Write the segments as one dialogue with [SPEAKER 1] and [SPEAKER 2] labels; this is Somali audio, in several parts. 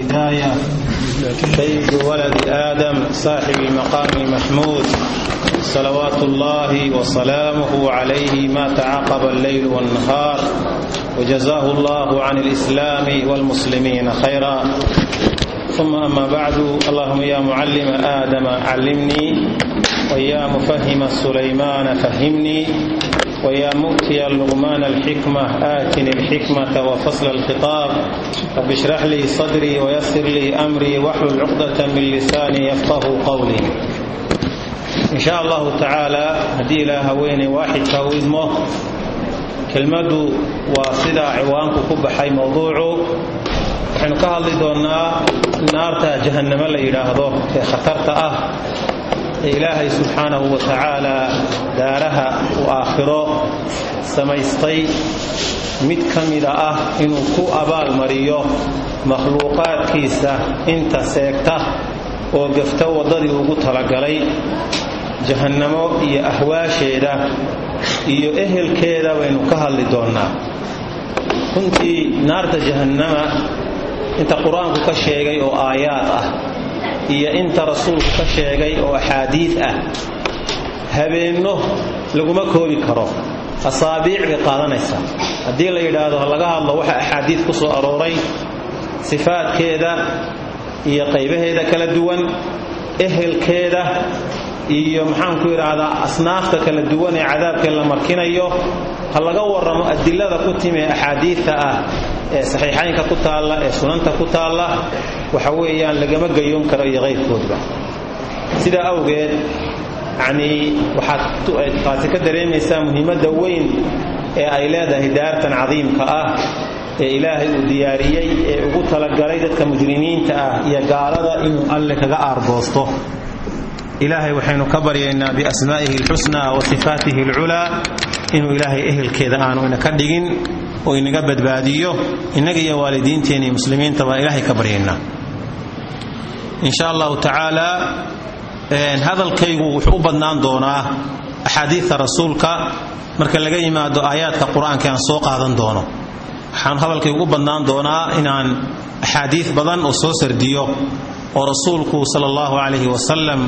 [SPEAKER 1] هداية سيد ولد آدم صاحب المقام المحمود صلوات الله وسلامه عليه ما تعاقب الليل والنهار وجزاه الله عن الإسلام والمسلمين خيرا ثم أما بعد اللهم يا معلم آدم علمني ويا مفهم سليمان فهمني ويا مؤتي اللغمان الحكمة آتني الحكمة وفصل الخطاب رب اشرح لي صدري ويسر لي أمري واحلل عقدة من لساني يفقه قولي إن شاء الله تعالى هدي إلى هوين واحد كوزمه kelmadu waa sidaa ciwaanku ku baxay mowduucu waxaynu ka hadli doonnaa naarta jahannamo la yidhaahdo ee khatarta ah ee ilaahay subxaanahu wa tacaala daaraha uu aakhiro samaystay mid ka mida ah inuu ku abaalmariyo makhluuqaadkiisa inta seegta oo gafta waddadii ugu talagalay jahannamo iyo ahwaasheeda iyo ehelkeeda baynu ka hadli doonnaa. Runtii naarta jahannama inta qur'aanku ka sheegay oo aayaad ah iyo inta rasuulku ka sheegay oo axaadiid ah habeenno laguma koobi karo. Asaabiic bay qaadanaysaa. Haddii la yidhaahdo laga hadlo waxa axaadiid ku soo arooray sifaadkeeda iyo qaybaheeda kala duwan ehelkeeda iyo maxaanku idhaahdaa asnaafta kala duwan ee cadaabkee la markinayo ha laga warramo adilada ku timi ee axaadiidta ah ee saxiixaynka ku taalla ee sunanta ku taalla waxa weeyaan lagama gayoon karo iyo qayrkoodba sidaa awgeed yacnii waxaad taasi ka dareemaysaa muhiimadda weyn ee ay leedahay daartan cadiimka ah ee ilaahay uu diyaariyey ee ugu talagalay dadka mujrimiinta ah iyo gaalada inuu alle kaga aargoosto ilaahay waxaynu ka baryaynaa biasmaa'ihi alxusnaa wa sifaatihi alculaa inuu ilaahay ehelkeeda aanu inaka dhigin oo inaga badbaadiyo innaga iyo waalidiinteena iyo muslimiinta baan ilaahay ka baryaynaa insha allahu tacaala hadalkaygu wuxuu u badnaan doonaa axaadiidta rasuulka marka laga yimaado aayaadka qur'aanka aan soo qaadan doono. Waxaan hadalkaygu u badnaan doonaa inaan axaadiid badan oo soo sardiyo oo rasuulku sala allahu calayhi wasalam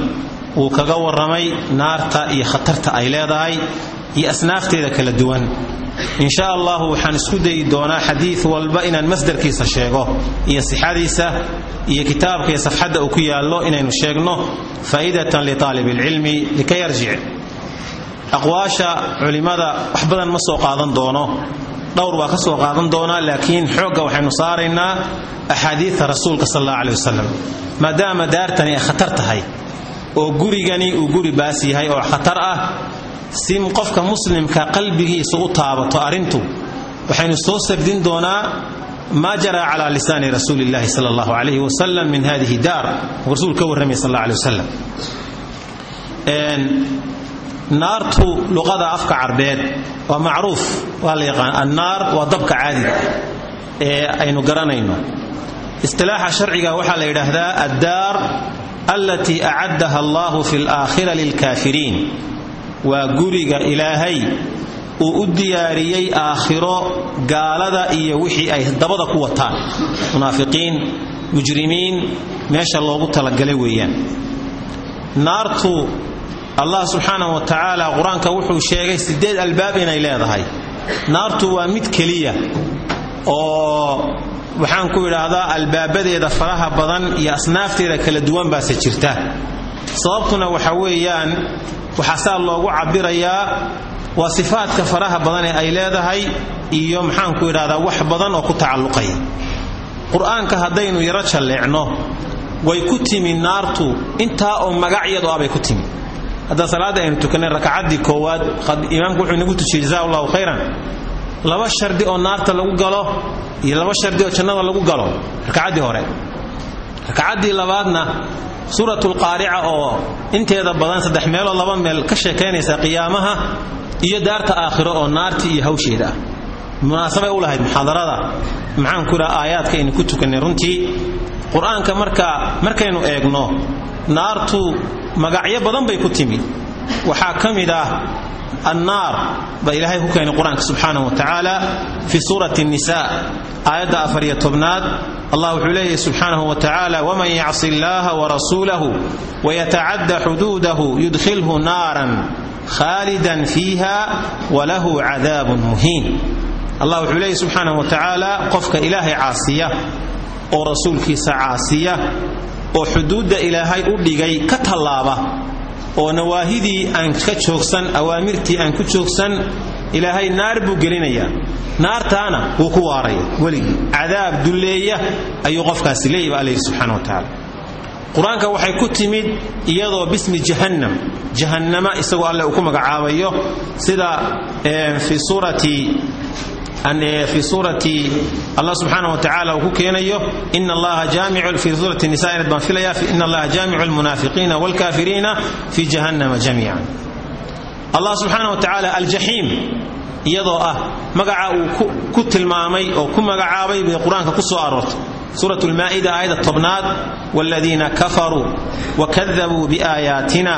[SPEAKER 1] uu kaga warramay naarta iyo khatarta ay leedahay iyo asnaafteeda kala duwan. Insha allahu waxaan isku dayi doonaa xadiid walba inaan masdarkiisa sheego iyo sixadiisa iyo kitaabka iyo safxadda uu ku yaallo inaynu sheegno faa'idatan litaalib alcilmi likay yarjic. Aqwaasha culimmada wax badan ma soo qaadan doono dhowr waa ka soo qaadan doonaa laakiin xoogga waxaynu saaraynaa axaadiidta rasuulka sal alla aleh wasalam maadaama daartani ay khatar tahay oo gurigani uu guri baas yahay oo khatar ah si qofka muslimka qalbigiisa u taabato arrintu waxaynu soo sardin doonaa maa jaraa calaa lisaani rasuuli illahi sal allahu alayh wasalam min hadihi daar uu rasuul ka warramay sal alla aleh wasalam naartu luqada afka carbeed waa macruuf waa la yaqaan annaar waa dabka caadiga ee aynu garanayno. Istilaaxa sharciga waxaa la yidhaahdaa addaar allatii acaddaha allahu fi alaakhira lilkaafiriin waa guriga ilaahay uu u diyaariyey aakhiro gaalada iyo wixii ay dabada ku wataan. Munaafiqiin mujrimiin meesha loogu talagalay weeyaan. Naartu allah subxaanahu wa tacaala qur'aanka wuxuu sheegay siddeed albaab inay leedahay. Naartu waa mid keliya oo waxaan ku idhaahdaa albaabadeeda faraha badan iyo asnaafteeda kala duwan baase jirta sababtuna waxa weeyaan waxaa saa loogu cabirayaa waa sifaadka faraha badan ee ay leedahay iyo maxaanku idhahdaa wax badan oo ku tacalluqaya. Qur'aanka haddaynu yaro way ku timi naartu intaa oo magacyadu ah bay ku timi. Hadda salaadda aynu tukanay rakacaddii koowaad imaamku wuxuu inagu tujiyey jaza allahu khayran. Laba shardi oo naarta lagu galo iyo laba shardi oo jannada lagu galo rakacaddii hore. Rakacaddii labaadna suuratulqaarica oo inteeda badan saddex meeloo laba meel ka sheekaynaysa qiyaamaha iyo daarta aakhiro oo naartii iyo hawsheeda. Ah munaasabay u lahayd muxaadarada. Maxaan ku idhaha aayaadka aynu ku tukannay runtii. Qur'aanka marka markaynu eegno naartu magacyo badan bay ku timi. Waxaa ka mid ah annaar baa ilaahay ku keenay qur'aanka subxaanahu wa tacaala fi suurati nisa aayadda afariyo tobnaad. Allah wuxuu leeyahy subxaanahu wa tacaala waman yacsi illaaha warasuulahu wayatacadda xuduudahu yudkhilhu naaran khaalidan fiiha walahu cadaabun muhiin. Allah wuxuu leeyahy subxaanahu wa tacaala qofka oo rasuulkiisa caasiya oo xuduudda ilaahay u dhigay ka tallaaba oo nawaahidii aan ka joogsan awaamirtii aan ku joogsan ilaahay naar buu gelinayaa. Naartaana wuu ku waaraya. Weligii cadaab dulleeya ayuu qofkaasi leeyahy ba alla yidhi subxana wa tacaala. Qur'aanka waxay ku timid iyadoo bismi jahannam jahannama isagoo alle uu ku magacaabayo sida fi suurati fi suurati allah subxaana wa tacala uu ku keenayo fi suurati nisa inad baan filaya in allaha jaamicu almunaafiqiina waalkafiriina fi jahannama jamiican. Allah subxaana wa tacaala aljaxiim iyadoo ah magaca uu ku tilmaamay oo ku magacaabay bay qur'aanka ku suurat lmaa'ida aayadda tobnaad waaladiina kafaruu wakadabuu biaayaatina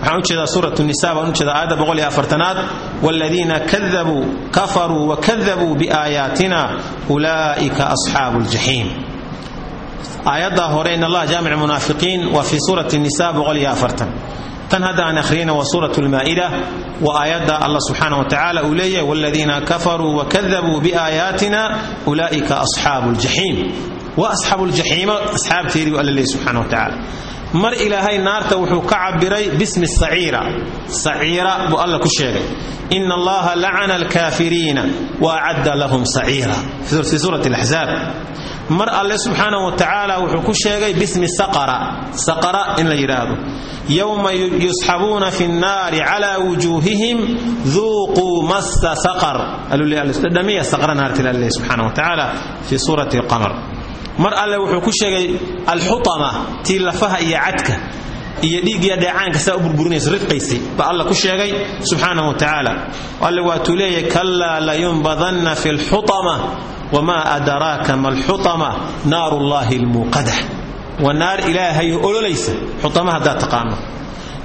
[SPEAKER 1] waxaan u jeedaa suurat nisa baan u jeedaa aayadda boqol iyo afartanaad waaladiina kadabuu kafaruu wakadabuu biaayaatina ulaa'ika asxaabu ljaxiim aayaddaa hore in allah jaamic munaafiqiin waa fi suurati nisa boqol iyo afartan. Tan hadda aan akhriyana waa suurat lmaa'ida waa aayadda allah subxaana wa tacala uu leeyahay waaladiina kafaruu wakadabuu biaayaatina ulaa'ika asxaabu ljaxiim waa asxaabu ljaxiimo asxaabteedii bu alla leeyahy subxana wa tacaala mar ilaahay naarta wuxuu ka cabiray bismi saciira. Saciira buu alla ku sheegay. Ina allaha lacana alkaafiriina wa acadda lahum saciira. Fi suurati alaxzaab mar alle subxaana wa tacaala wuxuu ku sheegay bismi saqara. Saqara in la yidhaahdo yowma yusxabuuna fi nnaari cala wujuuhihim duuquu massa saqar. Dhamiya saqra naarti alle subxaana wa tacaala fi suurati alqamar mar alle wuxuu ku sheegay alxutama tii lafaha iyo cadka iyo dhiiggiya dheecaanka saa u burburinaysa ridqaysay ba alla ku sheegay subxaanahu wa tacaala. Alle waatuu leeyahay kallaa layunbadanna fi lxutama wamaa adraaka ma alxutama naaru llahi lmuuqada waa naar ilaahay ololaysa xutama haddaad taqaano.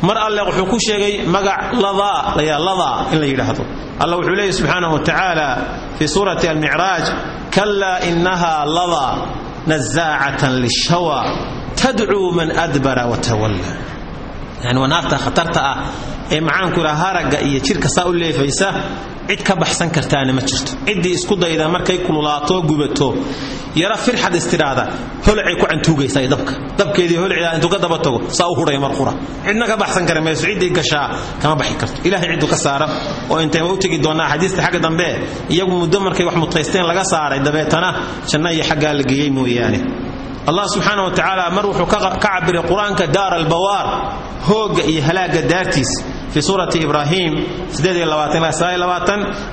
[SPEAKER 1] Mar alle wuxuu ku sheegay magac ladaa ladaa in la yidhaahdo. Alla wuxuu leeyahy subxaanahu wa tacaala fi suurati almicraaj kallaa inaha ladaa nazaacatan lishawa tadcuu man adbara watawalla yani naarta khatarta ah ee maxaanku idhaha haragga iyo jidhka saa u leefaysa cid ka baxsan kartaana ma jirto. Ciddii isku dayda markay kululaato gubato yara firxad istidhaada holacay ku cantuugaysaa dabka. Dabkeedii holcidaa intuu ka daba tago saa u hudhaya mar qura. Cidna ka baxsan kara mayso ciddii gashaa kama baxi karto. Ilahay cidduu ka saara oo intay u tegi doonnaa xadiista xagga dambe? Iyagu muddo markay wax mutaysteen laga saaray dabeetana janna iyo xaggaa la geeyey mooyaane allah subxaana wa tacaala mar wuxuu ka cabiray qur'aanka daar albawaar hoogga iyo halaagga daartiis fi suurati ibrahim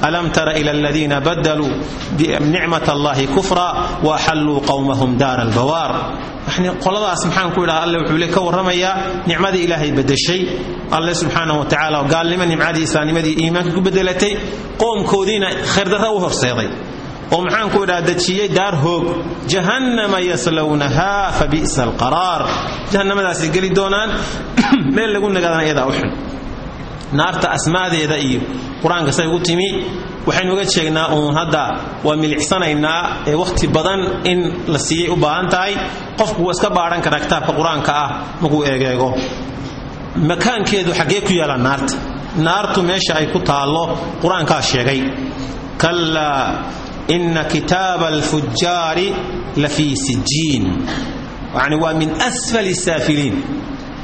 [SPEAKER 1] alam tara ila aladiina badaluu nicmat allahi kufra waaxalluu qowmahum daar albawaar qoladaas maxaan ku idhaha alle wuxuu ka warramayaa nicmadii ilaahay bedeshay alle subxaana wa tacaala gaalnimo nimcadii islaamnimadii iimaanka ku bedelatay qoomkoodiina khayrdarra u horseeday oo maxaan ku idhaha dejiyey daar hoog. Jahannama yaslownaha fa bi'sa alqaraar jahannamadaasay doonaan meel lagu nagaadana u xun. Naarta asmaadeeda iyo qur'aanka say ugu timi waxaynu uga jeegnaa uun hadda waa milicsanaynaa ee wakhti badan in la siiyey u baahan tahay. Qofku wuu iska baadhan karaa kitaabka qur'aanka ah markuu eegeego. Makaankeedu xaggee ku yaalla naarta. Naartu meesha ay ku taallo qur'aankaa sheegay. Kallaa ina kitaaba alfujaari la fii sijiin yani waa min asfali saafiliin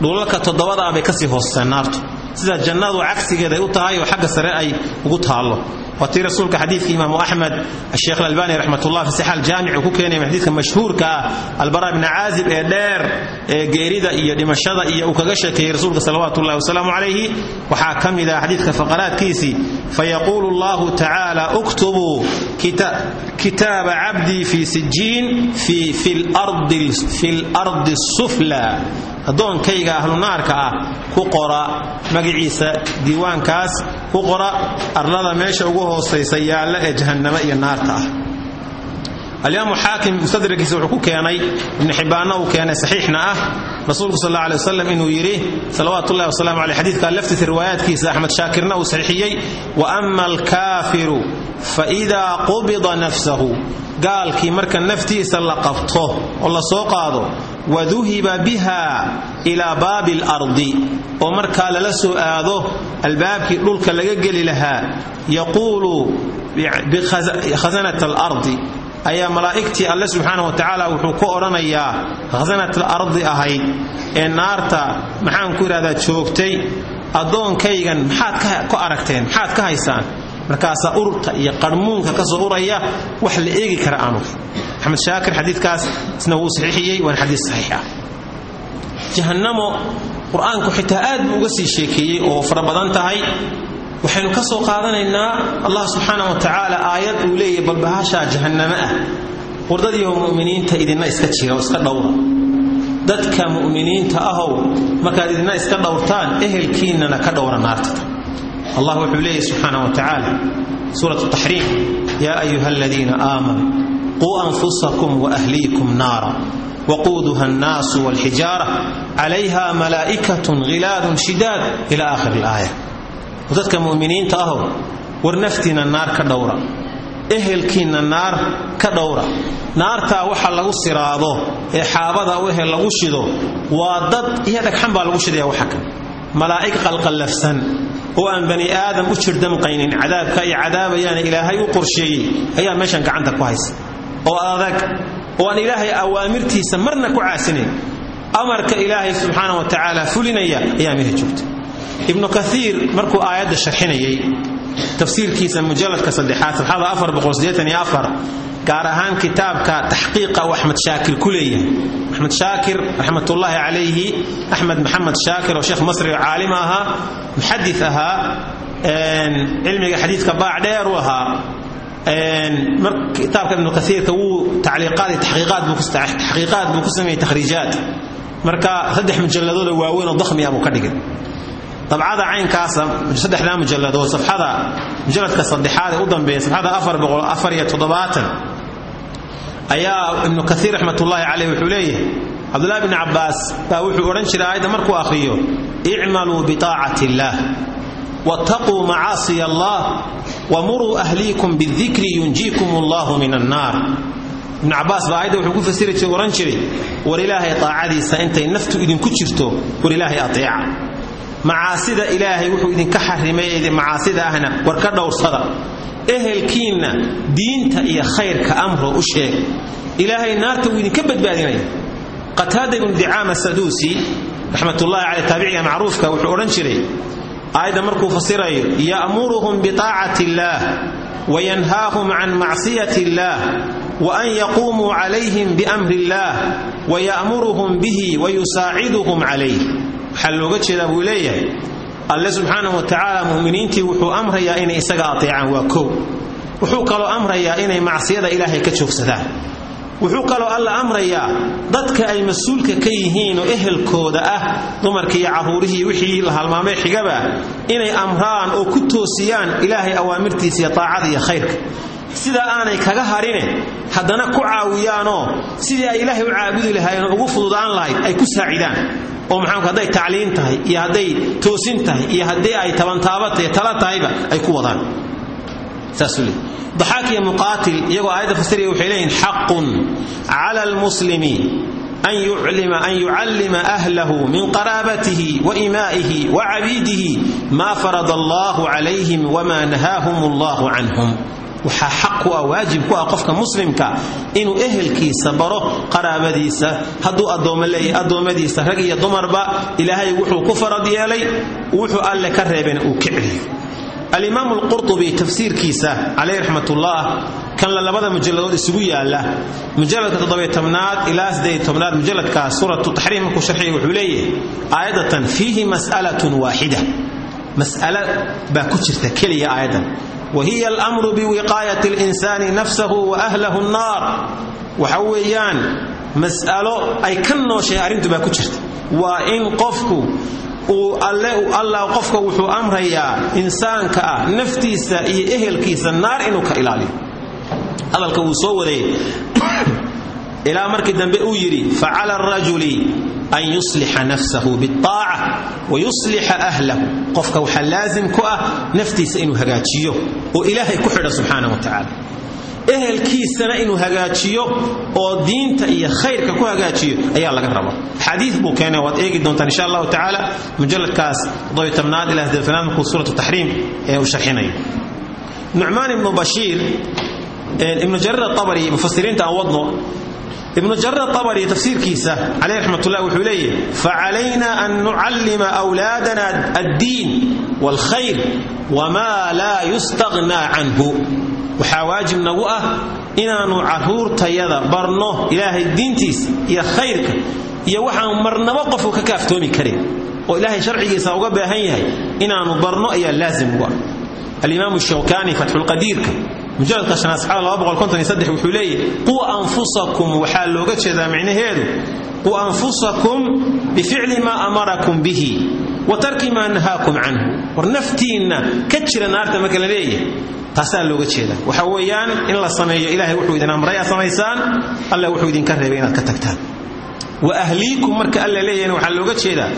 [SPEAKER 1] dhulalka toddobadaa bay ka sii hoosteen naartu sida jannadu cagsigeed ay u tahay oo xagga sare ay ugu taallo waa tii rasuulka xadiidkii imaamu axmed asheekh alalbani raxmatullah fi sixa aljaamic uu ku keenaya xadiidka mashhuurka ah albara bni caazib ee dheer ee geerida iyo dhimashada iyo uu kaga sheekeeyey rasuulka salawaatu ullahi wasalaamu calayhi. Waxaa ka mid ah xadiidka faqaraadkiisii fayaquulu allahu tacaala uktubuu kitaaba cabdii fi sijiin fi lardi sufla addoonkayga ahlunaarka ah ku qora magaciisa diiwaankaas ku qora arlada meesha ugu hoosaysa yaalla ee jahannamo iyo naarta ah. Alimaamu xaakim mustadrakiisa wuxuu ku keenay ibnu xibbaanna uu keenay saxiixna ah. Rasuulku sal alla alay wasalam inuu yidhi salawaatu ullahi wasalaamu caleyh xadiidka laftiisa riwaayaadkiisa axmed shaakirna uu saxiixiyey wa ama alkaafiru faidaa qubida nafsahu gaalkii marka naftiisa la qabto oo la soo qaado waduhiba biha ilaa baabi alardi oo markaa lala soo aado albaabkii dhulka laga geli lahaa yaquulu bikhasanat alardi. Ayaa malaa'igtii alle subxaana wa tacaala wuxuu ku odhanayaa khasanat alardi ahayd ee naarta maxaan ku idhahdaa joogtay addoonkaygan maxaad ku aragteen maxaad ka haysaan markaasaa urta iyo qarmuunka ka soo uraya wax la eegi kara aanu. Axmed shaakir xadiidkaas isna wuu saxiixiyey waana xadiis saxiix ah. Jahannamo qur'aanku xitaa aad uga sii sheekeeyey oo fara tahay. Waxaynu ka soo qaadanaynaa allah subxaana wa tacaala aayad uu leeyahy balbahashaa jahannamo ah. Wardadiioo mu'miniinta idinna iska jira iska dhowra dadka mu'miniinta ahow markaad idinna iska dhowrtaan ehelkiinnana ka dhowra allah wuxuu leeyahy subxaana wa tacaala suurat taxriim yaa ayuha aladiina aamanuu quu anfusakum waahliikum naara waquuduha annaasu walxijaara calayha malaa'ikatun ghilaadun shidaad ila aakhir ilaaya dadka mu'miniinta ahow war naftiinna naar ka dhowra ehelkiinna naar ka dhowra naartaa waxa lagu siraado ee xaabada u ehel lagu shido waa dad iyo dhagxan baa lagu shidaya waxa kan malaa'ig qalqallafsan oo aan bani aadam u jirdamqaynin cadaabka ay cadaabayaana ilaahay u qorsheeyey ayaa meeshan gacanta ku haysa. Oo adag oo aan ilaahay awaamirtiisa marna ku caasinayn amarka ilaahay subxaana wa tacaala fulinaya ayaa meesha joogta. Ibnu kaiir markuu aayadda sharxinayay tafsiirkiisa mujalladka saddexaad safxada gaar ahaan kitaabka taxqiiqa uu axmed shaakir ku leeyahay. Axmed shaakir raxmatullaahi calayhi axmed maxamed shaakir oo sheekh masri oo caalim ahaa muxadi ahaa xadiidka baac dheer u ahaa kitaabka ibnu kaiirka wuu tacliiqaad taxqiiqaad buu ku sameeyey takhriijaad. Marka saddex mujalladooda waaweyn oo dakhmi ah buu ka dhigay. Dabcada caynkaasa saddexdaa mujalladood safxada mujalladka saddexaad ee u dambeeya safxada afariyo toddobaatan ayaa ibnu kaiir raxmatullaahi caleyh wuxuu leeyahay cabdullahi bni cabbaas baa wuxuu odhan jiray aayadda markuu akhriyo icmaluu biaacati illaah wattaquu macaasiya allah wamuruu ahliikum bidikri yunjiikum allahu min annaar ibnu cabbaas baa aayadda wuxuu ku fasiri jir odhan jiray war ilaahay taacadiisa intay naftu idinku jirto war ilaahay ateeca. Macaasida ilaahay wuxuu idinka xarimay macaasida ahna war ka dhowrsada ehelkiinna diinta iyo khayrka amro u sheeg. Ilaahay naarta wuu idinka badbaadinaya qataada ibnu dicaama saduusi raxmatullahi caleyh taabiciga macruufka wuxuu odhan jiray aayadda markuu fasirayo ya'muruhum biaacati illaah wayanhaahum can macsiyati illaah wa an yaquumuu calayhim biamri illaah waya'muruhum bihi wayusaaciduhum calayh. Waxaa looga jeedaa buu leeyahay alle wa tacaala mu'miniintii wuxuu amrayaa inay isaga ateecaan waa kow. Wuxuu kaloo amrayaa inay macsiyada ilaahay ka joogsadaan wuxuu kaloo alla amrayaa dadka ay mas'uulka ka yihiin oo ehelkooda ah dumarkii iyo carruurihii wixii la halmaamay xigaba inay amraan oo ku toosiyaan ilaahay awaamirtiisa taacada iyo khayrka sida aanay kaga harine haddana ku caawiyaanoo sidii ay ilaahay u caabudi lahaayeen oo ugu fududaan lahayd ay ku saacidaan. Oo maxaanku hadday tacliin tahay iyo hadday toosin tahay iyo haddii ay tabantaaba tahay tala tahayba ay ku wadaan. Saasuu leey daxaak iyo muqaatil iyagoo aayadda fasiraya waxay leeyihiin xaqun cala almuslimi an yucallima ahlahu min qaraabatihi wa imaa'ihi wa cabiidihi maa farada allahu calayhim wama nahaahum allahu canhum waxaa xaq ku ah waajib ku ah qofka muslimka inuu ehelkiisa baro qaraabadiisa. Hadduu addoommo leeyahay addoommadiisa rag iyo dumarba ilaahay wuxuu ku farad yeelay wuxuu alle ka reebena uu ka celiyo alimaamu alqurtubi tafsiirkiisa caleyh raxmatullah kan la labada mujalladood isugu yaalla mujalladka toddobytobnaad ilaa sideedtobnaad mujalladkaas suuratu taxriim markuu sharxiya wuxuu leeyahay aayadatan fiihi mas'alatun waaxida mas'ala baa ku jirta keliya aayaddan wahiya almru biwiqaayati اlinsaani nafsahu wa ahlahu nnaar waxa weeyaan mas'alo ay ka nooshay arrintu baa ku jirta waa in qofku uu alle allah qofka wuxuu amrayaa insaanka ah naftiisa iyo ehelkiisa naar inuu ka ilaaliyo ilaa markii dambe uu yidhi facala arajuli an yuslixa nafsahu biaaca wa yuslixa ahlahu. Qofka waxaa laasim ku ah naftiisa inuu hagaajiyo oo ilaahay ku xidha subxaana wa tacaala. Ehelkiisana inuu hagaajiyo oo diinta iyo khayrka ku hagaajiyo ayaa laga raba xadiid buu keenay waad eegi doontaan insha allahu tacaala mujalladkaas doytobnaad ilaa sideetanaad markuu suuratu taxriim ee uu sharxinayo. Nucmaan ibnu bashiir ibnu jarir atabari mufasiriinta aan wadno ibnu jarir atabari tafsiirkiisa caleyh raxmatullah wuxuu leeyahy facalayna an nucallima wlaadana addiin waalkhayr wamaa laa yustaghnaa canhu waxaa waajib nagu ah inaannu carruurtayada barno ilaahay diintiisa iyo khayrka iyo waxaan marnabo qofku ka kaaftoomi karin oo ilaahay sharcigiisa uga baahan yahay inaannu barno ayaa laazim ugu ah. Alimaamu shawkani fatxulqadiirka wuxuu leeyahy quu anfusakum waxaa looga jeedaa micnaheedu quu anfusakum bificli maa amarakum bihi wa tarki maa nahaakum canhu. War naftiinna ka jira naarta marka la leeyahay taasaa looga jeeda waxa weeyaan in la sameeyo ilahay wuxuu idin amray aad samaysaan alla wuxuu idinka reebay inaad ka tagtaan. Wa ahliikum marka alla leeyahayna waxaa looga jeedaa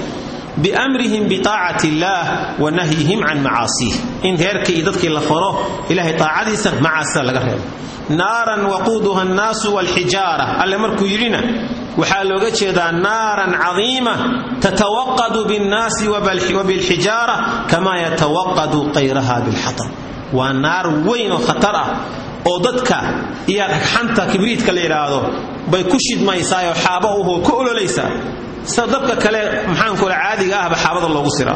[SPEAKER 1] bimrihim biaacati illaah wa nahyihim can macaasiih. In reerkii iyo dadkii la faro ilahay aacadiisa macaasida laga reebo. Naaran waquuduha annaasu walxijaara. Alle markuu yidhina waxaa looga jeedaa naaran cadiima tatawaqadu binnaasi wabilxijaara kamaa yatawaqadu qayraha bilxatab waa naar weyn oo khatar ah oo dadka iyo dhagxanta kibriidka bay ku shidmaysaayoo xaaba sida dadka kale maxaankula caadiga ahba xaabada loogu sira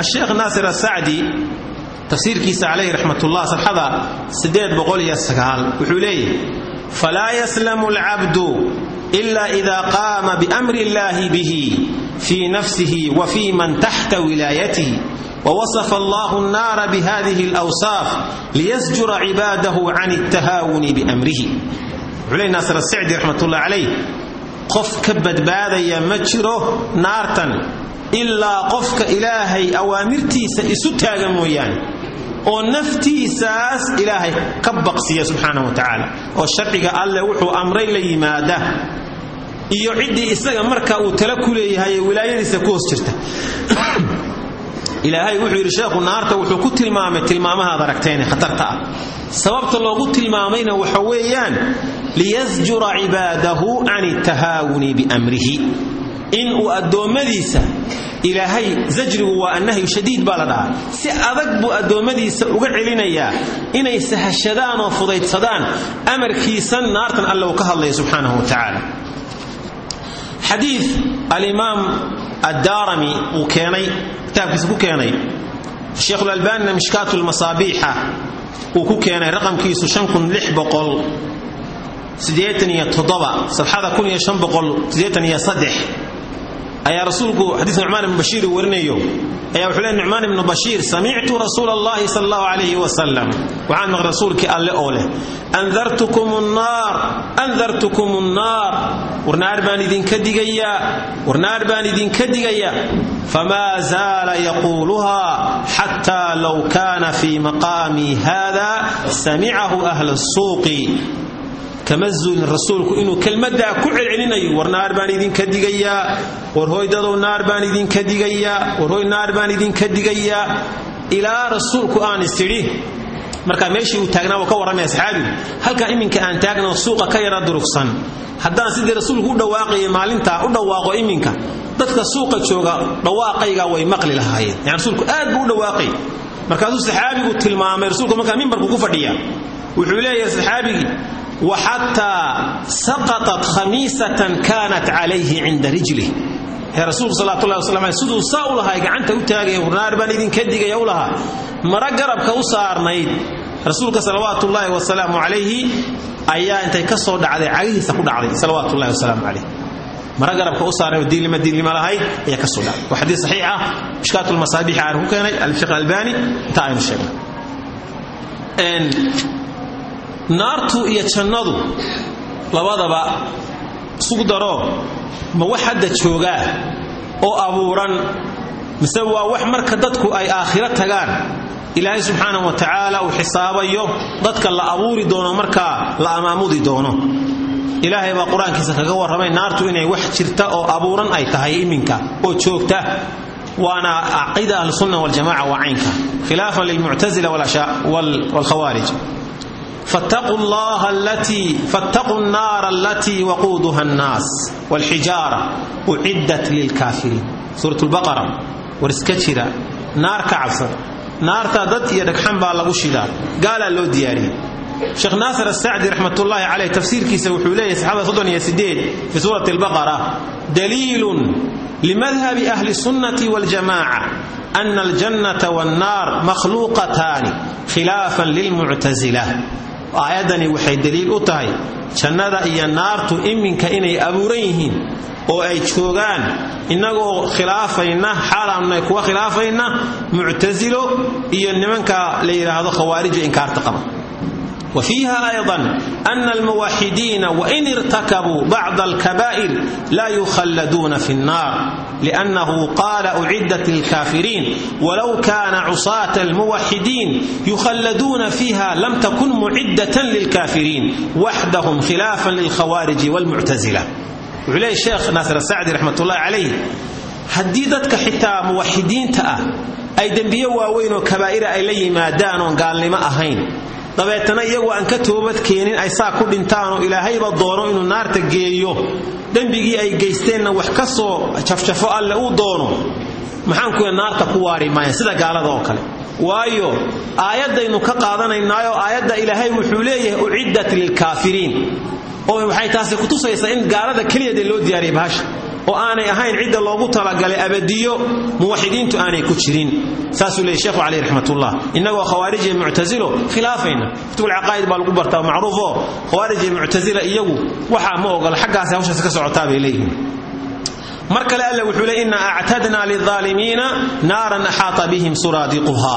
[SPEAKER 1] asheekh naasir asacdi tafsiirkiisa caleyhi raxmatullah safxada wuxuu leeyahay falaa yaslamu alcabdu ila ida qaama biamri illaahi bihi fii nafsihi wa fii man taxta wilaayatihi wwasafa allahu nnaara bihadihi alwsaaf liyasjura cibaadahu can اtahaawuni bimrihi wuxuu leey naasir asacdi raxmat ullah qof ka badbaadaya ma jiro naartan ilaa qofka ilaahay awaamirtiisa isu taaga mooyaane oo naftiisaas ilaahay ka baqsiya subxaana wa tacaala oo sharciga alleh wuxuu amray la yimaada. Iyo ciddii isaga marka uu tala ku leeyahay ee wilaayadiisa ku hoos jirta ilaahay wuxuu yidhi sheekhu naarta wuxuu ku tilmaamay tilmaamahaad aragtayne khatarta ah. Sababta loogu tilmaamayna waxa weeyaan liyasjura cibaadahu can tahaawuni biamrihi. In uu addoommadiisa ilaahay zajrigu waa annahyu shadiid baa la si adag buu addoommadiisa uga celinayaa inay sahashadaan oo fudaydsadaan amarkiisan naartan alle uu ka hadlaya subxaanahu wa tacaala. Xadii alimaam addaarami uu keenay kitaabkiisa ku keenay. Sheikhulalbaanina mishkaatu lmasaabiixa uu ku keenay raqamkiisu safxada ayaa rasuulku xadiis nucmaan ibnu bashiir uu warinayo. Ayaa wuxuu leey nucmaan ibnu bashiir samictu rasuula allahi sal allahu calayhi wasalam waxaan maqlay rasuulkii alle oo leh andartukum nnaar andartukum nnaar warnaar baan idinka digayaa warnaar baan idinka digayaa famaa zaala yaquuluhaa xataa low kaana fii maqaamii hada samicahu ahla suuqi kama zuulin rasuulku inuu kelmaddaa ku celcelinayo war naar baan idinka digayaa war hoydadow naar baan idinka digayaa war hoy naar baan idinka digayaa ilaa rasuulku aan isidhi markaa meeshii uu taagnaa uu ka warramaya asxaabigu halkaa iminka aan taagno suuqa ka yara durugsan. Haddaan sidii rasuulku u dhawaaqaya maalintaa u dhawaaqo iminka. Dadka suuqa jooga dhawaaqayga way maqli lahaayeen. Yani rasuulku aad buu dhawaaqay markaasuu saxaabigu tilmaamay rasuulku markaa mimbarku ku fadhiya wuxuu leeyahay saxaabigii waxataa saqatat khamiisatan kaanat calayhi cinda rijlih ee rasuulku salawatullahi wasalam aleh siduu saa u gacanta u taagaya warnaar baan idinka digaya u lahaa. Mara garabka u saarnayd rasuulka salawaatullaahi wasalaamu calayhi ayaa intay ka soo dhacday cagihiisa ku dhacday salawaatullahi wasalaamu calayh mara garabka u saarnay oo diinlima diinlima lahayd ayaa ka soo dhacday waa xadiis saxiix ah. Mishkaatu lmasaabiix aan ku keenay alfiq albani inta aynu sheegnay. Naartu iyo jannadu labadaba isugu daroo ma wax hadda joogaa oo abuuran mise waa wax marka dadku ay aakhiro tagaan. Ilaahay subxaanahu wa tacaala uu xisaabayo dadka la abuuri doono markaa la amaamudi doono ilaahay baa qur'aankiisa kaga warramay naartu inay wax jirta oo abuuran ay tahay iminka oo joogta. Waana caqiida ahlusunna waljamaca waa caynka. Khilaafan lilmuctasila waalkhawaarij fattaquu nnaara alatii waquuduha annaas walxijaara uciddat lilkaafiriin suurat lbaqara war iska jira. Naar ka cabsan. Naartaa dad iyo dhagxan baa lagu shidaa. Gaalaa loo diyaariyey sheekh naasir asacdi raxmatullaahi caleyh tafsiirkiisa wuxuu leeyahy saxaabada soddon iyo sideed fi suurati albaqara daliilun limadhabi ahli sunnati waljamaca ana aljannata wannaar makhluuqataani khilaafan lilmuctasila aayaddani waxay daliil u tahay jannada iyo naartu iminka inay abuuran yihiin oo ay joogaan. Innagoo khilaafayna xaalaannay kuwa khilaafayna muctasilo iyo nimanka la yidhaahdo khawaarija inkaarta qaba وفيها أيضا أن الموحدين وإن ارتكبوا بعض الكبائر لا يخلدون في النار لأنه قال أعدت الكافرين ولو كان عصاة الموحدين يخلدون فيها لم تكن معدة للكافرين وحدهم خلافا للخوارج والمعتزلة وعليه الشيخ ناصر السعدي رحمة الله عليه haddii dadka xitaa muwaxidiinta ah ay dembiye waaweyn oo kabaa'ira ay la yimaadaan oon gaalnimo dabeetana iyagu aan ka toobad keenin ay saa ku dhintaanoo ilaahayba doono inuu naarta geeyo. Dembigii ay geysteenna wax ka soo jafjafo alle uu doono. Maxaankuya naarta ku waari maayaan sida gaalada oo kale. Waayo aayaddaynu ka qaadanaynaayoo aayadda ilaahay wuxuu leeyahay uciddat lilkaafiriin. Oo waxay taasi kutusaysaa in gaalada keliyade loo diyaariyay bahasha oo aanay ahayn cidda loogu talagalay abadiyo muwaxidiintu aanay ku jirin. Saasuu leeyay sheekhu caleyh raxmatullah innagoo khawaarij iyo muctasilo khilaafayna kutubulcaqaa'id baa lagu bartaa macruufoo khawaarij iyo muctasila iyagu waxaa ma ogola xaggaasi hawshaasi ka socotaa bay leeyihiin. Mar kale alle wuxuu leey inna actadna lilaalimiina naaran axaata bihim suraadiquha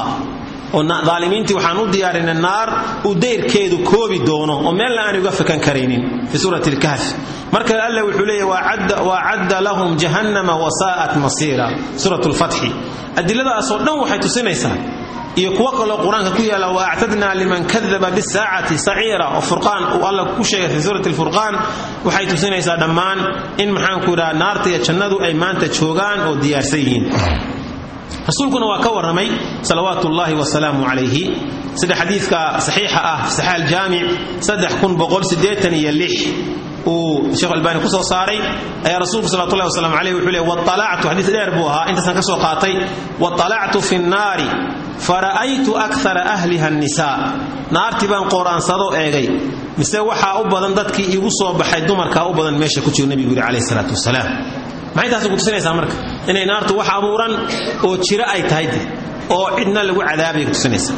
[SPEAKER 1] oo daalimiintii waxaan u diyaarinay naar uu dayrkeedu koobi doono oo meelna aan uga fakan karaynin fi suurati lkahfi mar kale alle wuxuu leeyahy wacadda lahum jahannama wasaa'at masiira. Suurat lfatxi adiladaasoo dhan waxay tusinaysaa iyo kuwo kaloo qur'aanka ku yaalla wa actadna liman kadaba bisaacati saciira oo furqaan uu alla ku sheegay fi suurati lfurqaan waxay tusinaysaa dhammaan in maxaanku idhaha naarta iyo jannadu ay maanta joogaan oo diyaarsan yihiin rasuulkuna waa ka warramay salawaatu ullaahi wasalaamu calayhi. Sida xadiidka saxiixa ah saxiix aljaamic uu sheekh albaani ku soo saaray. Ayaa rasuulku salawatullahi wasalam caleyh wuxuu leey waطalactu xadiis dheer buu ahaa intaasaan ka soo qaatay. Waطalactu fi nnaari fara'aytu akara ahliha annisaa. Naartii baan qooraansado eegay mise waxaa u badan dadkii iigu soo baxay dumarkaa u badan meesha ku jiro nebigu maxay taasi kutusinaysaa marka? Inay naartu wax abuuran oo jiro ay tahay oo cidna lagu cadaabay kutusinaysaa.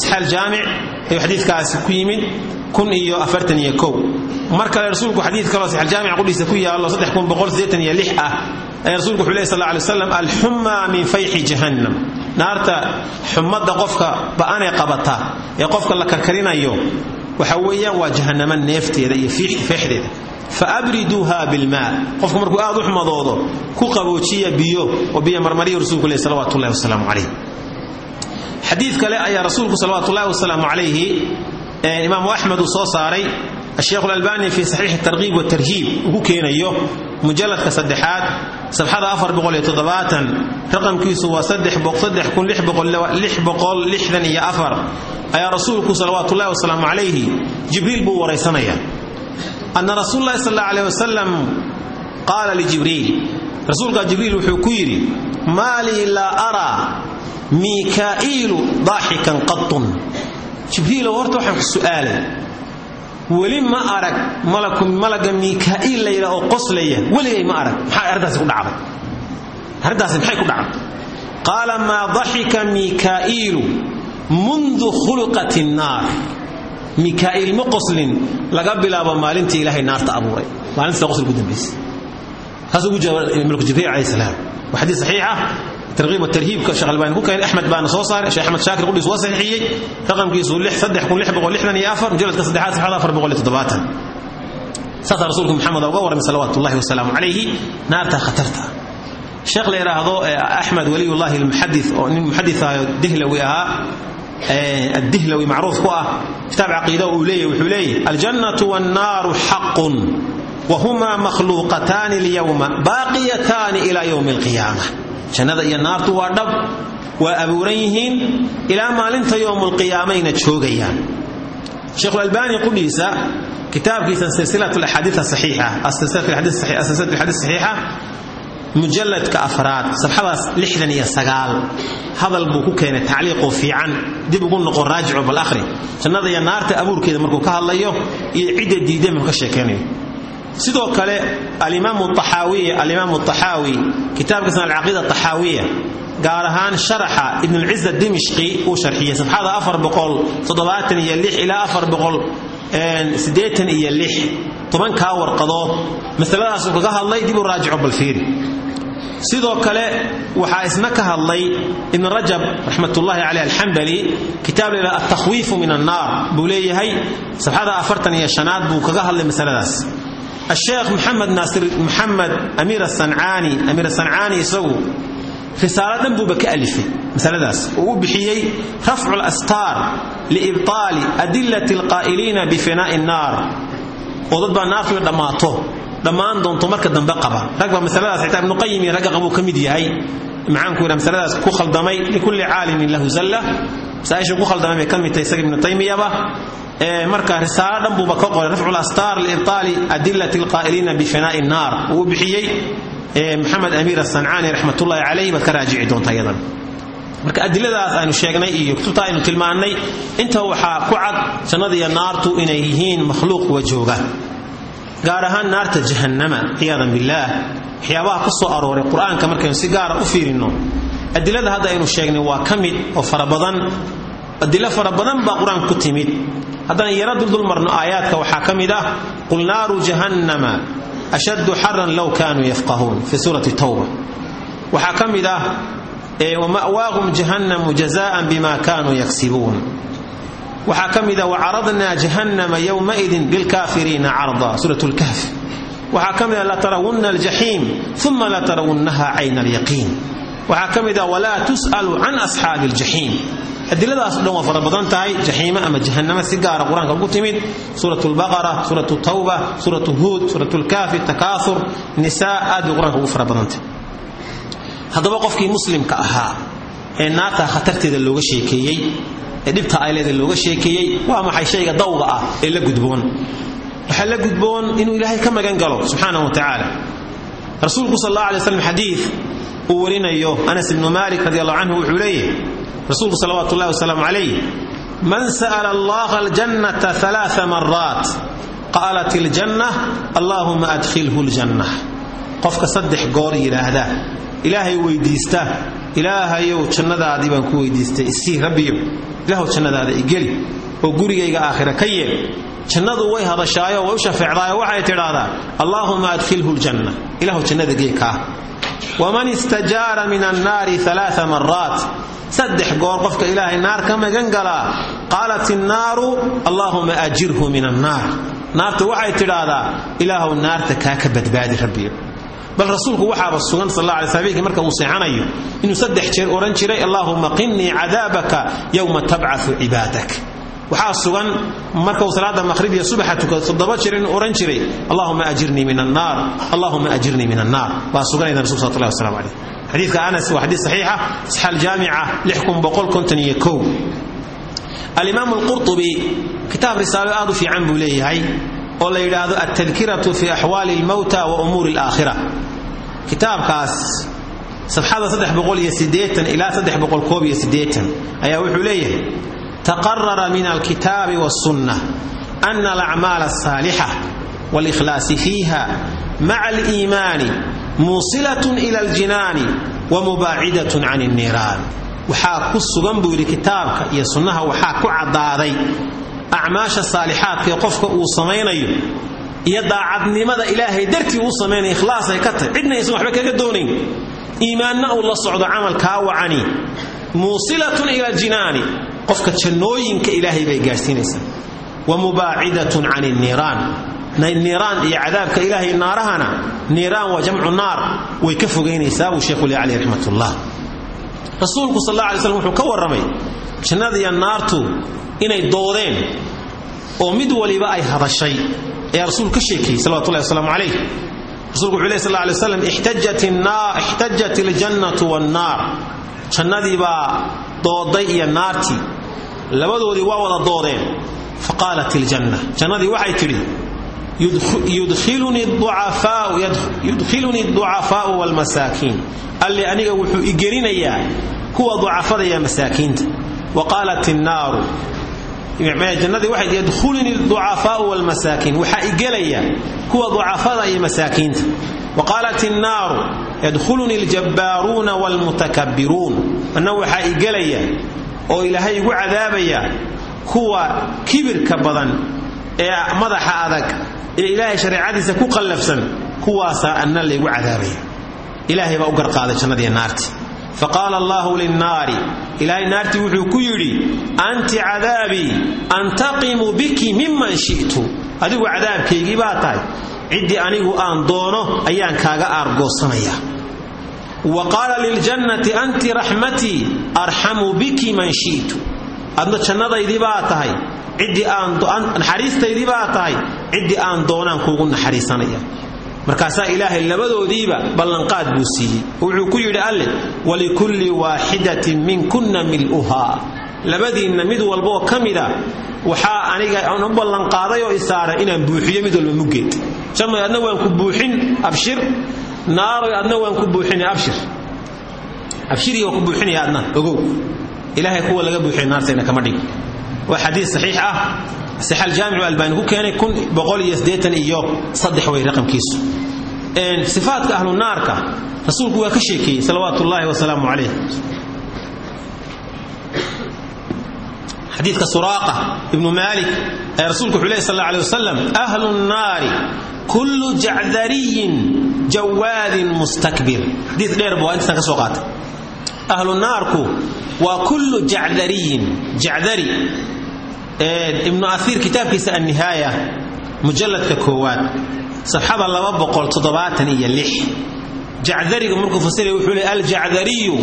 [SPEAKER 1] Saxaal jaamic ayuu xadiidkaasi ku yimid kun iyo afartan iyo kow. Mar kale rasuulku xadiid kaloo saxaal jaamic qudhiisa ku yaallo saddex kun boqol siddeetan iyo lix ah ayaa rasuulku wuxuu lehy sal alla alay min fayxi jahannam. Naarta xumadda qofka ba'anee qabata ee qofka la karkarinayo waxa weeyaan waa jahannama neefteeda iyo feexdeeda faabriduuha bilmaa qofku markuu aad u xumadoodo ku qaboojiya biyo oo biyo marmariya rasuulku leh salawatu ullahi wasalaamu calayh xadiid kale ayaa rasuulku salawatu ullahi wasalaamu calayhi imaamu axmed uu soo saaray asheekh alalbani fi saxiix tarkiib watarhiib ugu keenayo mujalladka saddexaad sabxada afar boqol iyo toddobaatan raqamkiisu waa saddex saddex kun lix boqol lix boqol lixdan iyo afar ayaa rasuulku salawaatu ullahi wasalaamu calayhi jibriil buu waraysanaya ana rasuul lahi sal alla aleh wasalam qaala lijibriil rasuulkaa jibriil wuxuu ku yidhi maa lii laa araa miikaa'iilu daaxikan qatun jibriilow horta waxaan ku su'aalay weli ma arag malaga miikaa'iil la oo qoslaya weligay ma arag maxaa arrintaasi ku dhacday arrintaasi maxay ku dhacday qaala maa daxika miikaa'iilu mundu khuluqat nnaar mikaa'iil ma qoslin laga bilaabo maalintii ilaahay naarta abuuray. Maalintaasa qosl ugu dambaysay taasuu ugu jawaabay malku jibriil calayhi salaam. Waa xadiis saxiix ah. Targhiib watarhiibka sheekh albaani ku keenay. Axmed baana soo saaray. Sheekh axmed shaakir qudhiis waa saxiixiyey. Raqamkiisu saddex kun lix boqol lixdan iyo afar mujalladka saddexaad iyo toddobaatan. Saasaa rasuulku maxamed uga warramay salawaatu ullahi wasalaamu calayhi. Naarta khatarta. Sheekh la yidhaahdo axmed waliyullahi almuxadis oo nin muxadis ah dihlawi ahaa adihlawi macruuf ku ah. Kitaab caqiida uu leeyahy wuxuu leeyahy aljannatu wannaaru xaqun wahumaa makhluuqataani lyawma baaqiyataani ilaa yowmi alqiyaama. Jannada iyo naartu waa dhab waa abuuran yihiin ilaa maalinta yowmulqiyaamayna joogayaan. Sheikhulalbaani qudhiisa kitaabkiisa silsilat axaadiis saxiixa mujalladka afraad safxadaas lixdan iyo sagaal hadal buu ku keenay tacliiqoo fiican dib ugu noqon raajico bal akhri. Jannada iyo naarta abuurkeeda markuu ka hadlayo iyo cidda markuu ka sheekaynayo sidoo kale alimaamu axaawiy alimaamu axaawi kitaabkiisna alcaqiida axaawiya gaar ahaan sharaxa ibnulciza dimishqi uu sharxiyey safxada ilaa iyo tobankaa warqadood masaladaasuu kaga hadlay dib u raajico balfiiri sidoo kale waxaa isna ka hadlay ibn rajab raxmatullahi caleyh alxambali kitaab la altakhwiifu min annaar buu leeyahay safxada afartan iyo shanaad buu kaga hadlay masaladaas. Asheekh maxamed naasir maxamed amiir asancaani amiir asancaani isagu risaalo dhan ka alifay masaladaas. Uu u bixiyey rafcu lastaar liibtaali adilati alqaa'iliina bifinaa'i annaar oo dad baa naartuga dhammaato doonto marka dambe qaba. Rag masaladaas xitaa ibnuqayim iyo ragga qabuu ka yahay. Maxaanku yidhaha masaladaas ku khaldamay likulli caalimin lahu zalla. Masaa'isha ku khaldamay bay ka mid tahay isaga marka risaalo dhan buuba ka qoray rafcu lastaar liibtaali adilati alqaa'iliina bifinaa'i annaar uu bixiyey. Maxamed amiir asancaani raxmatullahi calayh baad ka raajici doontaa iyadan marka adiladaas aynu sheegnay iyo kutubta aynu tilmaannay inta waxaa ku cad jannada iyo naartu inay yihiin makhluuq wa jooga gaar ahaan naarta jahannama ciyaadan billaah waxyaabaha ku soo arooray qur'aanka si gaara u fiirinno adilada hadda aynu sheegnay waa ka oo farabadan adilo fara badan baa ku timid. Haddaan yaro duldul marno aayaadka waxaa ka mid ah qul naaru jahannama ashaddu xaran low kaanuu yafqahuun fi suurati tawba. Waxaa ka wama'waahum jahannamu jazaan bima kaanuu yaksibuun. Waxaa ka mid ah wacaradnaa jahannama yowmaidin lilkaafiriina carda suurat lkahf waxaa ka mid ah latarawunna aljaxiim uma latarawunnaha cayna alyaqiin. Waxaa ka mid ah walaa tus'alu can asxaabi aljaxiim adiladaas dhan waa fara tahay jaxiime ama jahannama si gaara qur'aanka ugu timid suurat lbaqara suurat tawba suurat huud suurat lkaafi takaahur nisaa aad ugu fara badantahy haddaba qofkii muslimka ahaa ee naarta khatarteeda looga sheekeeyey ee dhibta ayleeda looga sheekeeyey waa maxay shayga dawga ah ee la gudboon? Waxaa la gudboon inuu ilaahay ka magan galo subxaanahu wa tacaala. Rasuulku sal alla alay xadiid uu warinayo anas ibnu malik radi allahu wuxuu leeyahy rasuulku salawaatu ullahi wasalaamu calayh man sa'ala allaha aljannata alaaa maraat qaalat iljanna allaahuma adkhilhu ljanna qofka saddex goor yidhaahda ilaahay weydiista. Ilaahayow jannadaadii baan ku weydiistay. Isii rabbiyo ilaahw jannadaada igeli oo gurigayga aakhira ka yeel. Jannadu way hadashaayo way u shafeecdaayo waxay tidhaahdaa allaahuma adkhilhu ljanna ilaahu jannada gee waman istajaara min annaari alaaa maraat saddex goor qofka ilaahay naar ka magan galaa qaalat innaaru allaahuma ajirhu min annaar naarta waxay tidhaahdaa ilaahuw naarta kaa ka badbaadi rabbiyo bal rasuulku waxaaba sugan sal alay sl marka uu seexanayo inuu saddex jeer odhan jiray allaahuma qinnii cadaabaka yowma tabcatu cibaadak. Waxaa sugan markau salaada maqhrib iyo subaxa tukado toddoba jeer inuu odhan jiray allahuma ajirnii min annaar allahuma ajirnii min annaar waa suganayda rasul sal llahi waslamu calayh xadiidka anas waa xadiid saxiixa saxa aljaamica alimaam alqurtubi kitaab risaalo aad u fiican buu leeyahay oo la yidhaahdo altadkiratu fi axwaali almowta wa umuuri alaakhira kitaabkaas safxada ilaa ayaa wuxuu leeyahay taqarara min alkitaabi wاsunna ana alacmaal asaalixa wاlikhlaasi fiiha maca aliimaani muusilat ila aljinaani wamubaacidat can الniiraan waxaa ku sugan buu yidhi kitaabka iyo sunnaha waxaa ku caddaaday acmaasha saalixaadkaee qofka uu samaynayo iyo daacadnimada ilaahay dartii uu samaynaya ikhlaas ay ka tahay. Cidna aysan waxba kaga doonayn. Iimaanna uu la socdo camalkaa wacani. Muusilatun ila aljinaani qofka jannooyinka ilaahay bay gaadhsiinaysaa wa mubaacidatun can niiraan. Niiraan iyo cadaabka ilaahay naarahana niiraan waa jamcu naar. Way ka fogaynaysaa buu sheekhu caleyh raxmatullah. Rasuulku sal alla alay wuxuu ka warramay jannadiiyo naartu inay doodeen oo mid waliba ay hadashay ayaa rasuulku ka sheekeeyey salawatullahi wasalaamu calayh. Rasulku wuxuu ley sal alla alay waslam ixtajat iljannatu wannaar jannadii baa dooday iyo naartii labadoodii waa wada doodeen
[SPEAKER 2] faqaalat iljanna jannadii waxay tidhi yudkhilunii ducafaau walmasaakiin alli aniga wuxuu igelinayaa kuwa ducafada iyo masaakiinta. Wa qaalat innaaru jannadii waxay yadkhulunii ducafaau walmasaakiin waxaa igelaya kuwa ducafada iyo masaakiinta. Wa qaalat innaaru yadkhulunii aljabbaaruuna waalmutakabbiruun anna waxaa igelaya oo ilaahay igu cadaabaya kuwa kibirka badan ee madaxa adag ee ilaahay shareecadiisa ku qallafsan kuwaasaa anna laygu cadaabaya. Ilaahay baa u garqaaday jannadiiyo naartii faqaala allahu linnaari ilaahay naartii wuxuu ku yidhi anti cadaabii antaqimu biki miman shi'tu adigu cadaabkaygii baa tahay ciddii anigu aan doono ayaan kaaga aargoosanaya wa qaala liljannati anti raxmatii arxamu biki man shi'tu adna jannadaydii baa tahay ciddii aannaxariistaydii baa tahay ciddii aan doonaan kuugu naxariisanaya markaasaa ilaahay labadoodiiba ballanqaad buu siiyey. Wuxuu ku yidhi alleh walikulli waaxidatin minkunna mil'uhaa. Labadiinna mid walbaoo ka mida waxaa aniga aan u ballanqaaday oo isaaran inaan buuxiyo mid walba muggeed. Jamay adna waan ku buuxin abshir. Naaroy adna waan ku buuxin abshir. Abshiriga waa ku buuxinaya adna ogow. Ilaahay kuwa laga buuxiya naartayna kama dhig. Waa xadiis saxiix ah. Sax aljaamicu albaani ku keenay iyo saddex way raqamkiisu sifaadka ahlu naarka rasuulku waa ka sheekeeyey salawaatu ullaahi wasalaamu calayh. Xadiidka suraaqa ibnu maalik ayaa rasuulku wuxuu lehy sal alla alay ahlu nnaari kullu jacdariyin jawaadin mustakbir. Xadiis dheer bu waa ka soo qaatay. Ahlu naarku waa kullu jacdariyin jacdari ibnu aiir kitaabkiisa annihaaya mujalladka koowaad safxada iyo jacdariga markuu fasiraya wuxuu le aljacdariyu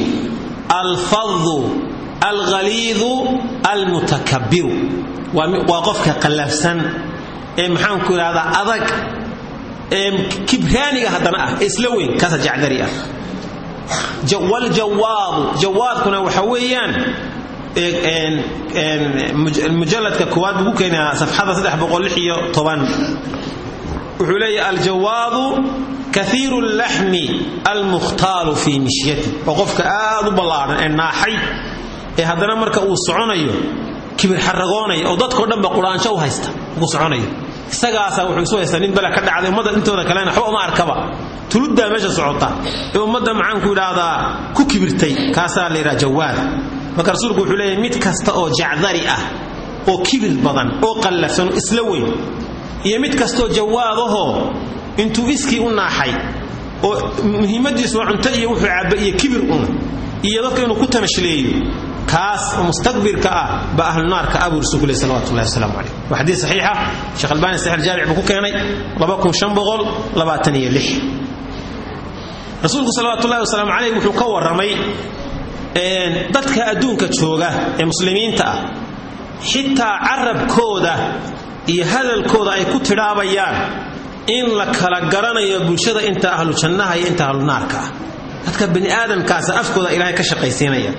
[SPEAKER 2] alfadu alghaliidu almutakabbiru. Waa qofka qallafsan ee maxaanku idhahdaa adag ee kibraaniga haddana ah ee isla weyn kaasa jacdari ah. Wljawaadu jawaadkuna waxa weeyaan mujaladka koowaad buu ku keenaa safxada wuxuu leeyahy aljawaadu kaiiru اllaxmi almukhtaalu fii mishyati. Oo qofka aad u ballaadhan ee naaxay ee haddana marka uu soconayo kibir xaragoonaya oo dadkao dhanba quraansho u haysta ku soconayo. Isagaasaa wuxuu isu haystaa nin bala ka dhacday ummadda intooda kalena waxba uma arkaba. Tuluddaa meesha socota. Ee ummadda maxaanku idhaahdaa ku kibirtay. Kaasaa la yidhaha jawaad marka rasuulku wuxuu leeyahy mid kasta oo jacdari ah oo kibir badan oo qallafsan isla weyn iyo mid kastaoo jawaadahoo intuu iskii u naaxay oo muhiimadiisu waa cunto iyo wuxuu cabba iyo kibir un iyo dadka inuu ku tamashleeyo kaas mustakbirka ah baa ahlu naarka abuu rasuulku leh salawatu llahi wasalaamu calayh. Waa xadiis saxiixa sheekh albani saxiix aljaamic buu ku keenay rasuulku salawaatu ullahi wasalaamu calayh wuxuu ka warramay dadka adduunka jooga ee muslimiinta ah xitaa carabkooda iyo hadalkooda ay ku tidhaabayaan in la kala garanayo bulshada inta ahlu jannaha iyo inta ahlu naarka ah. Dadka bani aadamkaasa afkooda ilaahay ka shaqaysiinaya.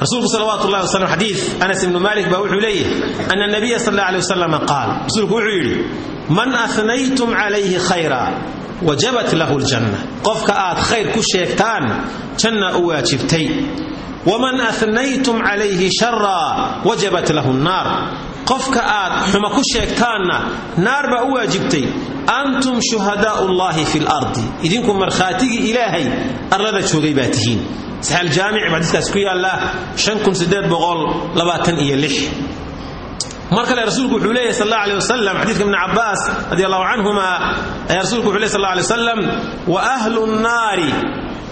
[SPEAKER 2] Rasuulku salawaatu ullahi wasalam xadiid anas ibnu malik baa wuxuu leeyahy ana nabiya sal alla alay wasalam qaal rasuulku wuxuu yidhi man ahnaytum calayhi khayra wajabat lahu ljanna qofka aad khayr ku sheegtaan janna u waajibtay. Waman ahnaytum calayhi shara wajabat lahu nnaar qofka aad xuma ku sheegtaanna naar baa u waajibtay antum shuhadaau llahi fi lardi idinku markhaatigii ilaahay arlada joogay baa tihiin. Saxaljaamic baa xadiiskaas ku yaalla mar kale rasuulku wuxuu leeyahy sal alla aleh xadiidka ibni cabbaas radi allahu canhuma rasuulku wuxu ley sal alla alay wa ahlu nnaari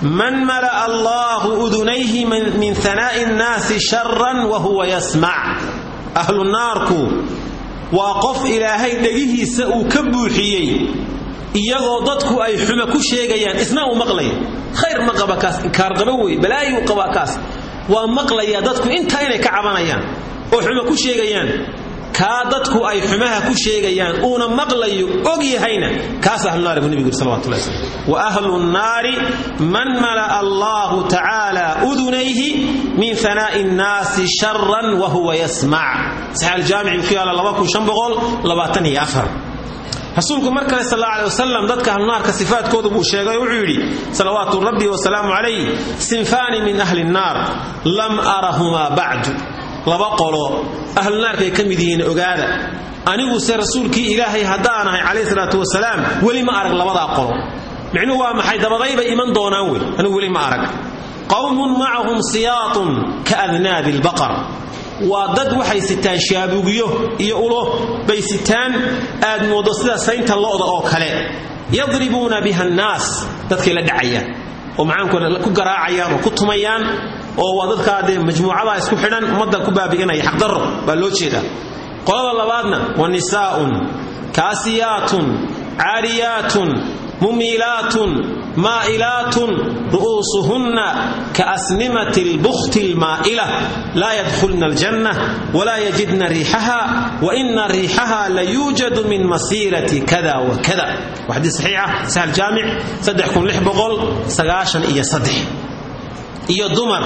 [SPEAKER 2] man mala'a allahu udunayhi min hanaa'i nnaasi sharan wa huwa yasmac ahlu naarku waa qof ilaahay dhegihiisa uu ka buuxiyey iyagoo dadku ay xume ku sheegayaan isna uu maqlaya. Khayr ma qaba kaas inkaarqaba wey balaayuu qabaa kaas. Waa maqlaya dadku intaa inay ka cabanayaan oo xume ku sheegayaan kaa dadku ay xumaha ku sheegayaan uuna maqlayo og yahayna kaas ahlunaari buu nebigu yiri salawatullahi wasallam wa ahlu nnaari man mala'a allahu tacaala udunayhi min hanaa'i nnaasi sharan wa huwa yasmac saxiix aljaamici ku yaalla rasuulku mar kale sal alay wasalam dadka ahlunaarka sifaadkooda buu sheegay wuxuu yidhi salawaatu rabbi wasalaamu calayh sinfaani min ahli nnaar lam arahumaa bacdu laba qolo ahlunaarkay ka mid yihiin ogaada. Aniguse rasuulkii ilaahay haddaan ahay calayhi salaatu wasalaam weli ma arag labadaa qolo. Micnuhu waa maxay? Dabadaybay iman doonaan wey. Anigu weli ma arag. Qawmun macahum siyaatun ka adnaabi lbaqar waa dad waxay sitaan shaabugyo iyo ulo bay sitaan aad moodo sida saynta lo'da oo kale. Yadribuuna biha annaas dadkay la dhacayaan oo macaanku ku garaacayaan oo ku tumayaan oo waa dadkaa dee majmuucadaa isku xidhan ummadda ku baabi'inaya. Xaqdarro baa loo jeedaa. Qolada labaadna wa nisaa'un kaasiyaatun caariyaatun mumiilaatun maa'ilaatun ru'uusuhunna kaasnimati lbukhti lmaa'ila laa yadkhulna aljanna walaa yajidna riixaha wa ina riixaha la yuujadu min masiirati kada wa kada. Waa xadiis saxiixa sax aljaamic iyo iyo dumar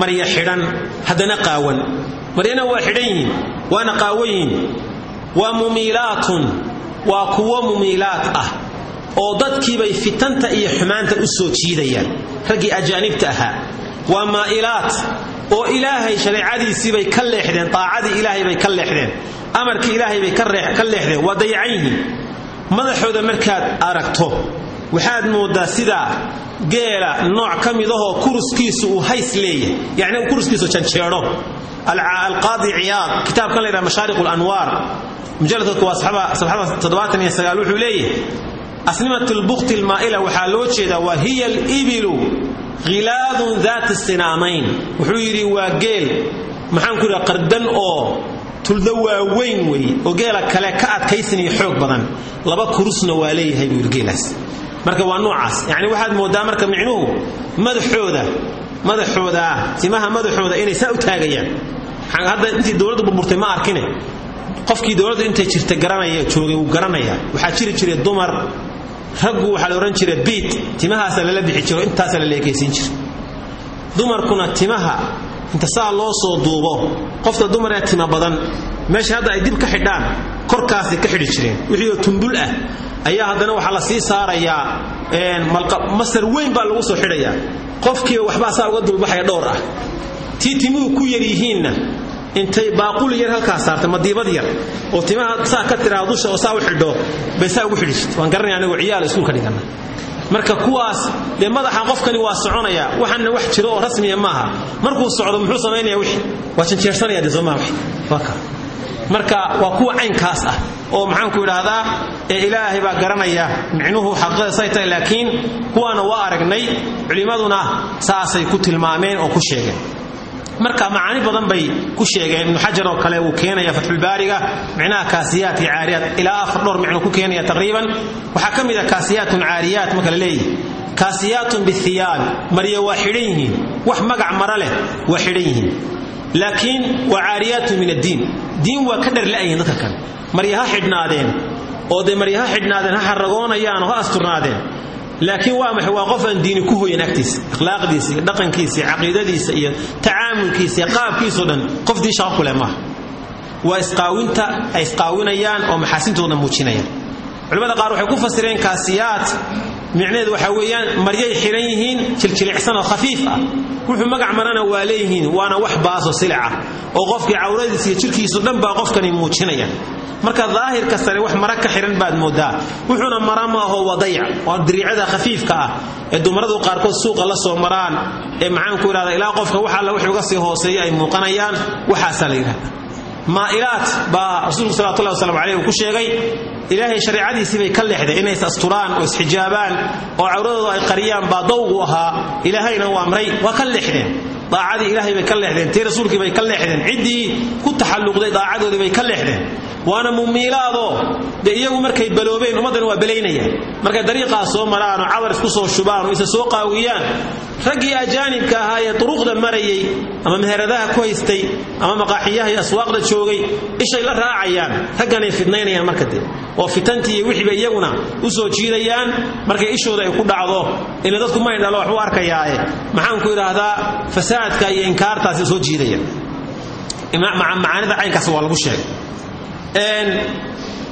[SPEAKER 2] marya xidhan haddana qaawan. Maryana waa xidhan yihiin waana qaawan yihiin. Waa mumiilaatun waa kuwo mumiilaad ah oo dadkiibay fitanta iyo xumaanta u soo jiidayaan. Raggii ajaanibta ahaa. Waa maa'ilaat oo ilaahay shareecadiisiibay ka leexdeen daacadii ilaahay bay ka leexdeen amarkii ilaahay bay ka leexdeen waa dayacan yihiin madaxooda markaad aragto waxaad mooddaa sidaa geela nooc ka midahoo kuruskiisu uu hays leeyahay. Yacni uu kuruskiisu janjeedho alqaadi ciyaad kitaabkan la yidhaha mashaariq alanwaar mujalladka waa sabxada toddobaatan iyo sagaal wuxuu leeyahay asnimat lbukhti lmaa'ila waxaa loo jeedaa waa hiya alibilu khilaadun daati sinaamayn wuxuu yidhi waa geel maxaan ku qardan oo tulda waaweyn wey oo geela kale ka adkaysan iyo xoog badan. Laba kurusna waa leeyahay buu marka waa noocaas. Yacni waxaad mooddaa marka micnuhu madaxooda madaxooda timaha madaxooda inay saa u taagayaan. Hadda intii dowladdu burburtay ma arkine. Qofkii dowladdu intay jirta garanaya joogay wuu garanaya. Waxaa jiri jiray dumar raggu waxaa la odhan jira biid timahaasa lala bixi jiro intaasa la leekaysiin jira. Dumarkuna timaha inta saa loo soo duubo qofta dumar ee tima badan meesha hadda ay dib ka xidhaan korkaasay ka xidhi jireen. Wixii oo ah ayaa haddana waxaa la sii saarayaa masar weyn baa lagu soo xidhayaa. Qofkiiba waxbaa saa uga dulbaxaya dhowr ah. Tii ku yar yihiinna intay baaquli yar halkaa saartay madiibad yar oo timaha saa ka tiraa dusha oo saa u xidho bay saa ugu xidhi waan garanaya anigoo ciyaal iskuulka dhigana marka kuwaas dee madaxa qofkani waa soconaya waxaana wax jiro oo rasmiya maaha. Markuu socdo muxuu samaynaya wixii? Waa janjeersanaya dee soomaa ka marka waa kuwa caynkaas ah oo maxaanku idhaahdaa ee ilaahay baa garanaya micnuhu xaqiiqada say tahay laakiin kuwaana waa aragnay culimmaduna saasay ku tilmaameen oo ku sheegeen. Marka macaani badan bay ku sheegeen ibnu xajar oo kale uu keenaya fatxulbaariga micnaha kaasiyaat iyo caariyaat. Ilaa afar dhowr micno ku keenaya taqriiban. Waxaa ka mid ah kaasiyaatun caariyaat marka la leeyahy kaasiyaatun bihiyaabi marya waa wax magac mara leh waa yihiin laakiin waa caariyaatun min addiin. Diin waa ka dharla'yihin dadka kale. Marya ha xidhnaadeen oo dee marya ha ha xaragoonayaan oo ha asturnaadeen. Laakiin waa maxay? Waa qof diini ku hoyan agtiisa akhlaaqdiisa iyo dhaqankiisa iyo caqiidadiisa iyo tacaamulkiisa iyo qaabkiisao dhan. Qof dii shaqo ku leh maaha. Isqaawinta ay isqaawinayaan oo maxaasintooda muujinayaan. Culimmada qaar waxay ku fasireen kaasiyaat micnaheedu waxaa weeyaan maryay xidhan yihiin jiljilicsan oo khafiif ah. Wuxuu magac marana waa waana wax baaso silica oo qofkii cawradiisa iyo jirkiisu dhan baa qofkani muujinaya. Marka daahirka sare wax mara ka xihan baad moodaa wuxuuna mara maaho wadayc waa diriicada khafiifka ah ee dumaradu qaarkood suuqa la soo maraan ee maxaanku idhahda ilaa qofka wax alla wixii uga sii hooseeya ay muuqanayaan waxaasaa la maa'ilaat baa rasuulku salawatullahi waslamu caleyh uu ku sheegay ilaahay shareecadiisii bay ka inay asturaan oo isxijaabaan oo cawradooda ay qariyaan baa dawgu ahaa. Ilaahayna uu amray. Waa ka leexdeen daacadii ilaahay bay ka tii rasuulkii bay ka leexdeen ku taxalluqday daacadoodii bay ka waana mumiilaadoo dee iyagu markay baloobeen ummaddana waa belaynayaan markay dariiqaas soo maraanoo cadar isku soo shubaan oo isa soo qaawiyaan raggii ajaanibka ahaa ee duruqda marayay ama meheradaha ku haystay ama maqaaxiyaha iyo aswaaqda joogay ishay la raacayaan. Ragganay fidnaynayaan marka dee oo fitantii iyo wixiiba iyaguna u soo jiidayaan. Markay ishooda ay ku dhacdo ila dadku ma indhalo wax u arkayaaye. Maxaan ku idhaahdaa fasaadka iyo inkaartaasi soo jiidaya macaanida caynkaas waa lagu sheegay.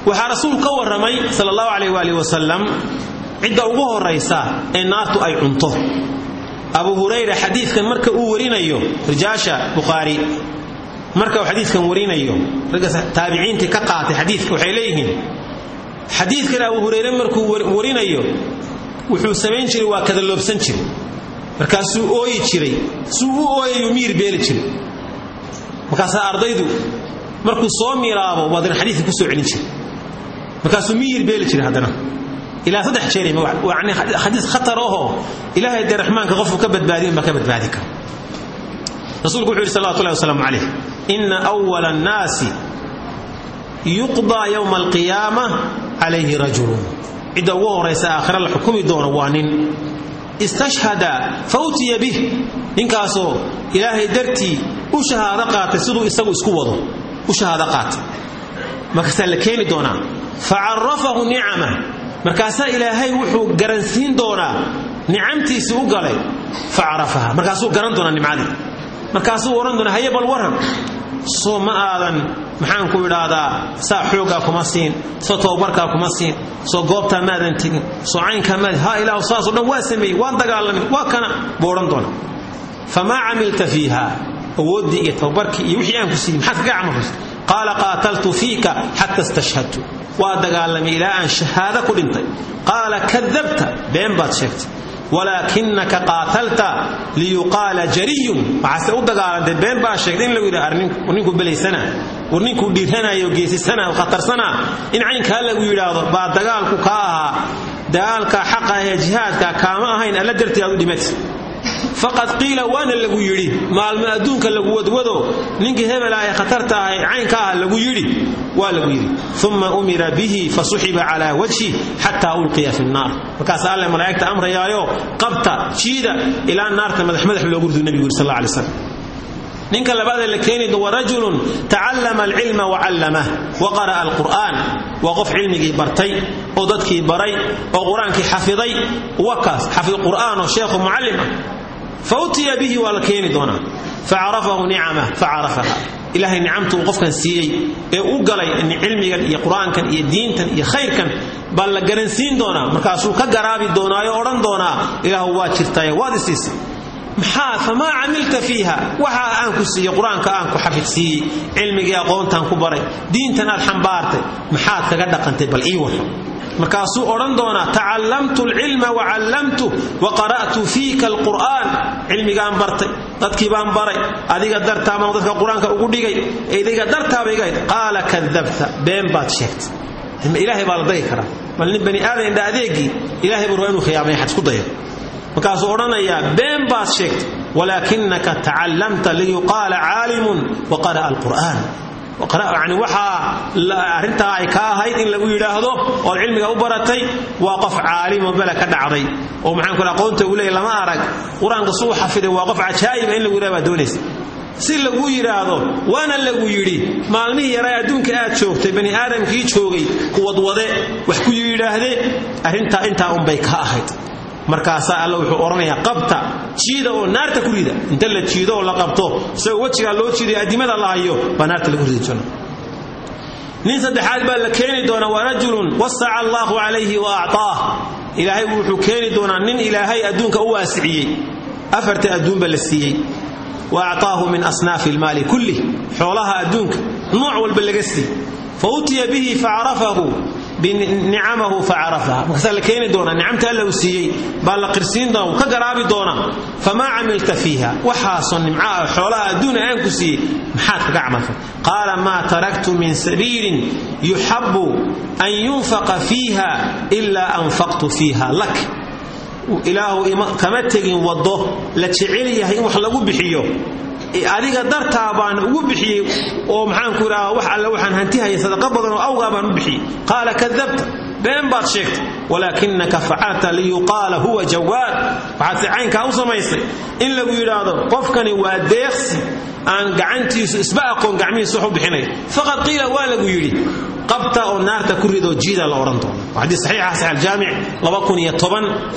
[SPEAKER 2] Waxaa rasuul ka warramay sal allahu alayh waalih wasalam cidda ugu horaysa ee naartu ay cunto abu hurayra xadiidkan marka uu warinayo rijaasha bukhaari marka uu xadiidkan warinayo ragga taabiciintii ka qaatay xadiidka waxay leeyihiin xadiidkan abu hurayre markuu warinayo wuxuu samayn jiray waa kadaloobsan jiray. Markaasuu ooyi jiray suu u ooyayu miir beeli jiray. Markaasaa ardaydu markuu soo miiraabo waadana ku soo celin jiray. Markaasuu miyir beeli jiray haddana ilaa saddex jeer yani xadiis khatar ahoo ilaahay dee raxmaanka qofku ka badbaadiyin baa ka badbaadi kara rasuulku wuxu yidhi salawatu llahi wasalaamu calayh ina awala annaasi yuqdaa yowma alqiyaama calayhi rajulun cidda ugu horaysa aakhira la xukumi doono waa istashhada fa utiya bih ninkaasoo ilaahay dartii u shahaado qaatay siduu isagu isku wado u shahaado qaatay markaasaa la keeni doonaa fa carafahu markaasaa ilaahay wuxuu garansiin doonaa nicamtiisii u galay fa carafaha markaasuu garan doonaa nimcadii. Markaasuu odhan doonaa haye waran soo ma aadan. Maxaan ku idhaahdaa saa xoogaa kuma siin soo tababarkaa kuma siin soo goobtaa maadan tegin soo caynkaa maad ha ilaahu saasoo dhan waa sameeyey waan dagaalamay waa kana buu doonaa. Famaa camilta fiiha awooddii iyo tababarkii iyo wixii aan ku siiyey maxaad kaga camalfaysa qaala qaataltu fiika xata istashhadtu waa dagaalamay ilaa aan shahaado ku dhintay. qaala kadabta been baad sheegtay walaakinaka qaatalta liyuqaala jariyun waxaase u dagaalantay been baa sheegtay in lagu yidha ninku belaysana war ninkuu dhiiranayo geesisana khatarsana in caynkaa lagu yidhaahdo baa dagaalku kaa ahaa dagaalka xaqa ee jihaadka kaama faqad qiila waana lagu yidhi maalmo adduunka lagu wadwado ninkii hebel ah ee khatarta ah ee caynka ah lagu yidhi waa lagu yidhi. Uma umira bihi fasuxiba calaa wajhi xataa ulqiya fi nnaar. Markaas alle malaa'igta amrayaayo qabta jiida ilaa naarta madax madax loogu ridu nebigu yiri sal alla alay slam ninka labaadee la keeni wa rajulun tacallama alcilma wacallamah wa qara'a alqur'aan waa qof cilmigii bartay oo dadkii baray oo qur'aankii xafiday fa utiya bihi waa la keeni doonaa. Facarafahu nicamah facarafaha ilaahay nicamtu uu qofkan siiyey ee u galay cilmigan iyo qur'aankan iyo diintan iyo khayrkan baa la garansiin doonaa. Markaasuu ka garaabi doonaayo odhan doonaa ilaahu waa jirtaaye waad isiisay maxaa famaa camilta fiiha? Waxa aan ku siiyey qur'aanka aan ku xafidsiiyey cilmigii aqoontaan ku baray diintan aad xambaartay maxaad kaga dhaqantay? Bal ii warro markaasuu odhan doonaa tacallamtu alcilma wacallamtu wa qara'tu fiika alqur'aan. Cilmigaan bartay dadkii baan baray adiga dartaa baan dadka qur'aanka ugu dhigay idiga dartaaba iga hayd. Qaala kadabta been baad sheegtay. Ilaahay baa la dagi karaa. Nin bani aadan indha adeegii ilahay buu rabaa inuu khiyaamaya xad isku dayo. Markaasuu odhanayaa been baad sheegtay walaakinaka tacallamta liyuqaala caalimun wa qara'a alqur'aan yani waxaa arrintaa ay ka ahayd in lagu yidhaahdo ood cilmiga u baratay waa qof caalimo bele ka dhacday. Oo maxaan ku aqoonta uu leeyahy lama arag. Qur'aanka suu xafiday waa qof cajaa'iba in lagu yidhahdo baa doonaysa. Si lagu yidhaahdo waana lagu yidhi maalmihii yaraa adduunka aad joogtay bani aadamkii joogay kuwadwade wax ku yidhaahdee arrintaa intaa unbay ka ahayd markaasaa alla wuxuu odhanayaa qabta jiida oo naarta ku rida. Inta la jiido oo la qabto isagoo wejigaa loo jiidayo addimada la hayo baa naarta lagu ridi doona nin saddexaad baa la keeni doonaa wa rajulun wasaca allaahu calayhi wa acطaah ilaahay wuxuu keeni doonaa nin ilaahay adduunka u waasiciyey. Afarta adduunba la siiyey. Wa acطaahu min asnaafi ilmaali kullih xoolaha adduunka nooc walba laga siiyey. Fa utiya bihi facarafahu nicamahu facarafaha markaasaa la keeni doonaa nicamta alla uu siiyey baa la qirsiin doona wuu ka garaabi doonaa famaa camilta fiiha waxaasoo nimcaha xoolaha adduuna aan ku siiyey maxaad kaga camalfay qaala maa taraktu min sabiilin yuxabu an yunfaqa fiiha ilaa anfaqtu fiiha lak la jecel yahay lagu bixiyo adiga dartaa baan ugu bixiyey oo maxaanku idhaha wax alle waxaan hantihaya sadaqa badan oo awgaa baan u bixiyey. Qaala kadabta. Been baad sheegtay. Walaakinaka facalta liyuqaala huwa jawaad. Waxaad si caynkaa u samaysay in lagu yidhaahdo qofkani waa deeqsi aan gacantiisu isba aqoon gacmihiisu wax u bixinaya faqad qiila waa lagu yidhi qabta oo naarta ku ridoo jiida la odhan doono. Waa xadiis saxiixa saxiix aljaamic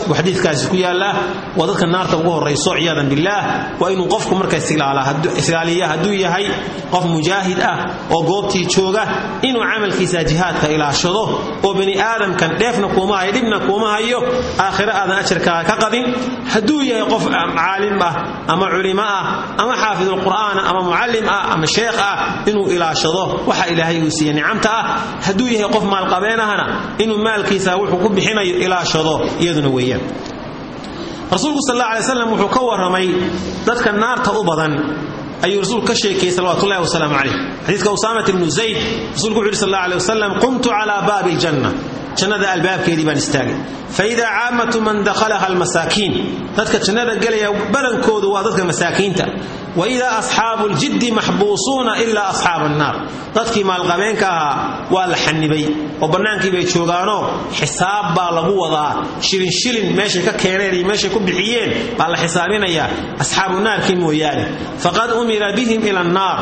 [SPEAKER 2] buu xadiidkaasi ku yaallaa. Waa naarta ugu horrayso ciyaadan billaah waa inuu qofku marka islaaliya hadduu yahay qof mujaahid ah oo goobtii jooga inuu camalkiisa jihaadka ilaashado oo bani aadamkan dheefna kuuma hayo dhibna kuuma hayo aakhiro aadan ajarkaaga ka qadin. Hadduu yahay qof caalim ah ama culimo ah ama xaafidulqur'aan ama mucallim ah ama sheekh ah inuu ilaashado waxa ilaahay uu siiye nicamta ah hadduu yahay qof maalqabeenahana inuu maalkiisa wuxuu ku bixinayo ilaashado iyaduna weeyaan. Rasuulku sal alla alay slam wuxuu ka warramay dadka naarta u badan ayuu rasuulku ka sheekayey salawatullahi wasalaamu calayh xadiiska usaamat ibnu zayd rasuulku wuxu uhi sal alla alay wasalam qumtu calaa baabi aljanna jannada albaabkeedii baan istaagay. Faidaa caamatu man dakhalaha almasaakiin. Dadka jannada gelaya badankoodu waa dadka masaakiinta. Waidaa asxaabu ljiddi maxbuusuuna ilaa asxaaba annaar dadkii maalqabeenka ahaa waa la xanibay oo bannaankii bay joogaanoo xisaab baa lagu wadaa. Shilin shilin meeshay ka keeneen iyo ku bixiyeen baa la xisaabinayaa asxaabu naarkii mooyaane. Faqad umira bihim ila annaar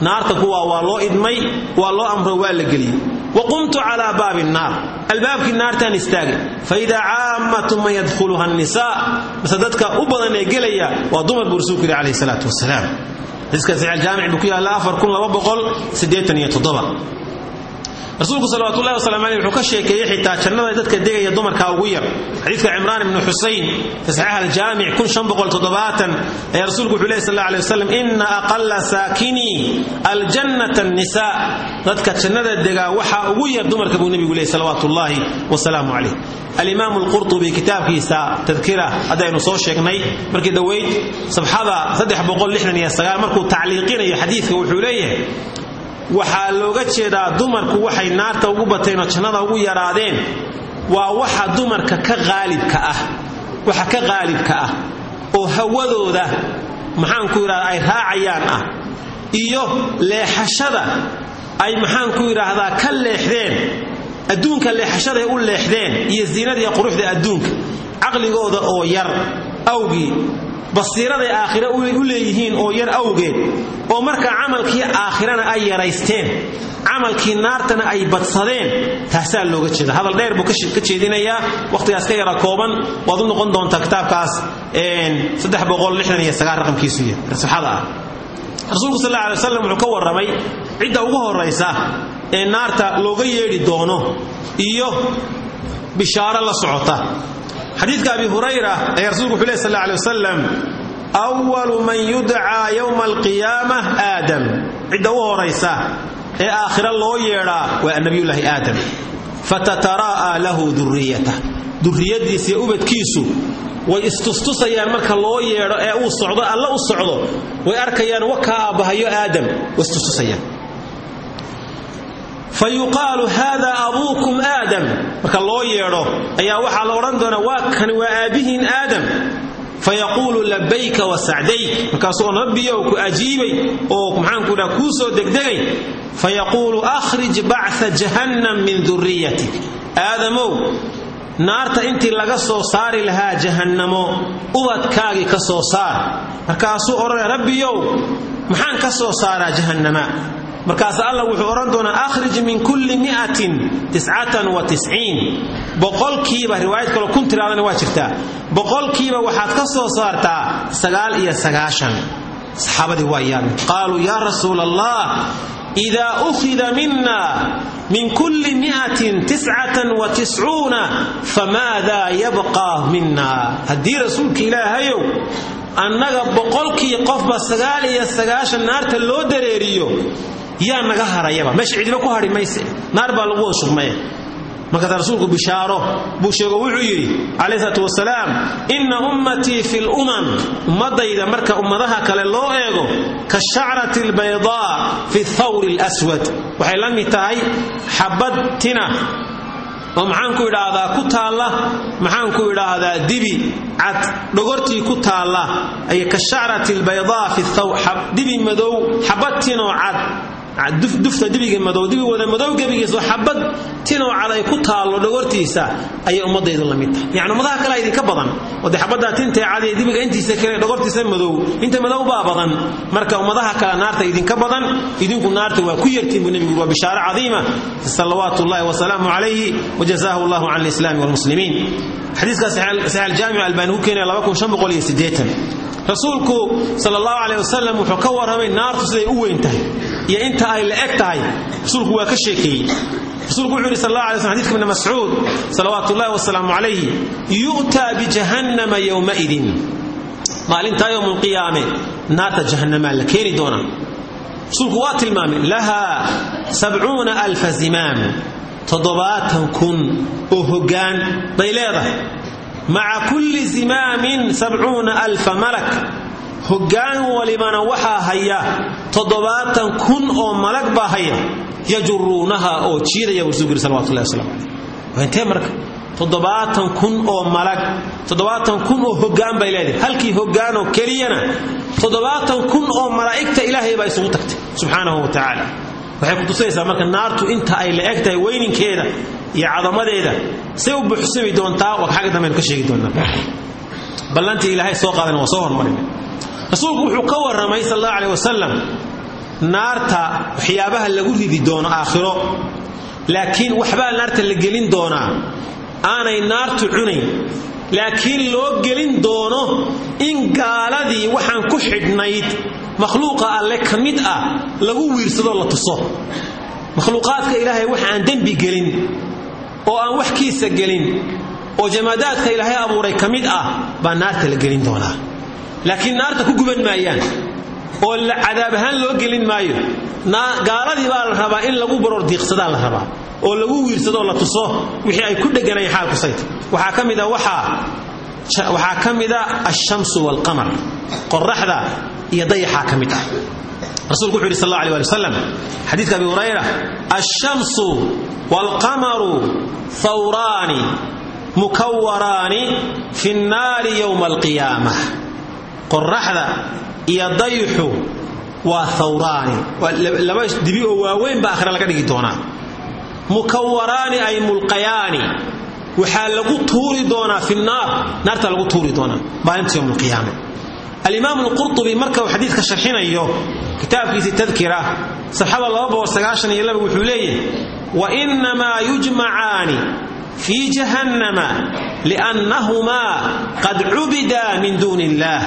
[SPEAKER 2] naarta kuwaa waa loo idmay waa loo amro waa la geliyey waqumtu calaa baabi nnaar albaabkii naartaan istaagay. Faidaa caammatu man yadkhuluha annisaa. Mase dadka u badan ee gelaya waa dumar buu rasuulku yidhi calayhi salaatu wasalaam. Xadiiska saxiix jaamic buu ku yaalla rasuulku salawatullahi wasalam aleyh wuxuu ka sheekeeyey xitaa jannada dadka degaya dumarka ugu yar. Xadiidka cimraan ibnu xusayn fi saxiix aljaamic ayaa rasuulku wuxuu lehy sal alla wasalam ina aqala saakinii aljannata annisaa. Dadka jannada degaa waxaa ugu yar dumarka buu nebigu lehy salawaatu ullaahi wasalaamu calayh alimaam alqurtubi kitaabkiisa tadkira haddaynu soo sheegnay markii dhoweyd sabxada markuu tacliiqinayo xadiidka wuxuu leeyahay waxaa looga jeedaa dumarku waxay naarta ugu bateen oo jannada ugu yaraadeen. Waa waxa dumarka ka qaalibka ah waxa ka qaalibka ah oo hawadooda maxaanku yidhahda ay raacayaan ah. Iyo leexashada ay maxaanku yidhaahdaa ka leexdeen adduunka leexashaday u leexdeen iyo ziinadiiyo quruxda adduunka caqligooda oo yar awgii basiiraday aakhire u leeyihiin oo yar awgeed oo marka camalkii aakhirana ay yaraysteen camalkii naartana ay badsadeen taasaa looga jeeda. Hadal dheer buu ka jeedinayaa wakhtigaas ka yara kooban waad u noqon doontaa kitaabkaas raqamkiisu saxada ah. Rasuulku sal alla alay wuxuu ka warramay cidda ugu horraysa ee naarta looga yeedhi doono iyo bishaaro la socota xadiidka abi hurayra ayaa rasulku wuxu leh sal alla alay wasalam awalu man yudcaa yowma alqiyaama aadam. Cidda u horaysa ee aakhira loo yeedhaa waa nabiyullaahi aadam. Fatataraa'a lahu duriyatah durriyadiisa iyo ubadkiisu way istustusayaan marka loo yeedho ee uu socdo alla u socdo way arkayaan wakaa aabbahayo aadam? Way istustusayaan fa yuqaalu hada abuukum aadam marka loo yeedho ayaa waxaa la odhan doonaa waa kani waa aabbihiin aadam fayaquulu labayka wa sacdayk markaasuu rabbiyow ku ajiibay oo maxaanku dhaha kuu soo degdegay fayaquulu akhrij bacثa jahannam min duriyatik aadamow naarta intii laga soo saari lahaa jahannamo ubadkaagii ka soo saar markaasuu odhanaya rabbiyow maxaan ka soo saaraa jahannama markaas alla wuxuu odhan doonaa akhrij min kulli miatin tiscatan wa tisciin boqolkiiba riwaayad kaloo kun tiraadana waa jirtaa. Boqolkiiba waxaad ka soo saartaa sagaal iyo sagaashan. Saxaabadii waa yaabeen qaaluu yaa rasuula allah ukhida mina min kulli miatin tiscatan wa tiscuuna famaadaa yabqaa mina haddii rasuulka ilaahayow annaga boqolkii qofba sagaal iyo sagaashan naarta loo dareeriyo yaa naga harayaba. Meesha cidiba ku mayse. Naar baa lagu wada shubmaya markaas rasuulku bishaaro buu sheego wuxuu yidhi calayhi salaatu wasalaam inna ummatii fi lumam ummadayda marka ummadaha kale loo eego ka shacrati albaydaa fi thawri alswad waxay la mid tahay xabad tina oo maxaan ku idhaahdaa ku taalla. Maxaan ku idhaahdaa dibi cad dhogortii ku taalla. Ay ka shacrati albaydaa fi dibi madow xabad tinoo dufta dibiga madow dibi wada madow gebigiisoo xabad tinoo cad ay ku taallo dhogortiisa ayay ummadaydu la mid tahay. Yacni ummadaha kale idinka badan oo dee xabaddaa tintae dibiga intiisa kale dhogortiisa madow inta madow baa badan. Marka ummadaha kale naarta idinka badan idinku naarta waa ku yartiin buu waa bishaaro cadiima. Salawaatu ullahi wasalaamu calayhi wajazaahu allahu can alislaami walmuslimiin. Xadiiskaas saxiix aljaamic albaani ku keenaya rasuulku sal allahu caleh wasalam wuxuu ka warramay naartu siday u weyn tahay iyo inta ay la eg tahay rasuulku waa ka sheekeeyey. Rasuulku wuxuu yidhi sal allah alay slam xadidka ibni mascuud salawaatu ullahi wasalaamu calayhi yu'taa bijahannama yowmaidin maalintaa yowma alqiyaame naarta jahannamaa la keeni doonaa rasuulku waa tilmaamay lahaa sabcuuna alfa zimaam toddobaatan kun oo hoggaan bay leedahay maca kulli zimaamin sabcuuna alfa malak. Hoggaan walibana waxaa haya toddobaatan kun oo malag baa haya. Yajuruunaha oo jiidaya buu rasuulku yiri salawatullahi wasalaamu calayh waa intee marka? Toddobaatan kun oo malag toddobaatan kun oo hoggaan bay leedahay halkii hoggaanoo keliyana toddobaatan kun oo malaa'igta ilaahay baa isugu tagtay. Subxaanahu wa tacaala waxay ku tusaysaa marka naartu inta ay la eg iyo cadamadeeda. Say u buuxsami doontaa waa xagga dambeaynu ka sheegi doonaa ballantii ilaahay soo qaadana waa soo hormarina rasuulku wuxuu ka warramay sal allahu aleh naarta waxyaabaha lagu ridi doono aakhiro. Laakiin waxbaa naarta la gelin doonaa aanay naartu cunayn. Laakiin loo gelin doono in gaaladii waxaan ku xidhnayd makhluuqa alle ka mid ah lagu wiirsadoo la tuso. Makhluuqaadka ilaahay wax aan dembi gelin oo aan wax kiisa gelin oo jamaadaadka ilaahay abuuray ka mid ah baa naarta la gelin doonaa. Laakiin naarta ku guban maayaan oo cadaab ahaan loo gelin maayo gaaladii baa la rabaa in lagu baroor diiqsadaa la rabaa oo lagu wiirsadoo la tuso wixii ay ku dheganayn xaalkusayta waxaa ka mida waxaa ka mida alshamsu waalqamar qoraxda iyo dayaxaa ka mid ah. Rasuulku wuxu yidhi sal alla alay ali wasalam xadiidka abi hurayra alshamsu waalqamaru thawraani mukawaraani fi nnaari yowma alqiyaamah. Qoraxda iyo dayxu waa thawraani. Waa laba dibi oo waaweyn ba akhre laga dhigi doonaa. Mukawaraani ay mulqayaani. Waxaa lagu tuuri doonaa fi naar naarta lagu tuuri doonaa maalinta yowm alqiyaama alimaam alqurtubi marka uu xadiidka sharxinayo kitaabkiisii tadkira safxada wuxuu leeyahay wainamaa yujmacaani fii jahannama liannahumaa qad cubidaa min duuni illaah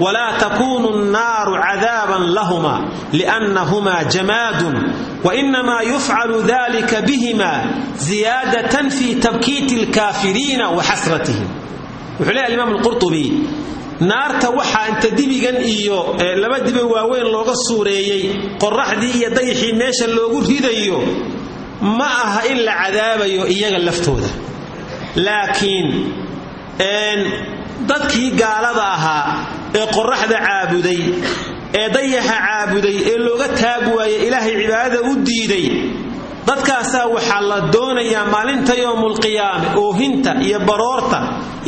[SPEAKER 2] walaa takunu annaaru cadaaban lahuma liannahumaa jamaadun wainamaa yufcalu dalika bihima ziyaadatan fi tabkiiti alkaafiriina wa xasratihim wuxuu leeyahy alimaam alqurtubi naarta waxaa inta dibigan iyo laba dibe waaweyn looga suureeyey qoraxdii iyo dayixii meesha loogu ridayo ma aha in la cadaabayo iyaga laftooda. Laakiin dadkii gaalada ahaa ee qoraxda caabuday ee dayaxa caabuday ee looga taag waayey ilaahay cibaadada u diiday dadkaasaa waxaa la doonayaa maalinta yowmulqiyaame oohinta iyo baroorta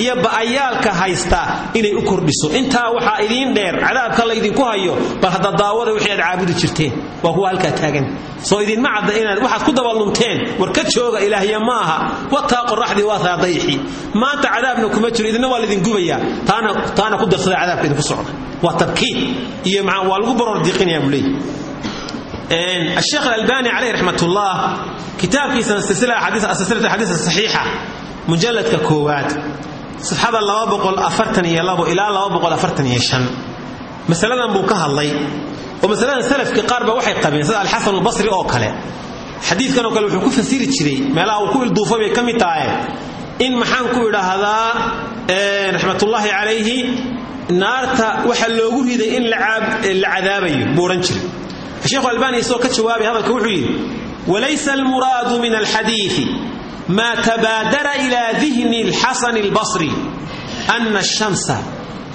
[SPEAKER 2] iyo ba'ayaalka haysta inay u kordhiso. Intaa waxaa idiin dheer cadaabka laydinku hayo bal hadda daawada wixii aad caabudi jirteen waa kuwa halkaa taagan. Soo idinma cadda inaad waxaad ku daballumteen war jooga ilaahya ma aha wataa qoraxdii waataa dayixi. Maanta cadaabna kuma jiro idinna waa laydingubayaa taana ku darsada cadaabka idinku socda. Waa tabkiid iyo waa lagu boroordiiqinaya buu leeyahy asheekh alalbani caleyh raxmatullah kitaabkiisana silsilada axaadiis asisilata axaadiisa saxiixa mujalladka koowaad safxada ilaa masaladan buu ka hadlay oo masaladan salafkii qaar waxay qabeen sida alxasan albasri oo kale. Xadiidkan oo kale wuxuu ku fasiri jiray meelaha uu ku ilduufay bay ka mid tahay in maxaan ku idhaahdaa raxmatullaahi calayhi naarta waxaa loogu riday in la cadaabayo buu odhan jiray. Sheekhu albaani isagoo ka jawaabay hadalka wuxuu yidhi walaysa almuraadu min alxadiii ما تبادر إلى ذهن الحسن البصري أن الشمس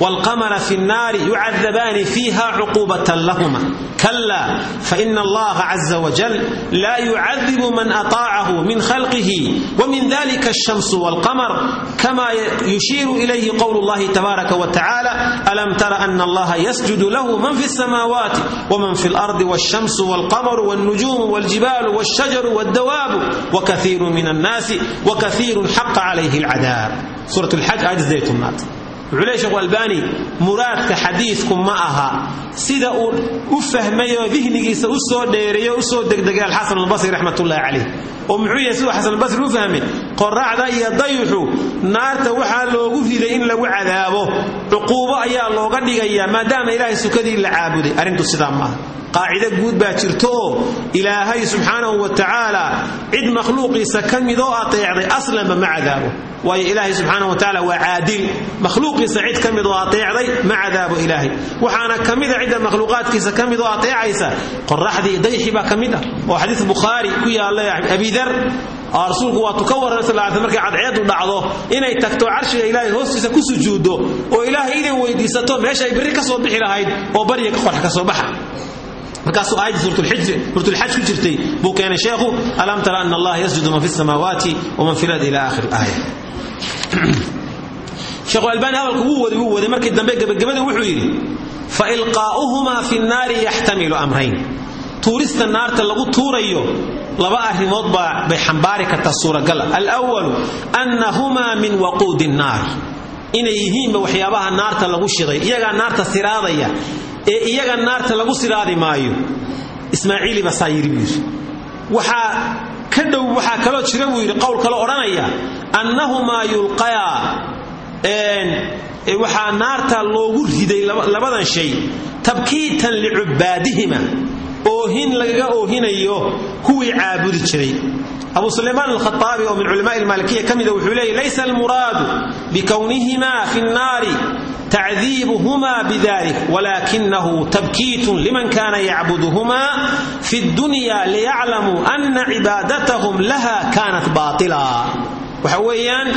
[SPEAKER 2] والقمر في النار يعذبان فيها عقوبة لهما كلا فإن الله عز وجل لا يعذب من أطاعه من خلقه ومن ذلك الشمس والقمر كما يشير إليه قول الله تبارك وتعالى ألم تر أن الله يسجد له من في السماوات ومن في الأرض والشمس والقمر والنجوم والجبال والشجر والدواب وكثير من الناس وكثير حق عليه العذاب سورة الحج آية زيت النار wuxuu leey sheekhu albaani muraadka xadiidku ma aha. Sida uu u fahmay oo dihnigiisa u soo dheereeyo u soo degdegay alxasan albasri raxmatullaahi calayh. Oo muxuu yahay siduu xasan albasri u fahmay? Qoraxda iyo dayuxu naarta waxaa loogu riday in lagu cadaabo. Cuquubo ayaa looga dhigayaa maadaama ilaahay sukadii la caabuday. Arrintu sidaa maaha qaacido guud baa jirto. Oo ilaahay subxaanahu wa tacaala cid makhluuqiisa ka midoo ateecday aslanba ma cadaabo. Waayo ilaahay subxaanahu wa tacaala waa caadil. Makhluuqiisa cid ka mid ma cadaabo ilaahay. Waxaana ka mida cidda makhluuqaadkiisa ka mid oo ateecaysa qoraxdii dayxi baa ka mid ku yaalla abidar oo rasuulku waatu ka warran sal l markay dhacdo inay tagto carshiga ilaahay hoostiisa ku sujuuddo oo ilaahay inay weydiisato meesha ay berri ka soo bixi lahayd oo barya qorax ka soo baxa markaasuu aayadda suuratulxaj ku jirtay buu keenay sheekhu alam tara ana allaha yasjudu man fi samaawaati waman fi lard ila akhir aaya. Sheekhu albaani hadalku wuu waday wuu waday markii dambe gebagabada wuxuu yidhi fa ilqaa'uhumaa fi nnaari yaxtamilu amrayn tuurista naarta lagu tuurayo laba arrimood baa bay xambaari kartaa suuragala alwalu annahumaa min waquudi nnaar inay yihiinba waxyaabaha naarta lagu shiday iyagaa naarta siraadaya ee iyaga naarta lagu siraadi maayo. Ismaaciili baa saa yidhi buu ka dhow waxaa kaloo jira buu yidhi qowl kaloo odhanaya annahumaa yulqayaa waxaa naarta loogu riday labadan shay tabkiitan licubbaadihima oohin lagaga oohinayo kuwii caabudi jiray. Abu sulaymaan alkhaaabi oo min culamaai almaalikiya ka mida wuxuu leeyay laysa almuraadu bikownihimaa fi nnaari tacdiibuhuma bidalik walakinahu tabkiitun liman kana yacbuduhuma fi dunya liyaclamuu ana cibaadatahum laha kanat baatila waxa weeyaan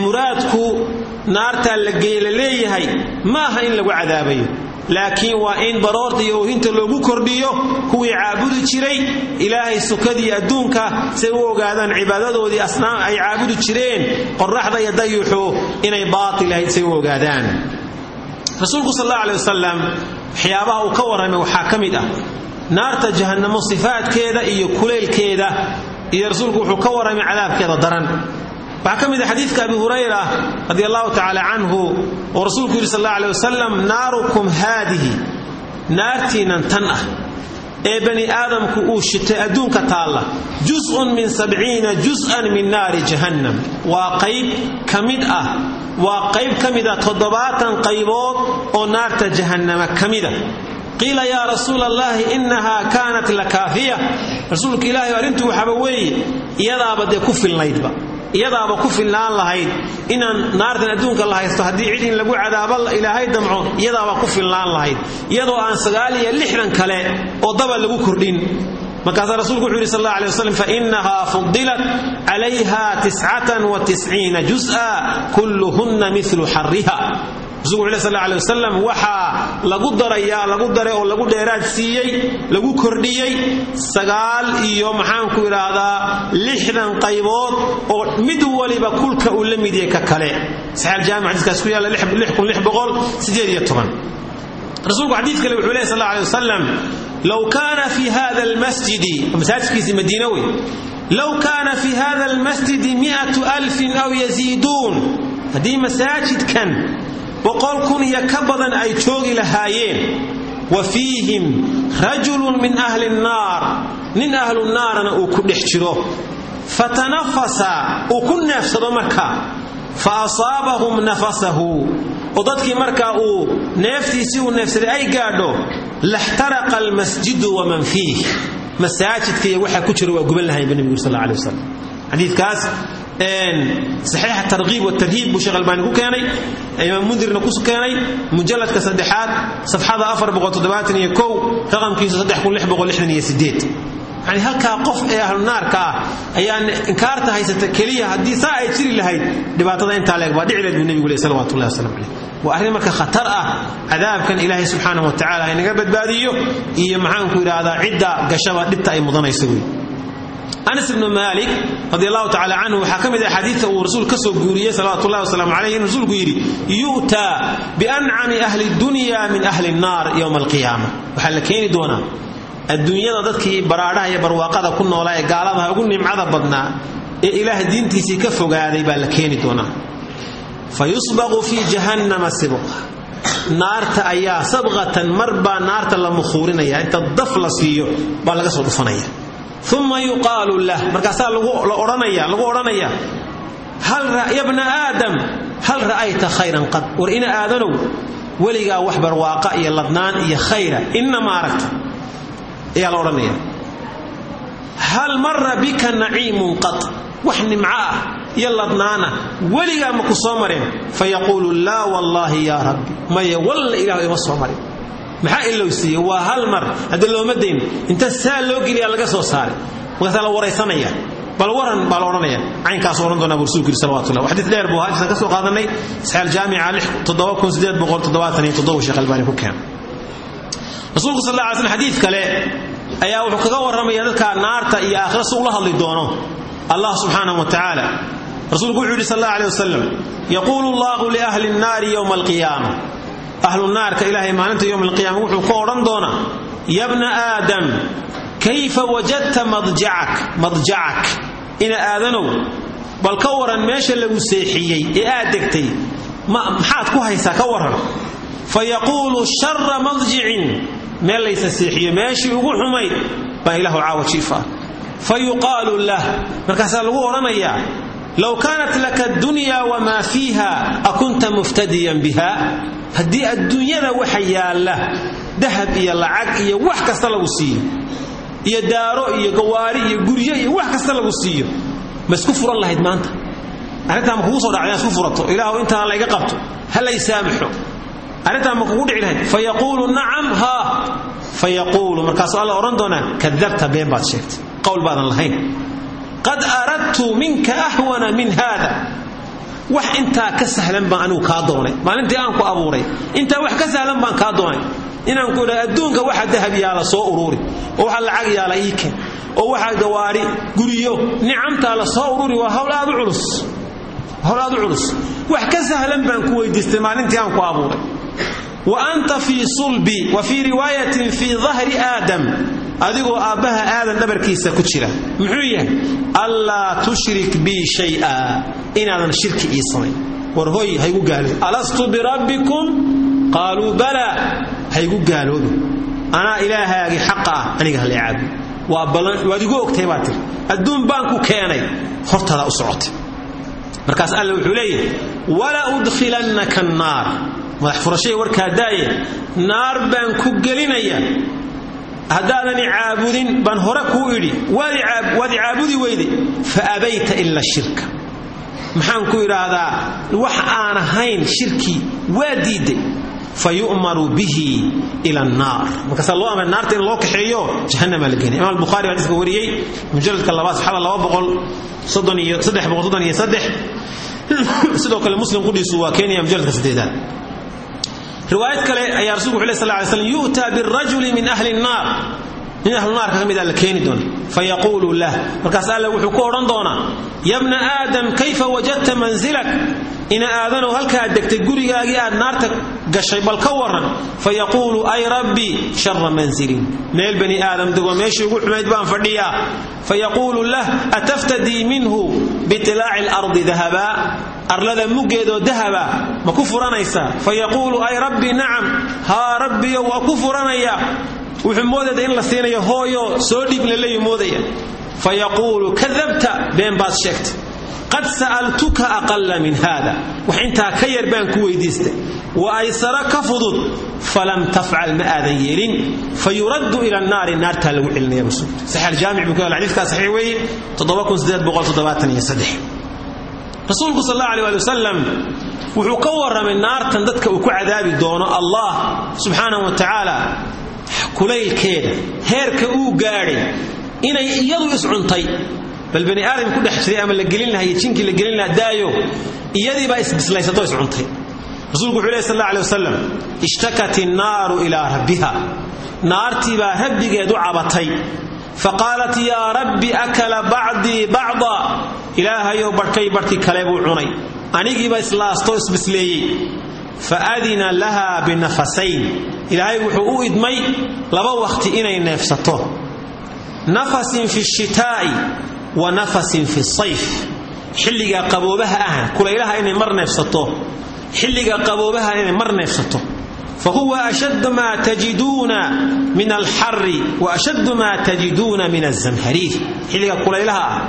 [SPEAKER 2] muraadku naartaa la leeyahay ma in lagu cadaabayo laakiin waa in baroorta iyo oohinta loogu kordhiyo kuwii caabudi jiray ilaahay sukadii adduunka say u ogaadaan cibaadadoodii asnaam ay caabudi jireen qoraxda iyo dayuxu inay baatil ahayd say u ogaadaan. Rasuulku sal alla aley wasalam waxyaabaha uu ka warramay waxaa ka mid ah naarta jahannamo sifaadkeeda iyo kulaylkeeda iyo rasuulku wuxuu ka warramay cadaabkeeda daran waxaa ka mid a xadiidka abi hurayra radi allahu tacaala canhu rasuulku yidhi sal alla aleh wasalam naarukum haadihi naartiinan tan ah ee bani aadamku uu shitay adduunka taalla juz'un min sabciina juz'an min naari jahannam. Waa qayb ka mid ah waa qayb ka ah toddobaatan qaybood oo naarta jahannama ka mida qiila yaa rasuula allahi innaha kaanat lakaafiya rasuulka ilaahay arrintu waxaaba weeye iyadaaba ku filnaydba iyadaaba ku filnaan lahayd. Inaan naartan adduunka la haysto haddii cid in lagu cadaabo ilaahay damco iyadaaba ku filnaan lahayd. Iyadoo aan sagaal iyo lixdan kale oo daba lagu kordhin. Markaasaa rasuulku wuxuu yidhi sal alla alay wasalam fainaha fudilat calayha tiscatan wa tisciina jus'a kulluhunna milu xariha rasuulku sal alay wasalam waxaa lagu darayaa lagu daray oo lagu dheeraad siiyey lagu kordhiyey sagaal iyo maxaanku idhaahdaa lixdan qaybood oo mid waliba kulka uu la mid yahay ka kale. Saxiixaljaamic xadiiskaas ku yaalla rasuulku xadiid kale wuxuu lehy sal alay wasalam low kaana fi hada almasjidi masaajidkiisii madiina wey low fi hada almasjidi miatu alfin aw yaziiduun. Haddii masaajidkan boqol kun iyo ka badan ay joogi lahaayeen. Wa fiihim rajulun min ahli nnaar nin ahlu naarna uu ku dhex jiro. Fatanafasa uu ku neefsado markaa fa asaabahum nafasahu. Oo dadkii markaa uu neeftiisii uu neefsaday ay gaadho laxtaraqa almasjidu waman fiih. Masaajidka iyo waxa ku jira waa guban lahayn ba nebigu sal alla alay wasalam saxiixa tarkiib watarhiib buu sheekh albaani ku keenay imaam mundirna ku keenay mujalladka saddexaad safxada raqamkiisu yani halkaa qof ee ahlu naarka ah inkaarta haysata keliya haddii saa ay jiri lahayd dhibaatada intaa leeg baa dhici lahayd buu nebigu leh salawatullahi wasalam caleyh waa arrin khatar ah cadaabkan ilaahay subxaanahu wa tacala inaga badbaadiyo iyo maxaanku idhaahdaa cidda gashaba dhibta ay mudanayso wey anas ibnu maalik radi allahu tacala canhu waxaa ka mid ah xadiidka uu rasuul ka soo guuriyey salawatullahi wasalaamu calayh in rasuulku yidhi yu'taa biancami ahli dunya min ahli nnaar yowma alqiyaama. Waxaa la keeni doonaa adduunyada dadkii baraadhaha iyo barwaaqada ku noolaa ee gaaladaha ugu nimcada badnaa ee ilaah diintiisii ka fogaaday baa la keeni doonaa. Fa yusbaqu jahannama sibqa naarta ayaa sabqatan mar naarta la mukhuurinaya inta daf la siiyo baa laga soo dhufanaya uma yuqaalu lah. Markaasaa lagu odhanaya ya bna aadam? Hal ra'ayta khayran qad? War ina aadanow weligaa wax barwaaqa iyo ladnaan iyo khayra. Inna ma aragta. Ayaa la odhanaya. Hal mara bika naciimun qad? Wax nimco ah iyo ladnaan ah weligaa ma ku soo mareen? Fayaquulu laa wallaahi yaa rabbi. Maya walla ilahu ima soo marin maxaa ilowsiiye waa hal mar. Hadda looma dayn inta saa loo geliya laga soo saaray. Markaasaa la waraysanaya bal waran baa la odhanaya caynkaasu odhan doonaa buu rasuulku yidhi salawatullah xadiis dheer buu hadisan ka soo qaadanay. Saxiix aljaamica sheekh albaani ku keenay rasuulku sal alla alay slam xadiid kale ayaa wuxuu kaga warramaya dadka naarta iyo aakhira si ula hadli doono. Allah subxaanahu wa tacaala rasuulku wuxuu yidhi sal alla alay wasalam yaquulu allahu liahli nnaari yowma alqiyaama ahlu naarka ilaahay maalinta yowm alqiyaama wuxuu ka odhan doonaa ya bna aadam kayfa wajadta madjacak? Ina aadanow bal ka waran meesha lagu seexiyey ee aad degtay maxaad ku haysaa ka waran? Fa yaquulu shara madjicin. Meel laysa seexiyo meeshii ugu xumayd baa ilahu caawa jiifa. Fa yuqaalu lah. Markaasaa lagu odhanayaa low kaanat laka dunya wamaa fiiha akunta muftadiyan biha haddii adduunyada waxa yaalla dahab iyo lacag iyo wax kasta lagu siiyo iyo daaro iyo gawaari iyo guryo iyo wax kasta lagu siiyo ma isku furan lahayd maanta. Arrintaa ma kugu soo dhacday isku furato. Ilaahu intaan layga qabto. Ha lay saamaxo arrintaa ma kugu dhici lahayd. Fa yaquulu nacam haa qad aradtu minka ahwana min haada. Wax intaa ka sahlan baan anigu kaa doonay. Maalintii aan ku abuuray. Intaa wax ka sahlan baan kaa doonay. Inaan ku idhaa adduunka waxa dahab yaalla soo uruuri. Oo waxa lacag yaalla ii keen. Oo waxa gawaari guriyo. Nicamtaa la soo ururi waa hawl aad u culus. Hawl aad u culus. Wax ka sahlan baan ku weydiistay. Maalintii aan ku abuuray wa anta fii sulbi wa fii riwaayatin fii dahri aadam adigoo aabbaha aadan dhabarkiisa ku jira. Muxuu yahay? Allaa tushrik bii shaya. Inaadan shirki ii samayn haygu gaaloobin alastu birabbikum qaaluu balaa haygu gaaloobin anaa ilaahaagii xaqa ah aniga hala ballan waad igu ogtay baa tiri. Adduun baan ku keenay. Hortaada u markaas alla wuxuu leeyahay wala udkhilannaka annaar madax furashay warkaa daaye naar baan ku gelinaya. Haddaadani caabudin baan hore kuu idhi waad i caabudi weyday fa abayta ila shirka. Maxaan ku idhaahdaa wax aan ahayn shirkii waa diidday. Fa yu'maru bihi ila annaar markaasaa loo amray naarta in loo kaxeeyo jahannama la geenay imaam albukhaari baa xadiiska wariyey mujalladka labaad saxada laba boqol soddon iyo saddex boqol soddon iyo saddex. Sidoo kale muslim qudhiisu waa keenaya mujalladka saddeedaad riwaayad kale ayaa rasulku wuxu leh sal ly slam yu'taa birajuli min ahli nnaar nin ahlu naarka ka mid a la keeni doona. Fayaquulu lah. Markaas alle wuxuu ku odhan doonaa ya bna aadam kayfa wajadta mansilak ina aadanow halkaad degtay gurigaagii aad naarta gashay bal ka waran fayaquulu ay rabbii shara mansilin meel bani aadam dego meeshii ugu xumayd baan fadhiyaa. Fayaquulu lah ataftadii minhu bitilaaci alardi dahabaa arlada muggeedoo dahaba ma ku furanaysaa fayaquulu ay rabbi nacam haa rabbiyo waa ku furanaya. Wuxuu moodaya in la siinayo hooyo soo dhiib laleeyu moodaya. Fa yaquulu kadabta been baad qad sa'altuka aqalla min haada. Wax ka yar baan ku weydiistay. Wa aysara ka fudud falam tafcal ma aadan yeelin. Fa yuraddu ila annaari naartaa lagu celinaya rasuulka. Saxiix aljaamic buu ku yaalla xadiiskaa saxiix weeye rasuulku sal allahu alay ali wasalam wuxuu ka warramay naartan dadka uu ku cadaabi doono allah subxaanahu wa tacaala kulaylkeeda heerka uu gaadhay inay iyadu iscuntay. Bal bani aadam ku dhex ama la gelin lahaa iyo la gelin lahaa daayo iyadiibaa isbislaysatoo iscuntay. Rasuulku wuxuu lehy sal alla alay wasalam ishtakat innaaru ilaa rabbiha. Naartii baa rabbigeed u cabatay faqaalat yaa rabbi akala bacdii bacda? Ilaahayow barhkay barhkii kale buu cunay. Anigiiba islaastoo isbisleeyey. Faadina laha binafasayn ilaahay wuxuu u idmay laba wakhti inay neefsato. Nafasin fi shitaa'i wa nafasin fi sayf. Xilliga qaboobaha ah kulaylaha inay mar neefsato. Xilliga qaboobaha inay mar neefsato fa huwa ashaddu maa tajiduuna min alxari wa ashaddu maa tajiduuna min azamhariir xilliga kulaylaha ah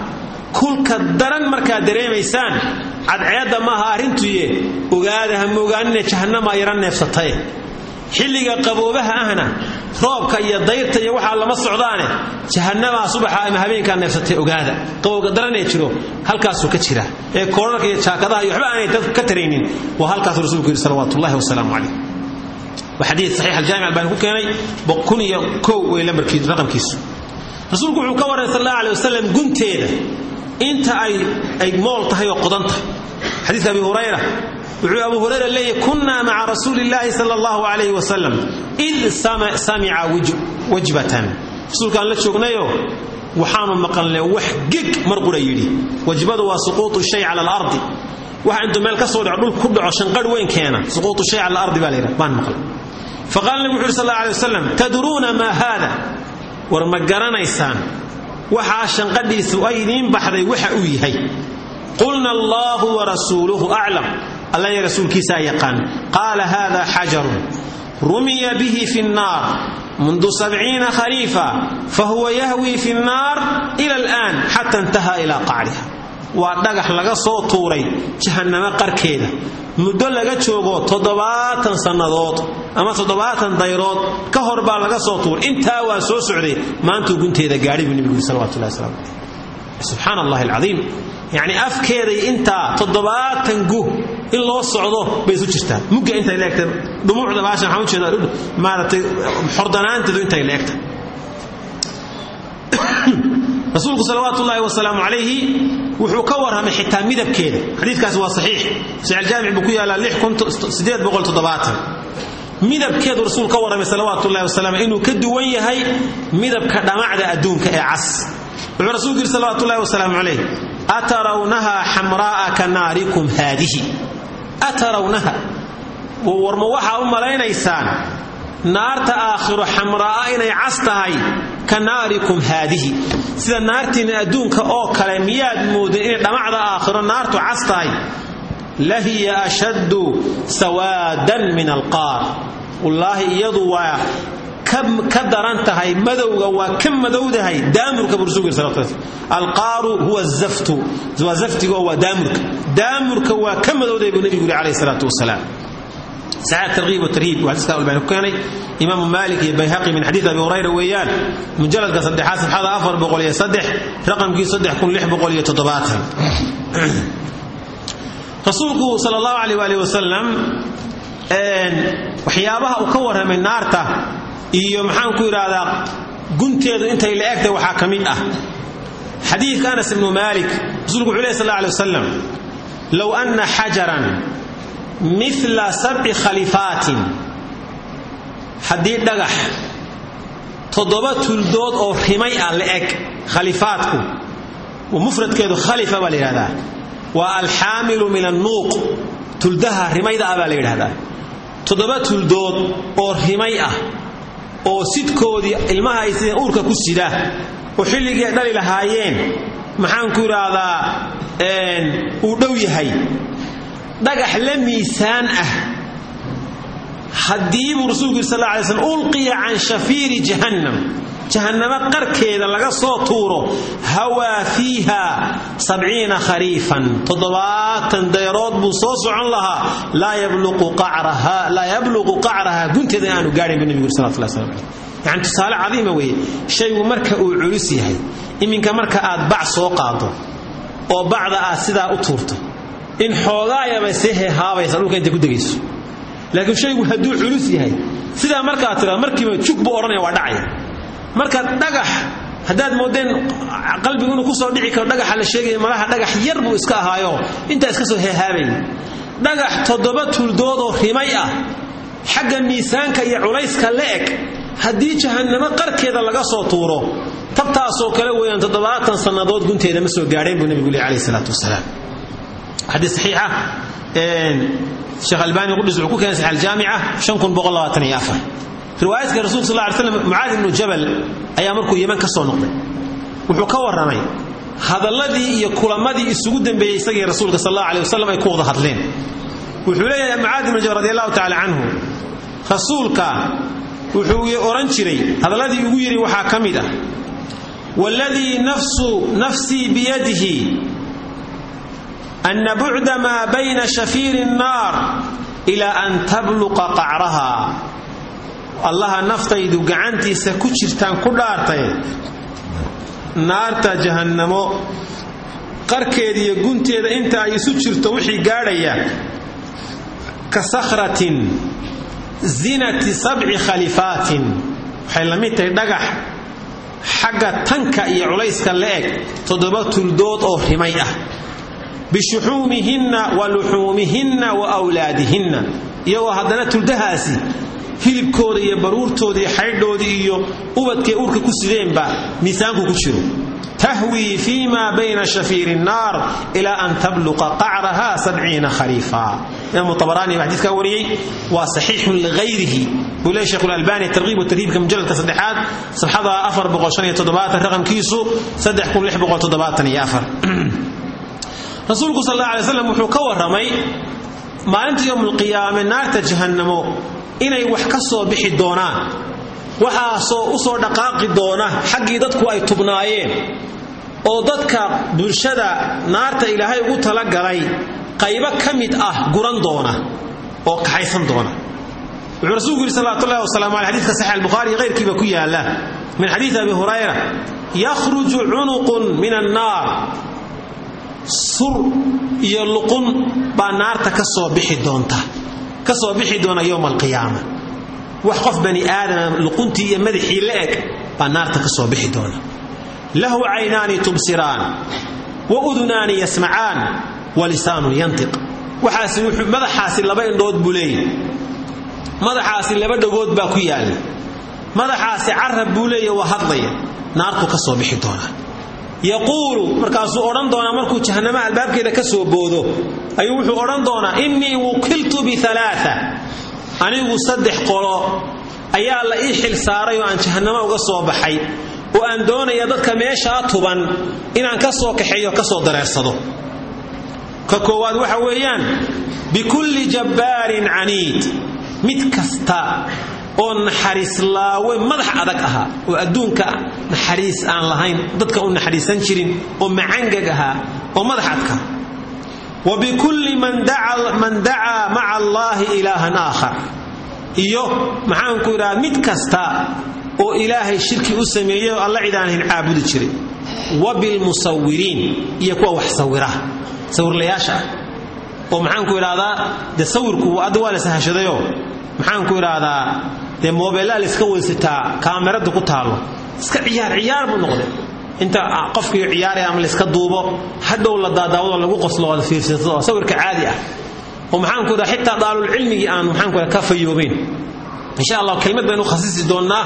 [SPEAKER 2] kulka daran markaad dareemaysaan cadceedda maaha arrintuye ogaada ha moogaanine jahannama yara neefsatae xilliga qaboobaha ahna roobka iyo dayrta iyo waxaa lama socdaane jahanamaa subaxa ama habeenkaa neefsatay ogaada qabowga daranee jiro halkaasuu ka jira ee koorarka iyo jaakadaha iyo waxba aanay dad ka taraynin waa halkaasuu rasuulku yidhi salawaatullahi wasalaamu calayh waa xadiid saxiix aljaamic albani ku keenay kun iyo kow wey lambarkiisu raqamkiisu rasuulku wuxuu ka warray sal alay wasalam gunteeda. Inta ay mool tahay oo qodan tahay. Xadiidka abi hurayra wuxuu abu hurayra leeyahy kunnaa maca rasuuli illaahi sala allahu calayhi wasalam id samica wajbatan. Rasuulkaan la joognayo waxaanu maqalnay wax geg mar qura yidhi. Wajbadu waa suquutu shay cala alardi. Waxa intuu meel ka soo dhaco dhulka ku dhaco shanqarh weyn keena. Suquutu shay cala alardi baa la yidhaha baan maqlay faqaala nabi wuxu uhi sal alla alay wasalam tadruuna maa haada? War ma garanaysaan waxaa shanqadhiisu ay idiin baxday waxa uu yahay. Qulna allaahu warasuuluhu aclam alla iyo rasuulkiisaa yaqaan qaala hada xajarun rumiya bihi fi nnaar mundu sabciina khariifa fahuwa yahwi fi nnaar ila alaan xata intaha ilaa qacliha waa dhagax laga soo tuuray jahannamo qarkeeda. Muddo laga joogo toddobaatan sannadood ama toddobaatan dayrood ka hor baa laga soo tuuray. Intaa waa soo socday maantuu gunteeda gaadhay buu nebigu yuri salawatullahi waslamu caleyh subxaan allahi alcadiim. Yacni gu in loo socdo bay isu jirtaa. Mugga intay leegtay dhumuucda baasha waxaan u jeedaa maaragtay xordanaanteedu intay leegtay rasuulku salawaatu ullaahi wasalaamu wuxuu ka warramay xitaa midabkeeda. Xadiidkaasi waa saxiix. Saxiixaljaamic buu ku yaallaa midabkeedu rasuul ka warramay salawaatu ullahi inuu ka duwan yahay midabka dhamacda adduunka ee cas. Wuxuu rasuulku yidhi salawatu ullahi wasalaamu calayh atarawnaha xamraa'a ka naarikum haadihi? Atarawnaha warma waxaa u malaynaysaan naarta aakhiro xamraa'a inay cas tahay ka naarikum haadihi. Sida naartiinna adduunka oo kale miyaad moodeen inay dhamacda aakhiro naartu cas tahay? Lahiya ashaddu sawaadan min alqaar. Wallaahi iyadu waa ka daran tahay madowga waa ka madowdahay daamurka buu rasulku yiri salawatu alqaaru huwa zaftu. Waa zaftiga oo waa daamurka. Daamurka waa ka madowdahay buu yiri calayhi salaatu wasalaam imaamu maalik iyo bayhaqi min xadiid abi hurayra weeyaan mujalladka saddexaad safxada afar boqol iyo saddex raqamkii saddex kun lix boqol iyo toddobaatan rasuulku sala allahu calayh waalihi wasalam waxyaabaha uu ka warramay naarta iyo maxaan ku idhaahdaa gunteedu intay la egtahay waxaa ka mid ah. Xadiidka anas ibnu maalik rasuulku wuxuu leh sal alla alay wasalam low anna xajaran mila sabci khalifaatin. Haddii dhagax toddoba tuldood oo rimay ah la eg khalifaadku mufradkeedu khalifa baa la yidhahdaa. Waa alxaamilu min annuuq tuldaha rimayda ah baa la yidhahdaa. Toddoba tuldood oo rimay ah oo sidkoodii ilmaha ay sideen uurka ku sida oo xilligii ay dhali lahaayeen maxaan ku idhaahdaa uu dhow yahay dhagax la miisaan ah. Haddii buu rasuulku yiri sal alay slm ulqiya can shafiiri jahannam jahannamo qarkeeda laga soo tuuro hawaa fiiha sabciina khariifan toddobaatan dayrood buu soo socon lahaa. Laa yabluqu qacraha gunteeda aanu gaadhayn bu nebigu yiri salawatullah slam aleyh yani tusaale cadiima shaygu marka uu culus yahay iminka marka aad bac soo qaado oo bacda aad sidaa u tuurto in xoogaayabay see heehaabaysa dhulka intay ku degayso. Laakiin shaygu hadduu culus yahay sidaa markaad tiraado markiiba jug buu waa dhacaya. Marka dhagax haddaad moodeen qalbigu inuu ku soo dhici karo dhagaxa la sheegaya malaha dhagax yar buu iska ahaayo. Intaa iska soo hehaabay dhagax toddoba tuldood oo rimay ah xagga miisaanka iyo culayska la eg haddii jahannamo qarkeeda laga soo tuuro tabtaasoo kale weeyaan toddobaatan sannadood gunteeda ma soo gaadheen buu nebigu leey calayhi salaatu wasalaam xadiis saxiixa sheekh albaani qudhis wuxuu ku keenay saxiix aljaamica riwaayaadka rasuulka sal ly slam mucaadi ibnu jabal ayaa markuu yeman ka soo noqday. Wuxuu ka warramay hadalladii iyo kulamadii isugu dambeeyey isagii rasuulka sal allahu aleh ay ku wada hadleen. Wuxuu leeyahay mucaadi ibnu jabal radi allahu tacala canhu rasuulka wuxuu odhan jiray hadalladii ugu yidhi waxaa ka mid ah waladii nafsii biyadihi ana bucda maa bayna shafiiri nnaar ilaa an tabluqa qacraha allaha naftaydu gacantiisa ku jirtaan ku dhaartay naarta jahannamo qarkeeda iyo gunteeda inta ay isu jirto wixii gaadhaya ka sakhratin zinati sabci khalifaatin waxay la mid tahay dhagax xagga tanka iyo culayska la eg toddoba tuldood oo rimay ah bishuxuumihinna wa luxuumihinna wa wlaadihinna iyagoo haddana tuldahaasi hilibkooda iyo baruurtooda iyo xaydhooda iyo ubadkay urka ku sideenba miisaanku ku jiro tahwii fi ma bayna shafiiri nnaar ilaa an tabluqa qacraha sabciina khariifa imaamu abaraani baa xadiiskaa wariyey waa saxiixun ligayrihi buu leey sheekh lalbani tarkiib watarhiibka mujaladka saddexaad safxada raqamkiisu rasuulku sal alla alay slam wuxuu ka warramay maalinta yowmulqiyaame naarta jahannamo inay wax ka soo bixi doonaan. Waxaasoo u soo dhaqaaqi doona xaggii dadku ay tubnaayeen oo dadka bulshada naarta ilaahay ugu talagalay qaybo ka mid ah guran doona oo kaxaysan doona. Wuxuu rasuulku yidhi salawatullahi wasalaamu aley xadidka saxiix albukhaari kayrkiiba ku yaalla min xadiidi abi hurayra yakhruju cunuqun min annaar sur iyo luqun baa naarta ka soo bixi doonta ka soo bixi doona yowma alqiyaama wax qof bani aadama luquntii iyo madaxii la eg baa naarta ka soo bixi doona. Lahu caynaani tubsiraan wa udunaani yasmacaan wa lisaanun yantiq. Waxaasi wuxuu madaxaasi laba indhood buu leeyahy madaxaasi laba dhagood baa ku yaalla madaxaasi carab buu leeyahy waa hadlaya. Naartu ka soo bixi doona yaquulu markaasuu odhan doonaa markuu jahannama albaabkeeda ka soo boodo ayuu wuxuu odhan doonaa innii wukiltu bialaaa anigu saddex qolo ayaa la ii xil saaray oo aan jahannamo uga soo baxay oo aan doonaya dadka meeshaa tuban inaan ka soo kaxeeyo ka soo dareersado. Ka koowaad waxa weeyaan bikulli jabbaarin caniid. Mid kasta oo naxariislaawe madax adag ahaa oo adduunka naxariis aan lahayn dadka u naxariisan jirin oo macangag ahaa oo madax adka. Wa bikulli man dacaa maca allaahi ilaahan aakhar. Iyo maxaanku idhaha mid kasta oo ilaahay shirki u sameeyey oo alla cid aan ahayn caabudi jiray. Wa bilmusawiriin iyo kuwa wax sawira sawirlayaasha. Ah oo maxaanku idhahdaa dee sawirku adda waa la sahashadayo maxaanku idhaahdaa dee moobelaa la iska weysataa kaamirada ku taallo iska ciyaar ciyaar buu noqday inta qofkii ciyaaraya ama layska duubo hadhow la daadaawado lagu qoslo oo la fiirsado oo sawirka caadi ah oo maxaanku idhaha xitaa daalulcilmigii aan maxaanku idhaha ka fayoobayn insha allah kelmad baynu khasisi doonnaa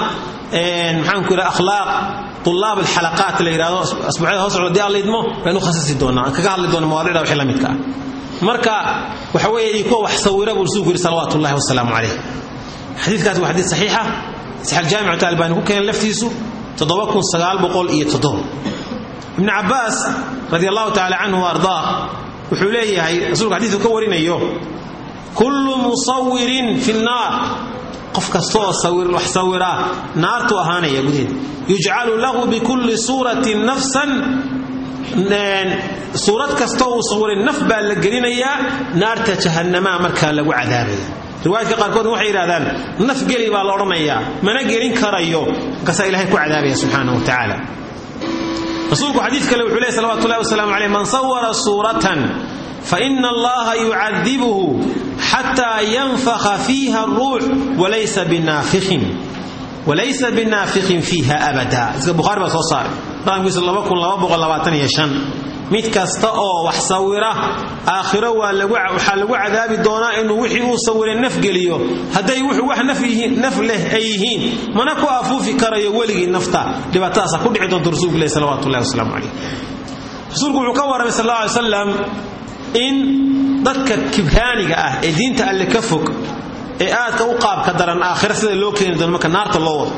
[SPEAKER 2] maxaanku idhaha akhlaaq طulaab alxalaqaat la yidhahdo asbuucyada hoos socda dii alla idmo baynu khasisi doonnaa kaga hadli doona mawaadicda wixii la midka ah marka waxa weeye iyo kuwa wax sawira buu rasuulku yidhi salawaatu ullahi wasalaamu calayh. Xadiidkaas waa xadiid saxiixa. Saxiix jaamicu albani ku keenay laftiisu ibn cabaas radi allahu taala canhu wuxuu leeyahay rasuulku xadiiku ka warinayo kullu musawirin fi nnaar qof kastaoo wax sawira naartu ahaanaya gudaheeda yujcalu lahu bikulli suuratin nafsan suurad kastoo uu sawiray naf baa la gelinayaa naarta jahannamaa markaa lagu cadaabaya riwaayadka qaarkoodna waxay yidhahdaan naf geli baa la odhanayaa mana gelin karayo markaasaa ilahay ku cadaabaya subxaana wa tacaala. Rasuulku xadiid kale wuxuu leey salawatu ullahi wasalaamu caleyh man sawara suuratan faina allaha yucadibuhu xataa yanfakha fiiha aruux walaysa binaafikhin. Fiiha abada mid kasta oo wax sawira aakhiro waxaa lagu cadaabi doonaa inuu wixii uu sawiray naf geliyo. Hadday wax naf leh ay yihiin mana ku afuufi karayo weligii nafta. Dhibaatadaasa ku dhici doonta rasuulku salawatullahi wasalaamu calayh. Rasuulku wuxuu ka warramay sal alla alay slam in dadka kibraaniga ah ee diinta alle ka fog ee aadka u qaabka daran aakhira sida loo keeni doono marka naarta loo wado.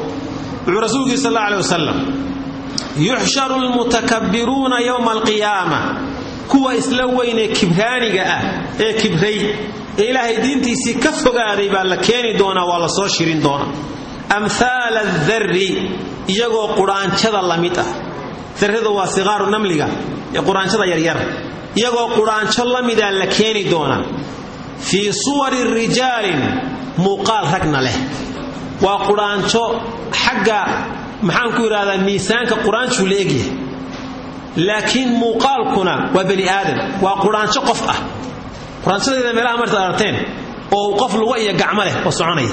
[SPEAKER 2] Wuxuu rasuulkii sal alla alay wasalam yuxsharu almutakabbiruuna yowma alqiyaama. Kuwa isla weynee kibraaniga ah ee kibray ee ilaahay diintiisii ka fogaaday baa la keeni doonaa waa la soo shirin doonaa. Amhaala adarri iyagoo qudhaanjada la ah. Darrida waa siqaaru namliga ee qudhaanjada yaryar iyagoo qudhaanjo la midaa la keeni doonaa. Fii suwari rijaalin muuqaal ragna leh. Waa qudhaanjo xagga maxaan ku idhahdaa miisaanka quraanjuu la egyahay. Laakiin muuqaalkuna waa bani aadam waa quraanjo qof ah. Quraanjadeeda meelaha martaad aragteen oo qof luga iyo gacmo leh oo soconaya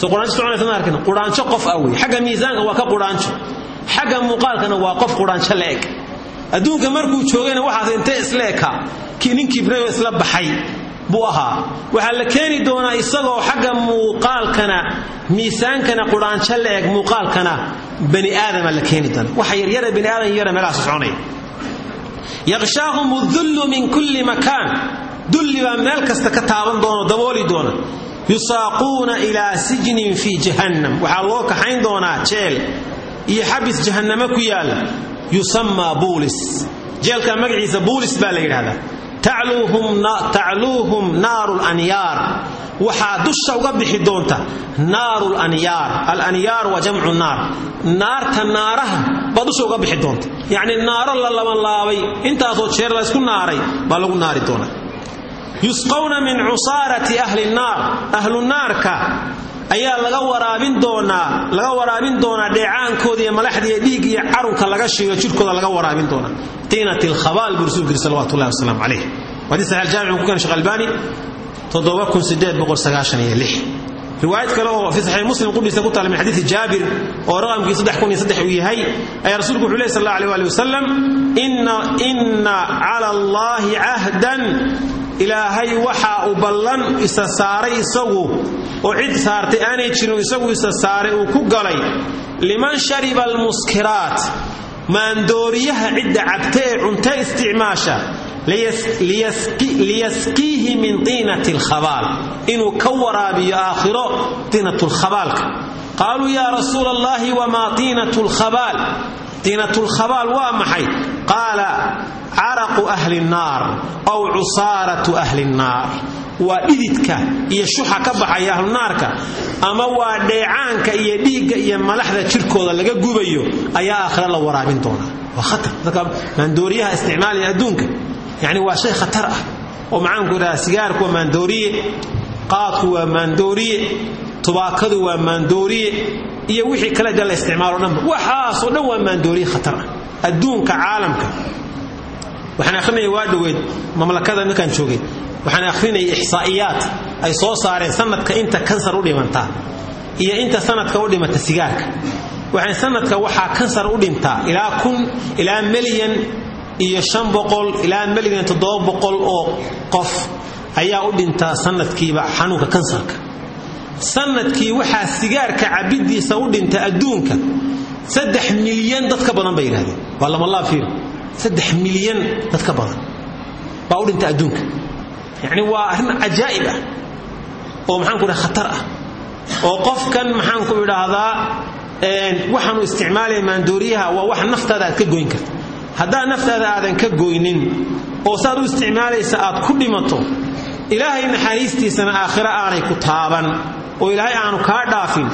[SPEAKER 2] soo quraanjo soconaysa ma arkin quraanjo qof ah wey xagga miisaanka waa ka quraanjo xagga muuqaalkana waa qof quraanjo la eg. Adduunka markuu joogayna waxaas intee isla ekaa nin kibrayo isla baxay buu ahaa. Waxaa la keeni doonaa isagoo xagga muuqaalkana miisaankana qudhaanjo la eg muuqaalkana bani aadama la keeni doona. Waxa yaryara bani aadam yara meelahaas soconaya yaqshaahum dullu min kulli makaan. Dulli baa meel kasta ka taaban doona dabooli doona. Yusaaquuna ilaa sijnin fii jahannam. Waxaa loo kaxayn doonaa jeel iyo xabis jahannamo ku yaalla yusamaa buulis. Jeelka magaciisa buulis baa la yidhahdaa tacluuhum naaru lanyaar waxaa dusha uga bixi doonta naaru lanyaar alanyaar waa jamcu naar. Naarta naaraha baa dusha uga bixi doonta. Yacni naaro la labanlaabay intaasoo jeer laysku naaray baa lagu naari doonaa. Yusqawna min cusaarati ahli nnaar ahlu naarka ayaa laga waraabin doonaa laga waraabin doonaa dheecaankooda iyo malaxda iyo dhiig iyo carunka laga shiigo jirkooda laga waraabin doonaa tiinat alkhabaal buu rasuulku yiri salawatullahi wasalaamu calayh. Xadiis saxiix jaamic ku kan sheekh albani riwaayad kale oo fi saxiix muslim qudhiisa ku taala min xadiisi jaabir oo raqamkii uu yahay ayaa rasuulku wuxuu lehy sal alla alih ali wasalam inna cala allahi cahdan ilaahay waxa uu ballan isa saaray isagu oo cid saartay aanay jirin isagu isa saaray uu ku galay liman shariba almuskiraat maandooriyaha cidda cabta ee cunta isticmaasha liyasqiihi min tiinati alkhabaal inuu ka waraabiyo aakhiro tiinat lkhabaalka qaaluu yaa rasuula allahi wamaa tiinatu lkhabaal tiinatu lkhabaal waa maxay? Qaala caraqu ahli nnaar aw cusaaratu ahli nnaar. Waa dhididka iyo shuxa ka baxaya ahlunaarka ama waa dheecaanka iyo dhiigga iyo malaxda jirkooda laga gubayo ayaa aakhira la waraabin doonaa. Waa khatar. Dadka maandooriyaha isticmaalaya adduunka yacni waa shay khatar ah. Oo maxaanku idhaha sigaarku qaadku waa tubaakadu waa maandooriye iyo wixii kale de la isticmaalo dhanba waxaasoo dhan waa maandooriye khatar adduunka caalamka. Waxaan akhrinaya waa dhoweed mamlakada markaan joogay waxaan akhrinayay ixsaa'iyaad ay soo saareen sanadka inta kansar u dhimantaa iyo inta sanadka u dhimata sigaarka. Waxay sanadka waxaa kansar u dhintaa ilaa kun ilaa milyan iyo shan boqol ilaa milyan toddoba boqol oo qof ayaa u dhintaa sanadkiiba xanuunka kansarka sannadkii waxaa sigaarka cabiddiisa u dhinta adduunka saddex milyan dad ka badan bay yidhahdeen waa lamalaafir saddex milyan dad ka badan baa u dhinta adduunka. Yacni waa arrin cajaa'ib ah oo maxaanku idhaha khatar ah oo qofkan maxaanku idhaahdaa waxaanu isticmaalaya maandooriyaha waa wax naftaada aad ka goyn karta. Haddaad naftaada aadan ka goynin oo saad u isticmaalaysa aad ku dhimato ilaahay naxariistiisana aakhiro aanay ku taaban oo ilaahay aanu kaa dhaafin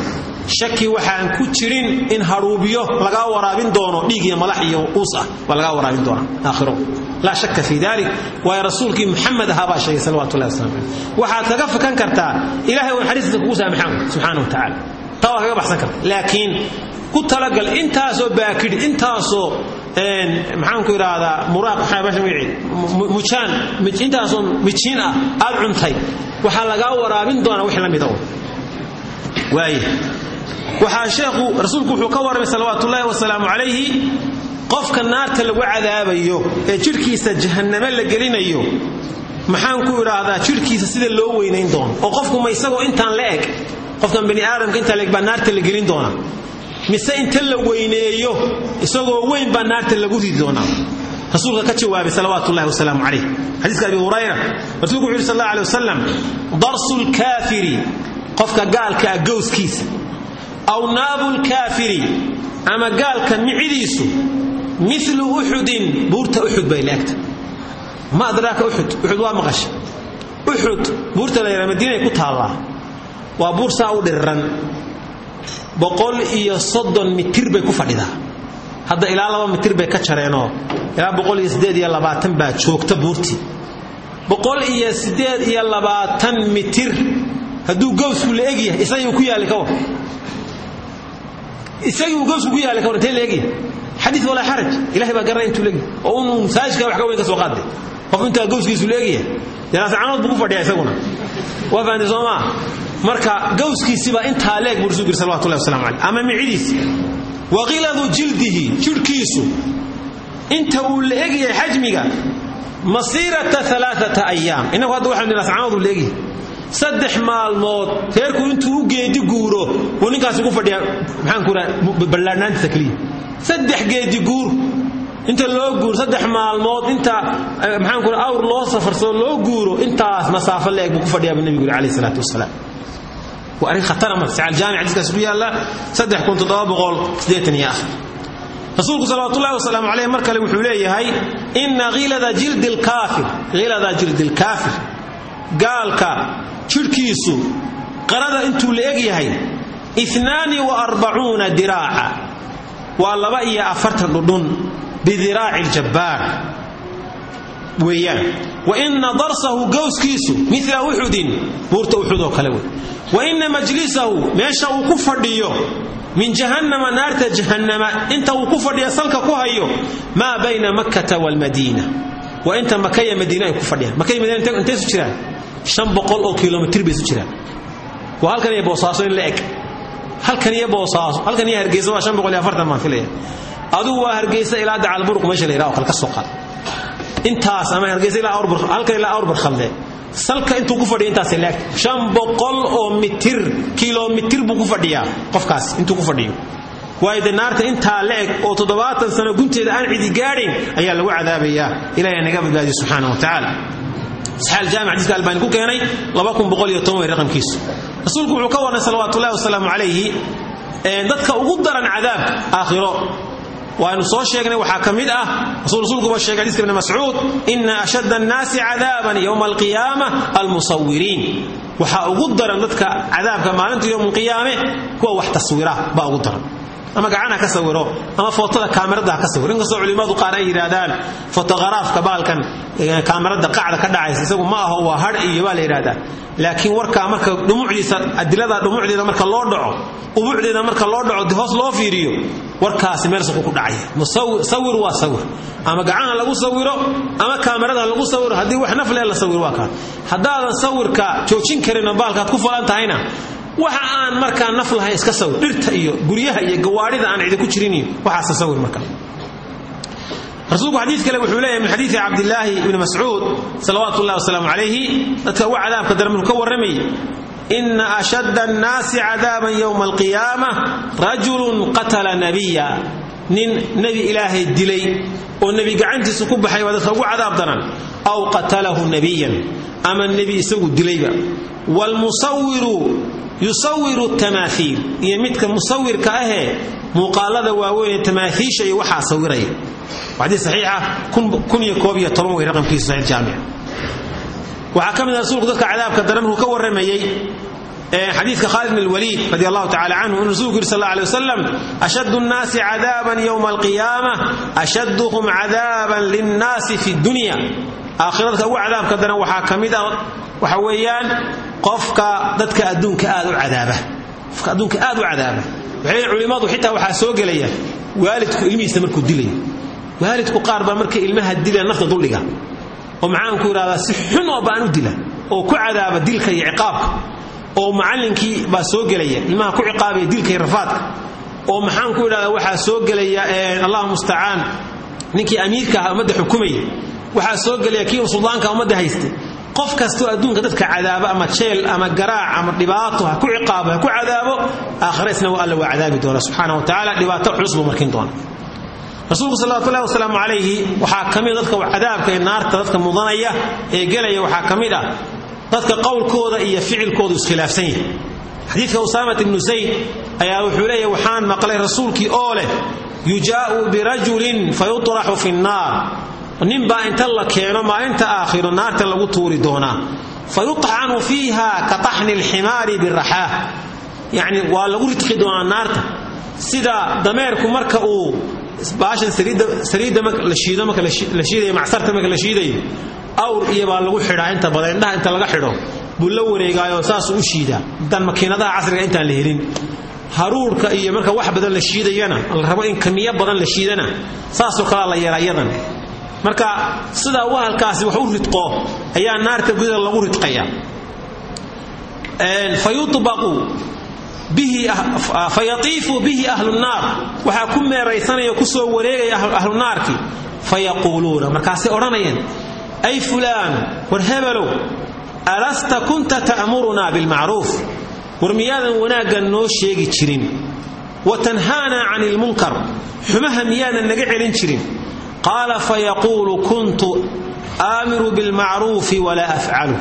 [SPEAKER 2] shaki waxaan ku jirin in hadhuubyo lagaa waraabin doono dhiig iyo malax iyo uus ah baa lagaa waraabin doonaa. Aakhiro. Laa shaka fii dalik waayo rasuulkii muxamed ahaa baa sheegay salawatullahi waslamu caleyh waxaad kaga fakan kartaa ilahay oo naxariistiisa kugu saamaxaan wa tacaala. Taa waa baxsan karta. Laakiin ku talagal intaasoo baakidhi intaasoo maxaanku idhaahdaa mujaan intaasoo mijiin ah aad cuntay waxaa lagaa waraabin doonaa wix la waxaa sheekhu rasuulku wuxuu ka warramay salawaatuullaahi wasalaamu calayhi qofka naarta lagu cadaabayo ee jidhkiisa jahanname la gelinayo maxaan ku idhaahdaa jidhkiisa sida loo weynayn doono oo qofku ma isagoo intaan la eg qofkan bani aadamka intaan la eg baa naarta la gelin doonaa. Mise inta la weyneeyo isagoo weyn baa naarta lagu ridi doonaa. Rasuulka ka jawaabay salawaatullahi wasalaamu calayh xadiiska abi hurayra rasuulku wuxu yidhi sal alla alay wasalam darsu lkaafiri qofka gaalka gowskiisa aw naabu lkaafiri ama gaalka micidiisu milu uxudin buurta uxud bay laagta ma adraaka uxud uxud waa maqasha uxud buurta la yidhaha madiinay ku taallaa. Waa buur saa u dhiriran boqol iyo soddon mitir bay ku fadhidaa. Hadda ilaa laba mitir bay ka jareenoo. Ilaa boqol iyo siddeed iyo labaatan baa joogta buurtii. Boqol iyo siddeed iyo labaatan mitir hadduu gowsku la egyahay isaguu ku yaallay kawar isaguu gowsku ku yaallay kawar intee la egyahay xadiid walaa xaraj. Ilahay baa garanay intuu oo unu masaajidka wax ka weyn ka soo qaaday. Qof intaa gowskiisu la egyahay dalaasacanood buu ku isaguna. Waa fahamtay soo maa marka gowskiisibaa intaa leeg buu rasulku inta uu la egyahay xajmiga masiirata alaaata ayaam. Innagu uu la saddex maalmood reerku intuu u geedi guuro buu ninkaasi ku fadhiyaa maxaan ku raha ballaadhnaantiisa keliya saddex geedi guur inta loo guuro saddex maalmood inta maxaan ku raha awr loo safarsoo loo guuro intaas masaafo la eg buu ku fadhiyaa buu nebigu yuri calayhi salaatu wasalaam waa arrin khatara marka sacal jaamic xadiiskaas ku yaalla saddex kun toddoba boqol siddeetan iyo afar rasuulku salawaatullahi wasalaamu caleyh mar kale wuxuu leeyahay inna khilada jildi lkaafir khilada jildi lkaafir gaalka jidhkiisu qarada intuu la eg yahay inaani wa arbacuuna diraaca waa laba iyo afartan dhudhun bidiraaci ljabbaar weeyaan. Wa inna darsahu gowskiisu mila uxudin buurta uxud oo kale wey. Wa inna majlisahu meesha uu ku fadhiyo min jahannama naarta jahannama inta uu ku fadhiya salka ku hayo maa bayna makkata waalmadiina waa inta makaya madiina ay ku fadhiyaan. Makaya madiina intay isu jiraan shan boqol oo kilomitir bay isu jiraan. Waa halkan iyo boosaaso in la eg. Halkan iyo boosaaso halkan iyo hargeysa waa shan boqol iyo afartan waa hargeysa ilaa dacalburuq meesha la yidhaha oo kale ka soo qaad. Intaas ama hargeysa ilaa awrbur halkan ilaa awrbur khalde. Salka intuu ku fadhiya intaasay shan boqol oo mitir kilomitir buu ku fadhiyaa qofkaas intuu ku fadhiyo. Waayo dee naarta la eg oo toddobaatan sano gunteeda aan cidi gaadhayn ayaa lagu cadaabayaa. Ilahay naga badbaadiyo subxaana wa tacaala saxaal jaamic xadiiska albaani ku keenay way raqamkiisu rasuulku wuxuu ka warnay salawaatullahi wasalaamu calayhi dadka ugu daran cadaabka aakhiro. Waanu soo sheegnay waxaa ka mid ah rasuulkuba sheegay xadiiska ibni mascuud ina ashadda annaasi cadaaban yowma alqiyaama almusawiriin waxaa ugu daran dadka cadaabka maalinta yowma alqiyaame kuwa wax taswira baa ugu daran ama gacan ha ka sawiro ama footada kaamirada ha ka sawiro. Inkastoo culimmadu qaar ay yidhaahdaan fotogaraafka baalkan kaamirada qacda ka dhacaysa isagu ma aho waa hadh iyo baa la yidhahdaa. Laakiin warkaa marka dhumucdiisa adilada dhumucdeeda marka loo dhaco ubucdeeda marka loo dhaco hoos loo fiiriyo warkaasi meel suqu ku dhacaya. Sawir waa sawir. Ama gacanha lagu sawiro ama kaamirada lagu sawiro haddii wax nafle la sawiro waa kaa haddaadan sawirka joojin karinoo baalkaad ku falan waxa aan markaa naf lahayn iska sawir dhirta iyo guryaha iyo gawaadhida aan cidi ku jirin iyo waxaasa sawir marka. Rasuulku xadiid kale wuxuu leeyahay min xadiidi cabdilaahi ibni mascuud salawaatu ullahi wasalaamu calayhi dadka ugu cadaabka wuxuu ka warramayay ina ashadda annaasi cadaaban yowma alqiyaama rajulun qatala nabiya nin nebi ilaahay dilay oo nebi gacantiisa ku baxay waa ugu cadaab daran. Aw qatalahu nebiyan ama nebi isagu dilayba waalmusawiru yusawiru tamaaiil iyo midka musawirka ahee muuqaalada waaweyn ee tamaaiisha iyo waxaa sawiraya xadii saxiixa kun iyo koob iyo toban wey raqamkiisu saxiix jaamic waxaa ka mid ah rasuulku dadka cadaabka daran markuu ka warramayey xadiidka khaalid bin alwaliid radi allahu tacala canhu inuu rasuulku yiri sal alla alay wasalam ashaddu nnaasi cadaaban yowma alqiyaama ashadduhum cadaaban linnaasi fi dunya aakhirada ugu cadaabka daran waxaa ka ah waxa weeyaan qofka dadka adduunka aad u cadaaba. Qofka adduunka aad u cadaaba. Waxay culimmadu xitaa waxaa soo gelaya waalidku ilmihiisa markuu dilayo waalidku qaar markay ilmaha dila nafta duldhiga oo maxaanku idhahdaa si xun oo baan u dila oo ku cadaaba dilka iyo ciqaabka. Oo macallinkii baa soo gelaya ilmaha ku ciqaabaya dilkay rafaadka. Oo maxaan ku idhahdaa waxaa soo gelaya allahu mustacaan ninkii amiirka aha ummadda xukumaya waxaa soo gelaya kii suldaanka ummadda haystay. Qof kastoo adduunka dadka cadaabo ama jeel ama garaac ama dhibaato ku ciqaabo ku cadaabo aakhira waa alla waa doona. Subxaana wa tacaala dhibaato culus markin doona rasuulku salawatullahi wasalaamu calayhi waxaa ka mid dadka cadaabka ee naarta dadka mudanaya ee gelaya waxaa ka ah dadka qowlkooda iyo ficilkoodu iskhilaafsan yahay. Xadiidka usaamat ibnu zayd ayaa wuxuu leeyahy waxaan maqlay rasuulkii oo leh yujaa'u birajulin fayutraxu fi nnaar ninbaa inta la keeno maalinta aakhiro naarta lagu tuuri doonaa. Fayuطxanu fiiha ka taxni alximaari biraxaah. Yacni waa lagu ridqi doonaa naarta. Sida dameerku marka uu baashan saliidda la shiido marka la shiidayo macsarta marka la shiidayo awr iyo baa lagu xidhaa inta badan indhaha inta laga xidho buu la wareegaayoo u shiidaa. Intaan makiinadaha casriga intaan la helin. Haruurka iyo marka wax badan la shiidayana la rabo in kamiyo badan la shiidana saasoo kalea la iyadan marka sidaa wahalkaasi wax u ridqo ayaa naarta gudaha lagu ridqaya fayubaqu bihi fayatiifu bihi ahlu nnaar waxaa ku meeraysanaya ku soo wareegaya ahlu naarkii fayaquuluuna markaasay odhanayeen ay fulaan war hebelow alasta kunta ta'murunaa bilmacruuf? War miyaadan wanaaggan noo sheegi jirin. Wa tanhaanaa cani ilmunkar xumaha miyaadan naga celin jirin qaala fayaquulu kuntu aamiru bilmacruufi walaa afcalu.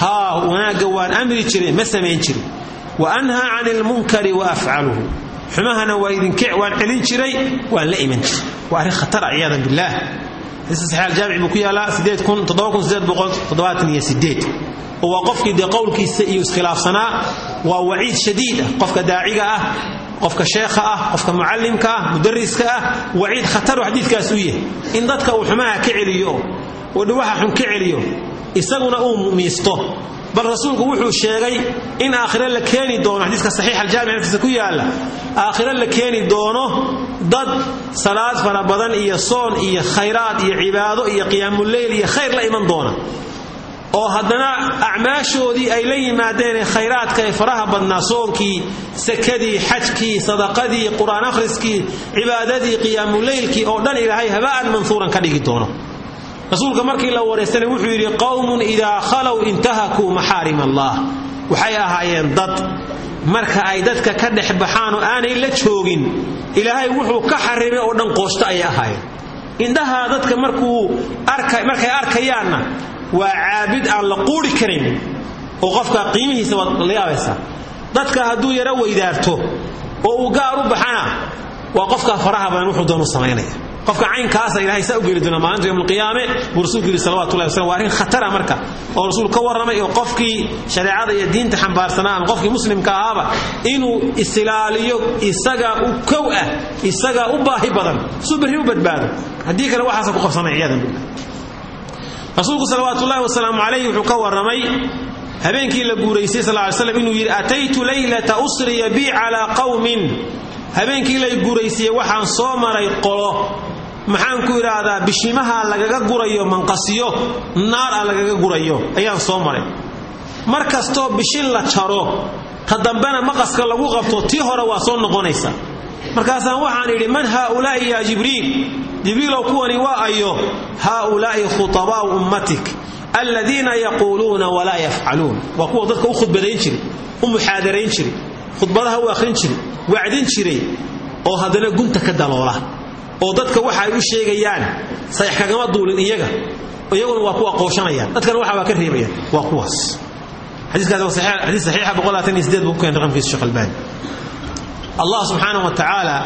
[SPEAKER 2] Haa wanaagga waan amri jiray ma samayn jirin. Wa anhaa cani ilmunkari wa afcaluhu. Xumahana waan celin jiray waan la iman jiray. Waa arrin khatara ciyaadan billaah. Xadiiska saxiix aljaamici buu ku yaalaa oo waa qofkii dee qowlkiisa iyo iskhilaafsanaa waa waciid shadiid ah qofka daaciga ah qofka sheekha ah qofka mucallimka ah mudariska ah waciid khataru xadiidkaas u yahay in dadka uu xumaha ka celiyo oo dhawaxa xun ka celiyo isaguna uu mu'miisto. Bal rasuulku wuxuu sheegay in aakhire la keeni doono xadiiska saxiix aljaamic naftiisa ku yaalla aakhire la keeni doono dad salaad fara badan iyo soon iyo khayraad iyo cibaado iyo qiyaamuleyl iyo khayr la iman doona oo haddana acmaashoodii ay la yimaadeen ee khayraadka ee faraha badnaa soonkii sakadii xajkii sadaqadii qur'aan akhriskii cibaadadii qiyaamuleylkii oo dhan ilaahay haba'an manhuuran ka dhigi doono. Rasuulka markii la waraysanay wuxuu yidhi qowmun idaa khalow intahakuu maxaarim allah. Waxay ahaayeen dad marka ay dadka ka dhex baxaan oo aanay la joogin ilaahay wuxuu ka xarimay oo dhan qooshto ayay ahaayeen. Indhaha dadka markuu markay arkayaanna waa caabid aan la quuri karin oo qofka qiimihiisa waad la dadka hadduu yaro weydaarto oo uu gaar u baxana waa qofka faraha badan wuxuu doonu samaynaya qofka caynkaasa ilahay saa u geli doona maalinta yowm alqiyaame buu rasuulku yidhi salawatullahi wasalam waa arrin marka oo rasuul ka oo qofkii shareecada iyo diinta xambaarsanaa qofkii muslimka ahaaba inuu isilaaliyo isaga u kow ah isaga u baahi badan suu u badbaado. Haddii kale waxaasa ku qabsanay ciyaadan billah rasuulku salawaatullahi wasalaamu calayhi wuxuu ka warramay habeenkii la guuraysay sal ly slam inuu yidhi ataytu laylata usriya bi calaa qawmin. Habeenkii lay guuraysiyey waxaan soo maray qolo. Maxaan ku idhaahdaa bishimaha lagaga gurayo manqasiyo. Naar a lagaga gurayo. Ayaan soo maray. Mar kastoo bishin la jaro ta dambena maqaska lagu qabto tii hore waa soo noqonaysa markaasaan waxaan idhi man haaulaa'i yaa jibriil? Jibriilow kuwani waa ayo haaulaa'i khutabaa'u ummatik aladiina yaquuluuna walaa yafcaluun waa kuwa dadka u khudbadayn jiray u muxaadarayn jiray khudbadaha u akhrin jiray wacdin jiray oo haddana gunta ka daloola oo dadka waxa ay u sheegayaan sayax kagama duulin iyaga iyaguna waa kuwa qooshanayaan dadkana waxa waa ka reebayaan waa kuwaas. Xadiiskaas waa xadiis saxiixa boqol labaatan iyo sideed buu ku keenay raqamkiisa sheekh albaani allah subxaana wa tacaala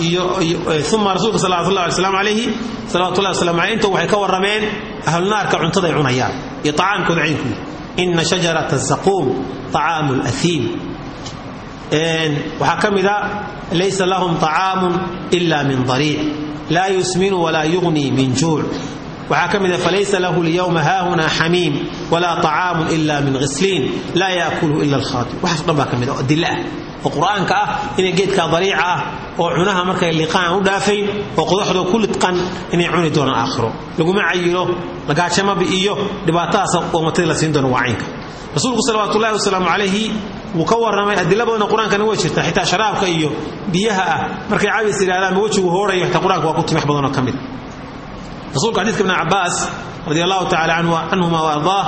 [SPEAKER 2] eh, uma rasulka sal sla slam alayhi salawat llahi waslamu aleyh inta waxay ka warrameen ahlunaarka cuntaday cunayaan iyo acaamkooda caynkooda ina shajarata zaquum acaamu laiim waxaa ka mida ah, laysa lahum طacaamu ila min dariic laa yusminu walaa yugnii min juuc. Waxaa ka mida ah, falaysa lahu lyowma haahuna xamiim walaa طacaamu ila min khisliin laa yakulhu ila lkhaatim waxaas o dhan baa ka mida ah, oo dil ah oo qur'aanka ah inay geedkaa dariica ah oo cunaha markay liqaan u dhaafayn oo qodaxdoo ku lidqan inay cuni doonaan aakhiro. Laguma cayilo lagaajamabi iyo dhibaatadaas oomatadii la siin doono waa caynka rasuulku salawaatullahi wasalaamu calayhi wuu ka warramay adila badanna qur'aankana way jirta xitaa sharaabka iyo biyaha ah. Markay caabis yidhahdaan ma wejigu hoorayo xitaa qur'aanka waa ku timix badanoo ka mid. Rasuulka xadiidka ibn cabbaas radi allahu tacala canhuma waardaah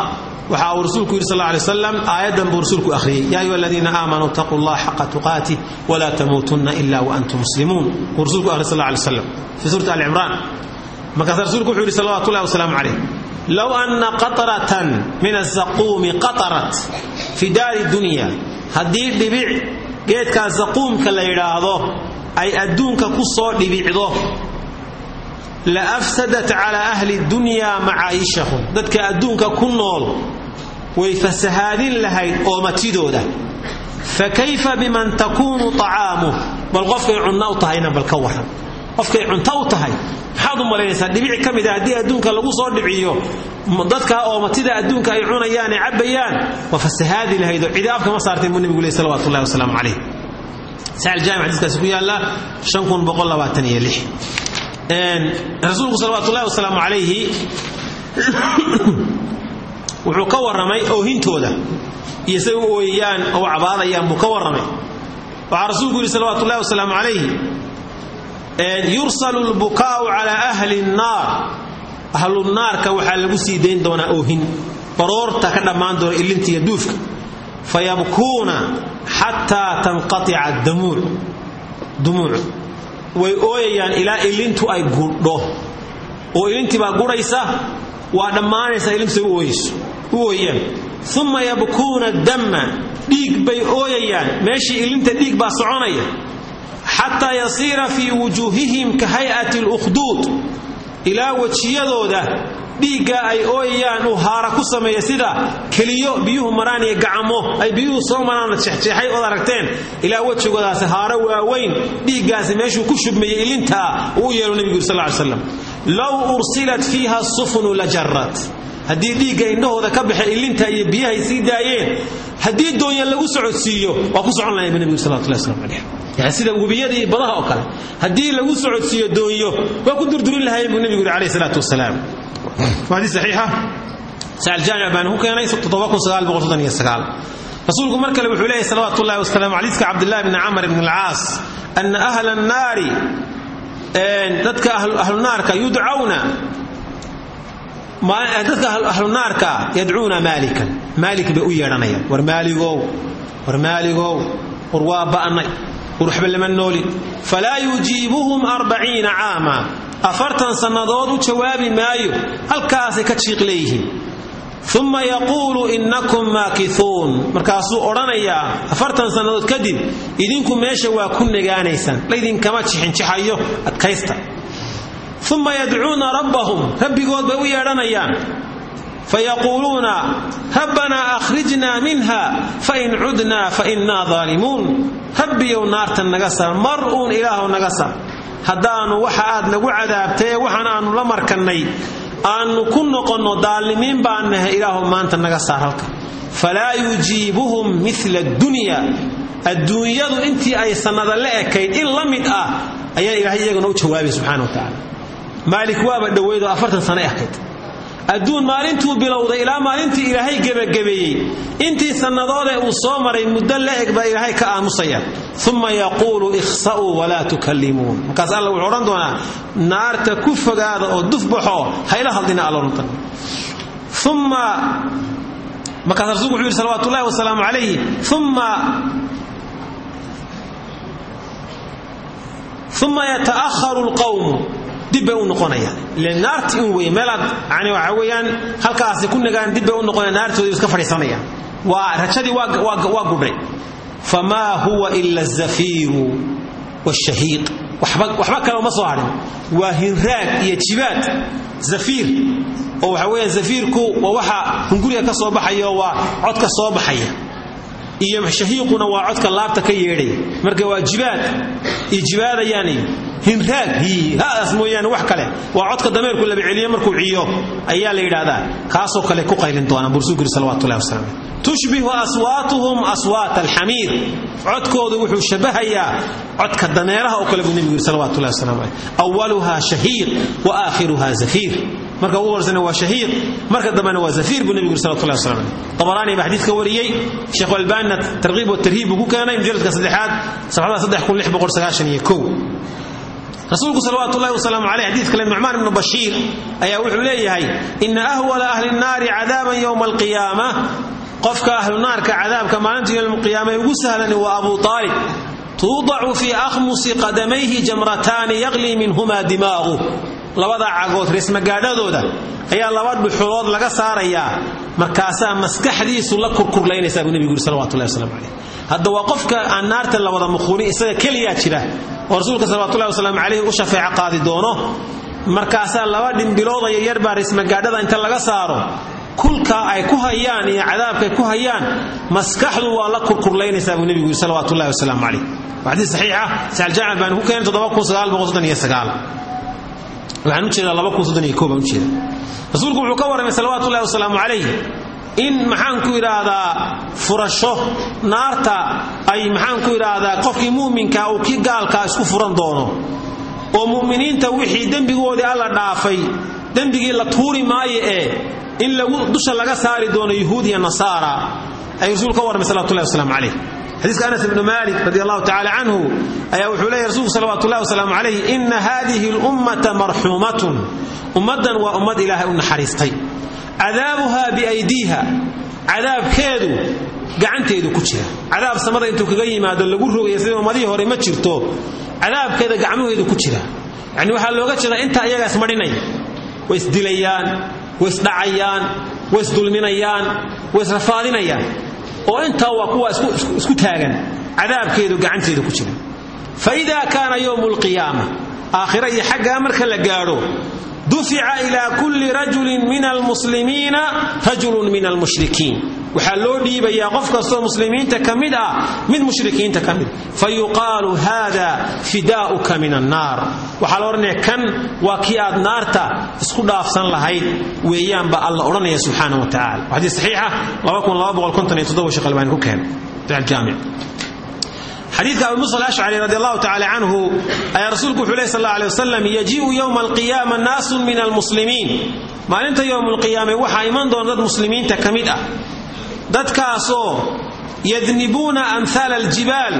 [SPEAKER 2] waxa uu rasuulku yidhi sal alay slam aayaddan buu rasuulku akhriyey yaa ayuha aladiina aamanuu ittaquu allaha xaqa tuqaatih walaa tamuutunna ila waantum muslimuun buu rasuulku akhriy sal alay slam fii suurati ali cimraan markaasa rasuulku wuxuu yidhi salawatu llahi wasalaamu calayh anna qatratan min azaquumi qatarat fi daari dunya haddii dhibic geedkaa zaquumka la yidhaahdo ay adduunka ku soo dhibicdo la afsadat calaa ahli dunyaa macaayishahum. Dadka adduunka ku nool way fasahaadin lahayd oomatidooda. Fa kayfa biman takuunu طacaamuh bal qofkay cunno u tahayna bal ka waran qofkay cunto u tahay maxaad u malaynaysaa? Dhibic ka haddii adduunka lagu soo dhiciyo dadkaa oomatida adduunka ay cunayaan ee cabbayaan waa fasahaadi lahaydoo cidi afka ma saarteen buu nebigu leh salawatu ullahi wasalaamu calayh. Saal jaamic xadiiskaasi ku yaalla rasuulku salawaatu ullahi wasalaamu calayhi wuxuu ka warramay oohintooda iyo say u ooyayaan oo cabaadayaan buu ka warramay. Waxaa rasuulku yidhi salawatu ullahi wasalaamu calayhi yursalu lbukaa'u calaa ahli nnaar ahlunaarka waxaa lagu sii dayn doonaa oohin baroorta ka dhammaan doona ilintiiyo duufka. Fayabkuuna xataa tanqatica damuuc dumuuc way ooyayaan ilaa ilintu ay gudho. Oo ilintii baa gudhaysa waa dhammaanaysa ilintusay u ooyayaan uma yabkuuna damma dhiig bay ooyayaan. Meeshii ilinta dhiig baa soconaya. Xataa yasiira fii wujuuhihim ka hay'ati lukhduud ilaa wejiyadooda dhiigga ay ooyayaan uu haara ku sameeya sida keliyo biyuhu maraan iyo gacamo ay biyuhu soo maraan jexjeexay ood aragteen. Ilaa wejigoodaasi haaro waaweyn dhiiggaasi meeshuu ku shubmayey ilintaa uu u yeelo nebigu sal ly slam ursilat fiiha sufunu la jarrat haddii dhiigga indhahooda ka baxay ilinta iyo biyahay sii daayeen haddii doonya lagu socodsiiyo waa ku socon lahay nebigu salawatullah waslamu calayh yani sida webiyadii badaha oo kale haddii lagu socodsiiyo doonyo waa ku durdurin lahayen buu nebigu yidhi alayh salaatu wasalaam xadiis saxiixa. Saaljaamic baan ku keenay rasuulku mar kale wuxuu leeyahy salawaatu ullahi wasalaamu xadiiska cabdillahi bni camr bn alcaas ana ahla annaari dadka ahlunaarka yudcawna dadka ahlunaarka yadcuuna maalikan. Maalik bay u yeedhanayaan. War maaligow war maaligow war waa ba'nay war waxba lama noolin. Falaa yujiibuhum arbaciina caama. Afartan sannadood u jawaabi maayo halkaasay ka jiiq leeyihiin. Uma yaquulu innakum maakisuun markaasuu odhanayaa afartan sannadood kadib idinku meesha waa ku negaanaysaan. Laydinkama jixinjixayo adkaysta uma yadcuuna rabbahum. Rabbigood bay u yeedhanayaan. Fayaquuluuna rabbanaa akhrijnaa minha fain cudnaa fainnaa daalimuun rabbiyow naartan naga saar mar uun ilaahow naga saar haddaannu waxa aad nagu cadaabtaye waxaan aannu la markannay aannu ku noqonno daalimiin baan nahay ilaahu maanta naga saar halka. Falaa yujiibuhum mila dunya. Adduunyadu intii ay sannada la ekayd in la mid ah ayaa ilaahay iyaguna u jawaabay subxana wa tacaala maalik waaba dhoweydoo afartan sano ekayd adduun maalintuu bilowday ilaa maalintii ilaahay gebagabeeyey intii sannadoodee uu soo maray muddo la eg baa ilaahay ka aamusaya. Uma yaquulu ikhsa'uu walaa tukallimuun. Markaas alla wuxuu odhan doonaa naarta ku fogaada oo dufbaxoo hayla hadlina allonta uma markaas rasuulku wuxuu yidhi salawaatu ullahi wasalaamu calayhi. Uma uma yata'aharu lqawmu dibbay u noqonayaan. Ile naarti un wey meelaad yani waxa weeyaan halkaasi ku nagaan dibbay u noqonayaan naartoodii iska fadhiisanayaan. Waa rajadii waa gudhay famaa huwa ila azafiiru wاshahiiq waxba kale uma soo hadhin waa hinraag iyo jibaad. Zafiir oo waxa weeyaan zafiirku waa waxa hunguriga ka soo baxaya oo waa codka soo baxaya iyo shahiiquna waa codka laabta ka yeedhay. Marka waa jibaad iyo jibaadayaan iyo hinraag haas mooyaane wax kale. Waa codka dameerku laba celiyo markuu ciyo ayaa la yidhaahdaa. Kaasoo kale ku qaylin rasuulku yiri salawatullahi wasalam tushbihu aswaatuhum aswaata alxamiir. Codkoodu wuxuu shabahayaa codka dameeraha oo kale buu nebigu yiri salawatullahi wasalam awaluha shahiiq wa aakhiruha zafiir marka ugu horsana waa shahiiq marka dambena waa zafiir buu nebigu yiri salawatullahi wasalam caleyh tabaraani baa xadiidka wariyey sheekhu albaanina targhiib watarhiib buu ku keenay mujalladka saddexaad safxada saddex kun lix boqol sagaashan iyo kow. Rasuulku salawaatullahi wasalaamu caleyh xadiid kale nucmaan ibnu bashiir ayaa wuxuu leeyahay ina ahwala ahli nnaari cadaaban yowma alqiyaama. Qofka ahlu naarka cadaabka maalinta yowmaalqiyaama ee ugu sahlani waa abu aalib tuudacu fii akhmusi qadamayhi jamrataani yaqlii minhuma dimaaqu labada cagood reesmagaadhadooda ayaa laba dhuxulood laga saarayaa markaasaa maskaxdiisu la kurkurlaynaysaa buu nebigu yuri salawatullahi waslamu hadda waa aan naarta la wada isaga keliyaa jira oo rasuulka salawatullahi wasalaamu u shafeeco qaadi doono. Markaasaa laba dhimbilooda yaryar baa reesmagaadhada inta laga saaro. Kulka ay ku hayaan iyo cadaabkaay ku hayaan maskaxdu waa la kurkurlaynaysaa buu nebigu yiri salawatullahi wasalaamu caleyh waa xadiis baan ku keenay waxaan u jeedaa baan u jeeda rasuulku wuxuu ka warramay salawatullahi wasalaamu calayh in maxaanku idhaahdaa furasho naarta ay maxaanku idhaahdaa qofkii mu'minkaa uu kii gaalkaa isku furan doono oo mu'miniinta wixii dembigoodii alla dhaafay dembigii la tuuri maayo ee in dusha laga saari doono yuhuud iyo nasaara ayuu rasuulku ka warramay salawatullahi wasalaamu calayh xadiiska anas ibnu malik radi allahu tacala canhu ayaa wuxuu leeyahy rasuulku salawatullahi wasalaamu calayh ina hadihi lummata marxuumatun. Ummaddan waa ummad ilaahay u naxariistay. Cadaabuha biaydiiha. Cadaabkeedu gacanteedu ku jira. Cadaab samada intuu kaga yimaado lagu rogaya sida ummadihii hore ma jirto cadaabkeeda gacmaheedu ku jira. Yani waxaa looga jeedaa intaa iyagaas madhinaya way isdilayaan way isdhacayaan way isdulminayaan way oo intaa waa kuwa isku taagan cadaabkeedu gacanteedu ku jira. Fa ida kaana yowmu lqiyaama aakhira iyo xaggaa marka la gaadho. Dufica ilaa kulli rajulin min almuslimiina rajulun min almushrikiin. Waxaa loo dhiibayaa qof kastoo muslimiinta ka mid ah mid mushrikiinta ka mid. Fa yuqaalu min annaar. Waxaa la odhanaya kan waa kii aad naarta isku dhaafsan lahayd. Weeyaanba alla odhanaya subxaana wa tacala waa xadiis saxiixa ku keenay jaamic xadiidka abu musa alashcari radi allahu tacala canhu ayaa rasuulku wuxuu leh sal alla alay wasalam yaji'u yowma alqiyaama naasun min almuslimiin. Maalinta yowma alqiyaame waxaa iman doona dad muslimiinta ka mid ah. Dadkaasoo yadnibuuna amhaala aljibaal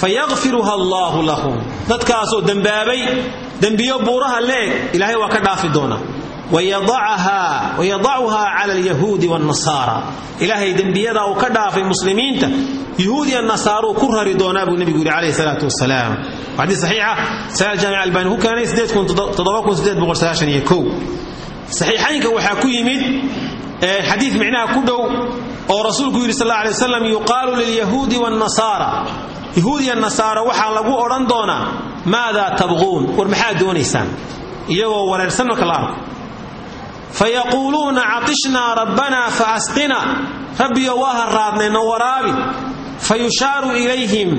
[SPEAKER 2] fayakfiruha allahu lahum. Dadkaasoo dembaabay dembiyo buuraha leeg ilaahay waa ka dhaafi doona wayadacuha cala alyahuudi wاnnasaara ilaahay dembiyadaa uu ka dhaafay muslimiinta yuhuud iyo nasaaruu ku rari doonaa buu nebigu yidhi calayhi salaatu wasalaam xadiis saxiixa saxiix jaamic albani ku keenay saxiixaynka waxaa ku yimid xadiid micnaha ku dhow oo rasuulku yidhi sal alay wasalam yuqaalu lilyahuudi wاnnasaara yahuud iyo nasaara waxaa lagu odhan doonaa maadaa tabquun war maxaad doonaysaan iyagoo wareersan marka la fayaquuluuna catishnaa rabbanaa faasqina rabbiyo waa harraadnay na waraabi fa yushaaru ilayhim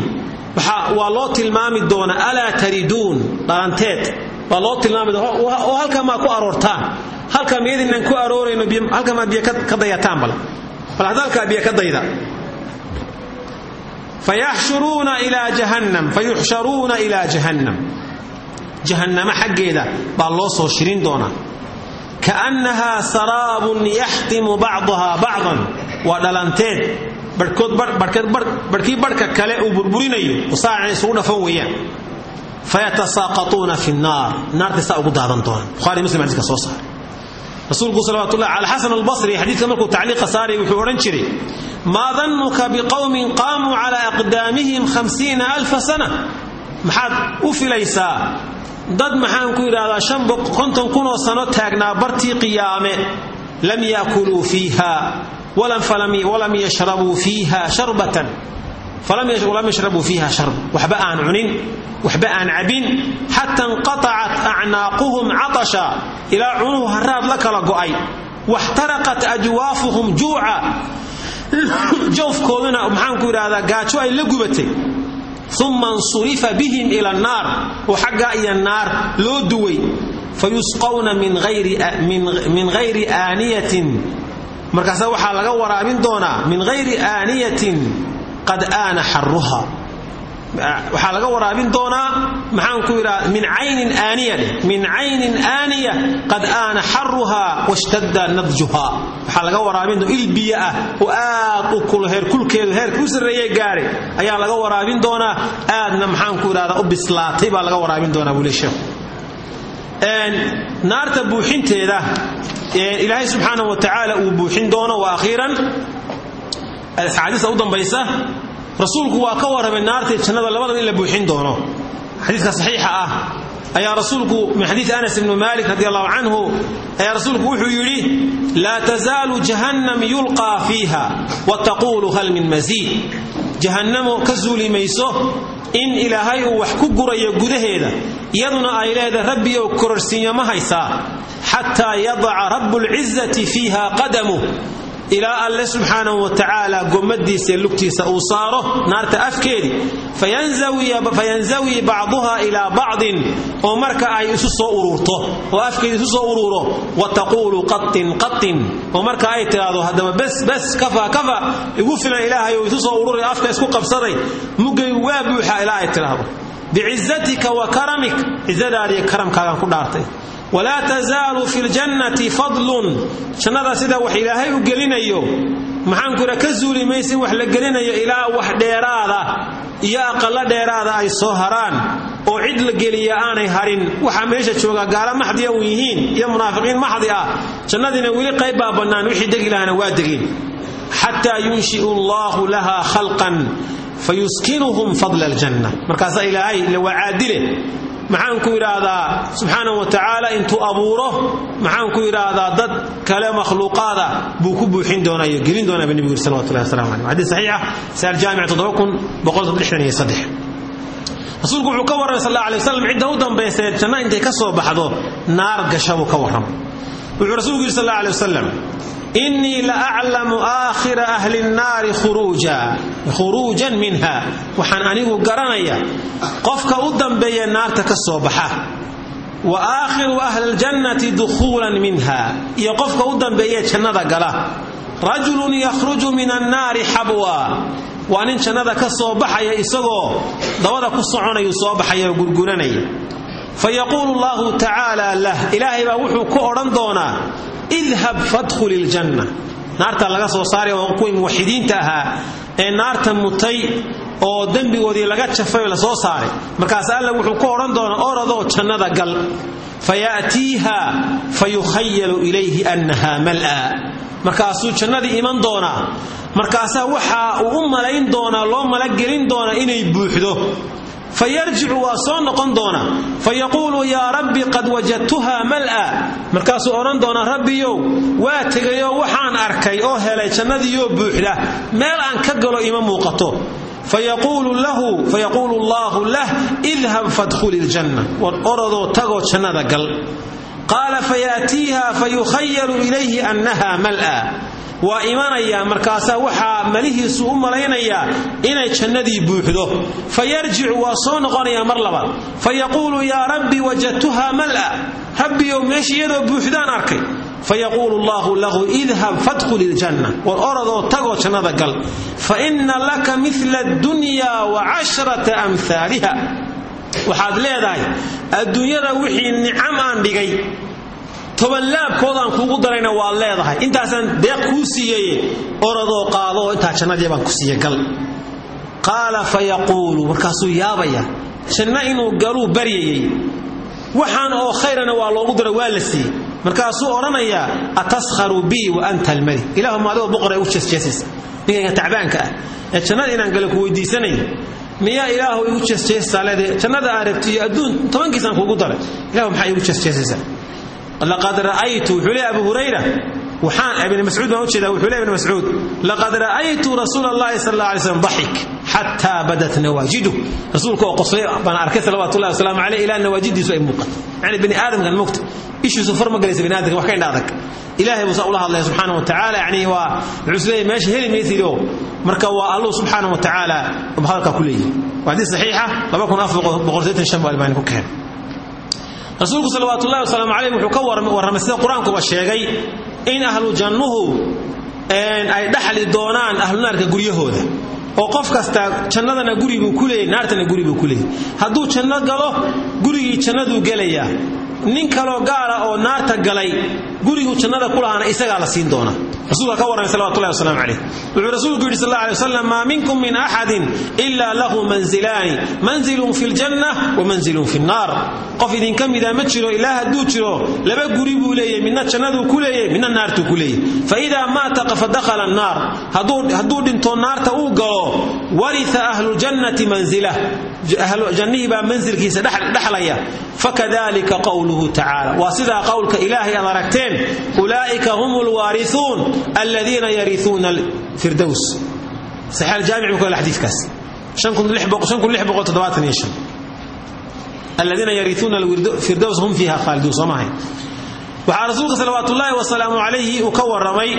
[SPEAKER 2] waa loo tilmaami doona alaa tariduun dhalanteed waa loo tilmaami oo halkaa maa ku aroortaan halkaa miyadinaan ku aroorayno halkaa maa biyo ka dayataan bal bal hadda halkaa biyo ka dayda fayaxshuruuna ilaa jahannam fayuxsharuuna ilaa jahannam jahannamo xaggeeda baa loo soo shirin doonaa kaannahaa saraabun yaxtimu bacduha bacdan. Waa dhalanteed. Barhkii barhka kale uu burburinayo. Oo saacay isugu dhafan weeyaan. Fayatasaaqatuuna fi nnaar naarta saa ugu daadan doonaan buhari muslim xadiiska soo saaray. Rasuulku salawatullah cala xasan albasri xadiidka markuu tacliiqa saaraya wuxuu odhan jiray maa dannuka biqowmin qaamuu cala aqdaamihim hamsiina alfa sana? Maxaad u filaysaa dad maxaan ku idhahdaa konton kunoo sano taagnaa bartii qiyaame lam yaakuluu fiiha walam yashrabuu fiiha sharbatan. Falam yashrabuu fiiha sharb. Waxba aan cunin waxba aan cabin xata inqatacat acnaaquhum catasha ilaa cunuhu haraad la kala go'ay. Waxtaraqat ajwaafuhum juuca. Jawfkooduna maxaanku idhahdaa gaajo ay la gubatay uma insurifa bihim ila annaar. Oo xaggaa iyo naar loo duway. Fayusqawna min hayri aaniyatin. Markaasa waxaa laga waraabin doonaa min hayri aaniyatin qad aana xaruha waxaa laga waraabin doonaa maxaanku idhaha min caynin aaniya dheh min caynin aaniya qad aana xaruha washtadda nadjuha. Waxaa laga waraabin il biyo ah oo aad u kul heerkulkeedu heerka u sarreeye gaare ayaa laga waraabin doonaa. Aadna maxaanku idhahdaa u bislaatay baa laga waraabin doonaa sheekhu naarta buuxinteeda ilaahay subxaanahu wa tacaala uu buuxin doono wa akhiiran. Axaadiista u dambaysa rasuulku waa ka warramay naarta jannada labadaba in la buuxin doono. Xadiiska saxiixa ah ayaa rasuulku min xadiisi anas ibni malik radi allahu canhu ayaa rasuulku wuxuu yidhi laa tasaalu jahannam yulqaa fiiha wa taquulu hal min masiid jahannamo ka suuli mayso in ilaahay uu wax ku gurayo gudaheeda iyaduna ay leedahay rabbiyow kororsiinya ma haysaa xataa yadaca rabbulcizati fiiha qadamuh ilaa alle subxaanahu wa tacaala gommadiisa lugtiisa uu saaro naarta afkeedii fayanzawi bacduha ilaa bacdin oo marka ay isu soo uruurto oo afkeedi isu soo uruuro wa taquulu qatin qatin oo marka ay tidhaahdo haddaba bes bes kafa kafa igu filan ilaahay oo isu soo ururay afka isku qabsaday muggaygu waa buuxa ilaa ay tidhaahdo wa karamik cizadaadiiyo karamkaagaan ku dhaartay walaa tasaalu fi ljannati fadlun. Jannada sida wax ilaahay u gelinayo maxaanku idha ka suuli maysa in wax la gelinayo ilaa wax dheeraada iyo aqallo dheeraada ay soo haraan oo cid la geliya aanay harin. Waxaa meesha jooga gaala maxdiya u yihiin iyo munaafiqiin maxdi ah. Jannadiina weli qayb baa bannaan wixii degi lahana waa degeen xataa yunshi'u allaahu laha khalqan fayuskinuhum fadla aljanna. Markaasaa ilaahay maxaanku idhaahdaa subxaanahu wa tacaala intuu abuuro maxaanku idhaahdaa dad kale makhluuqaada buu ku buuxin doonaa iyo gelin doonaa ba nebigu yiri salawatullahi waslamu calayh xadiis saxiixa saar jaamic rasuulku wuxuu ka warramay sal alla alay wasalam cidda u dambaysee janno intay ka soo baxdo naar gasha buu ka warramay. Wuxuu rasuulku yidhi sal alla innii la aclamu aakhira ahli nnaari khuruujan minha. Waxaan anigu garanaya qofka u dambeeya naarta ka soo baxa. Wa aakhiru ahli ljannati dukhuulan minha. Iyo qofka u dambeeya jannada gala. Rajulun yakhruju min annaari xabwa waa nin jannada ka soo baxaya isagoo dabada ku soconayuu soo baxaya gurguranaya. Fayaquulu llahu tacaala lah. Ilaahay baa wuxuu ku odhan doonaa idhab fadkhuli ljanna naarta laga soo saaray oo kuwii muwaxidiinta ahaa ee naarta mutay oo dembigoodii laga jafay la soo saaray. Markaas alle wuxuu ku odhan doonaa oradoo jannada gal fayaatiiha fayukhayalu ilayhi annaha mal'a. Markaasuu jannadii iman doonaa. Markaasaa waxa uu u malayn doonaa loo malagelin doonaa inay buuxdo fayarjicu waa soo noqon doona fayaquulu yaa rabbi qad wajadtuha mal'a. Markaasuu odhan doonaa rabbiyow waa tegayoo waxaan arkay oo helay jannadiioo buuxda meel aan ka galo ima muuqato. Fayaquulu allaahu lah idhab fadkhuli ljanna war orodoo tagoo jannada gal. Qaala fayaatiiha fayukhayalu ilayhi annaha mal'a waa imanayaa markaasaa waxaa malihiisu u malaynayaa inay jannadii buuxdo. Fayarjicu waa soo noqonayaa mar labaad. Fayaquulu yaa rabbi wajadtuha mal'a. Rabbiyow meesha iyadoo buuxdaan arkay. Fayaquulu allahu lahu idhab fadkhuli ljanna war orodoo tagoo jannada gal. Fa inna laka mila addunya wa cashrata amhaaliha waxaad leedahay adduunyada wixii nicam aan dhigay tobanlaabkoodaan kuugu darayna waad leedahay. Intaasaan deeq kuu siiyeye oradoo qaado oo intaa jannadii baan ku siiya gal. Qaala fa yaquulu yaabaya janno inuu galuu baryayey. Waxaan oo khayrana waa loogu dara waa la siiyey. Markaasuu odhanayaa ataskharu bii wa anta almalik ilaahuma adigoo boqora u jeesjeesaysa ninkayga tacbaanka ah. Jannada inaan galo ku weydiisanaya miyaa ilaahu igu jeesjeesaysaa leedahay jannada aan rabtiyo adduun tobankiisaan kuugu daray. Ilahu maxaa igu laqad ra'aytu wuxuu leeyahay abu hurayra waxaan ibn mascuud baan u jeedaa wuxuu leeyahay ibn mascuud laqad ra'aytu rasuula allahi sal alla alay slam badat nawaajidu rasuulka oo baan arkay salawatullahi wasalaamu caleyh ilaa nawaajidiisu ay muuqato yani bini aadamkan mogta ishiisu far ma galaysa bini aadamka wax ka indha adag ilaahay buu saa wa tacaala yani waa wuxuu meesha heli maysid oo marka waa allahu subxaana wa tacaala hadalkaa ku leeyahy waa xadiis laba kun afar rasuulku salawaatullahi wasalaamu caleyh wuxuu ka warramay sida qur'aankuba sheegay in ahlu jannuhu ay dhaxli doonaan ahlunaarka guryahooda. Oo qof kasta jannadana guri buu ku leeyay naartana guri buu ku leeyay hadduu janno galo gurigii jannaduu gelayaa nin kaloo gaala oo naarta galay guriguu jannada ku lahaana isagaa la siin doonaa rasuulka ka warramay salawatullahi wasalaamu caleyh wuxuu rasuulku yidhi sal alla alay wasalam minkum min axadin ilaa lahu manzilaani manzilun fi ljanna wa manzilun fi nnaar qof idinka mida ma jiro ilaa jiro laba guri buu leeyahy midna jannaduu ku leeyahy midna naartuu ku leeyahy faidaa maata fadakhala annaar hadduu dhinto naarta uu galo waria ahluljannati manzilah. Jannihii baa mansilkiisa dhexlaya fakadalika qowluhu tacaala. Waa sidaa qowlka ilaahay aad aragteen ulaa'ika hum lwaariuun aladiina yariuuna firdows saxiixaljaamic buu xadiidkaas. Aladiina yariuuna firdows hum fiiha khaaliduun soo maahay waxaa rasuulka salawaatullaahi wasalaamu calayhi uu ka warramay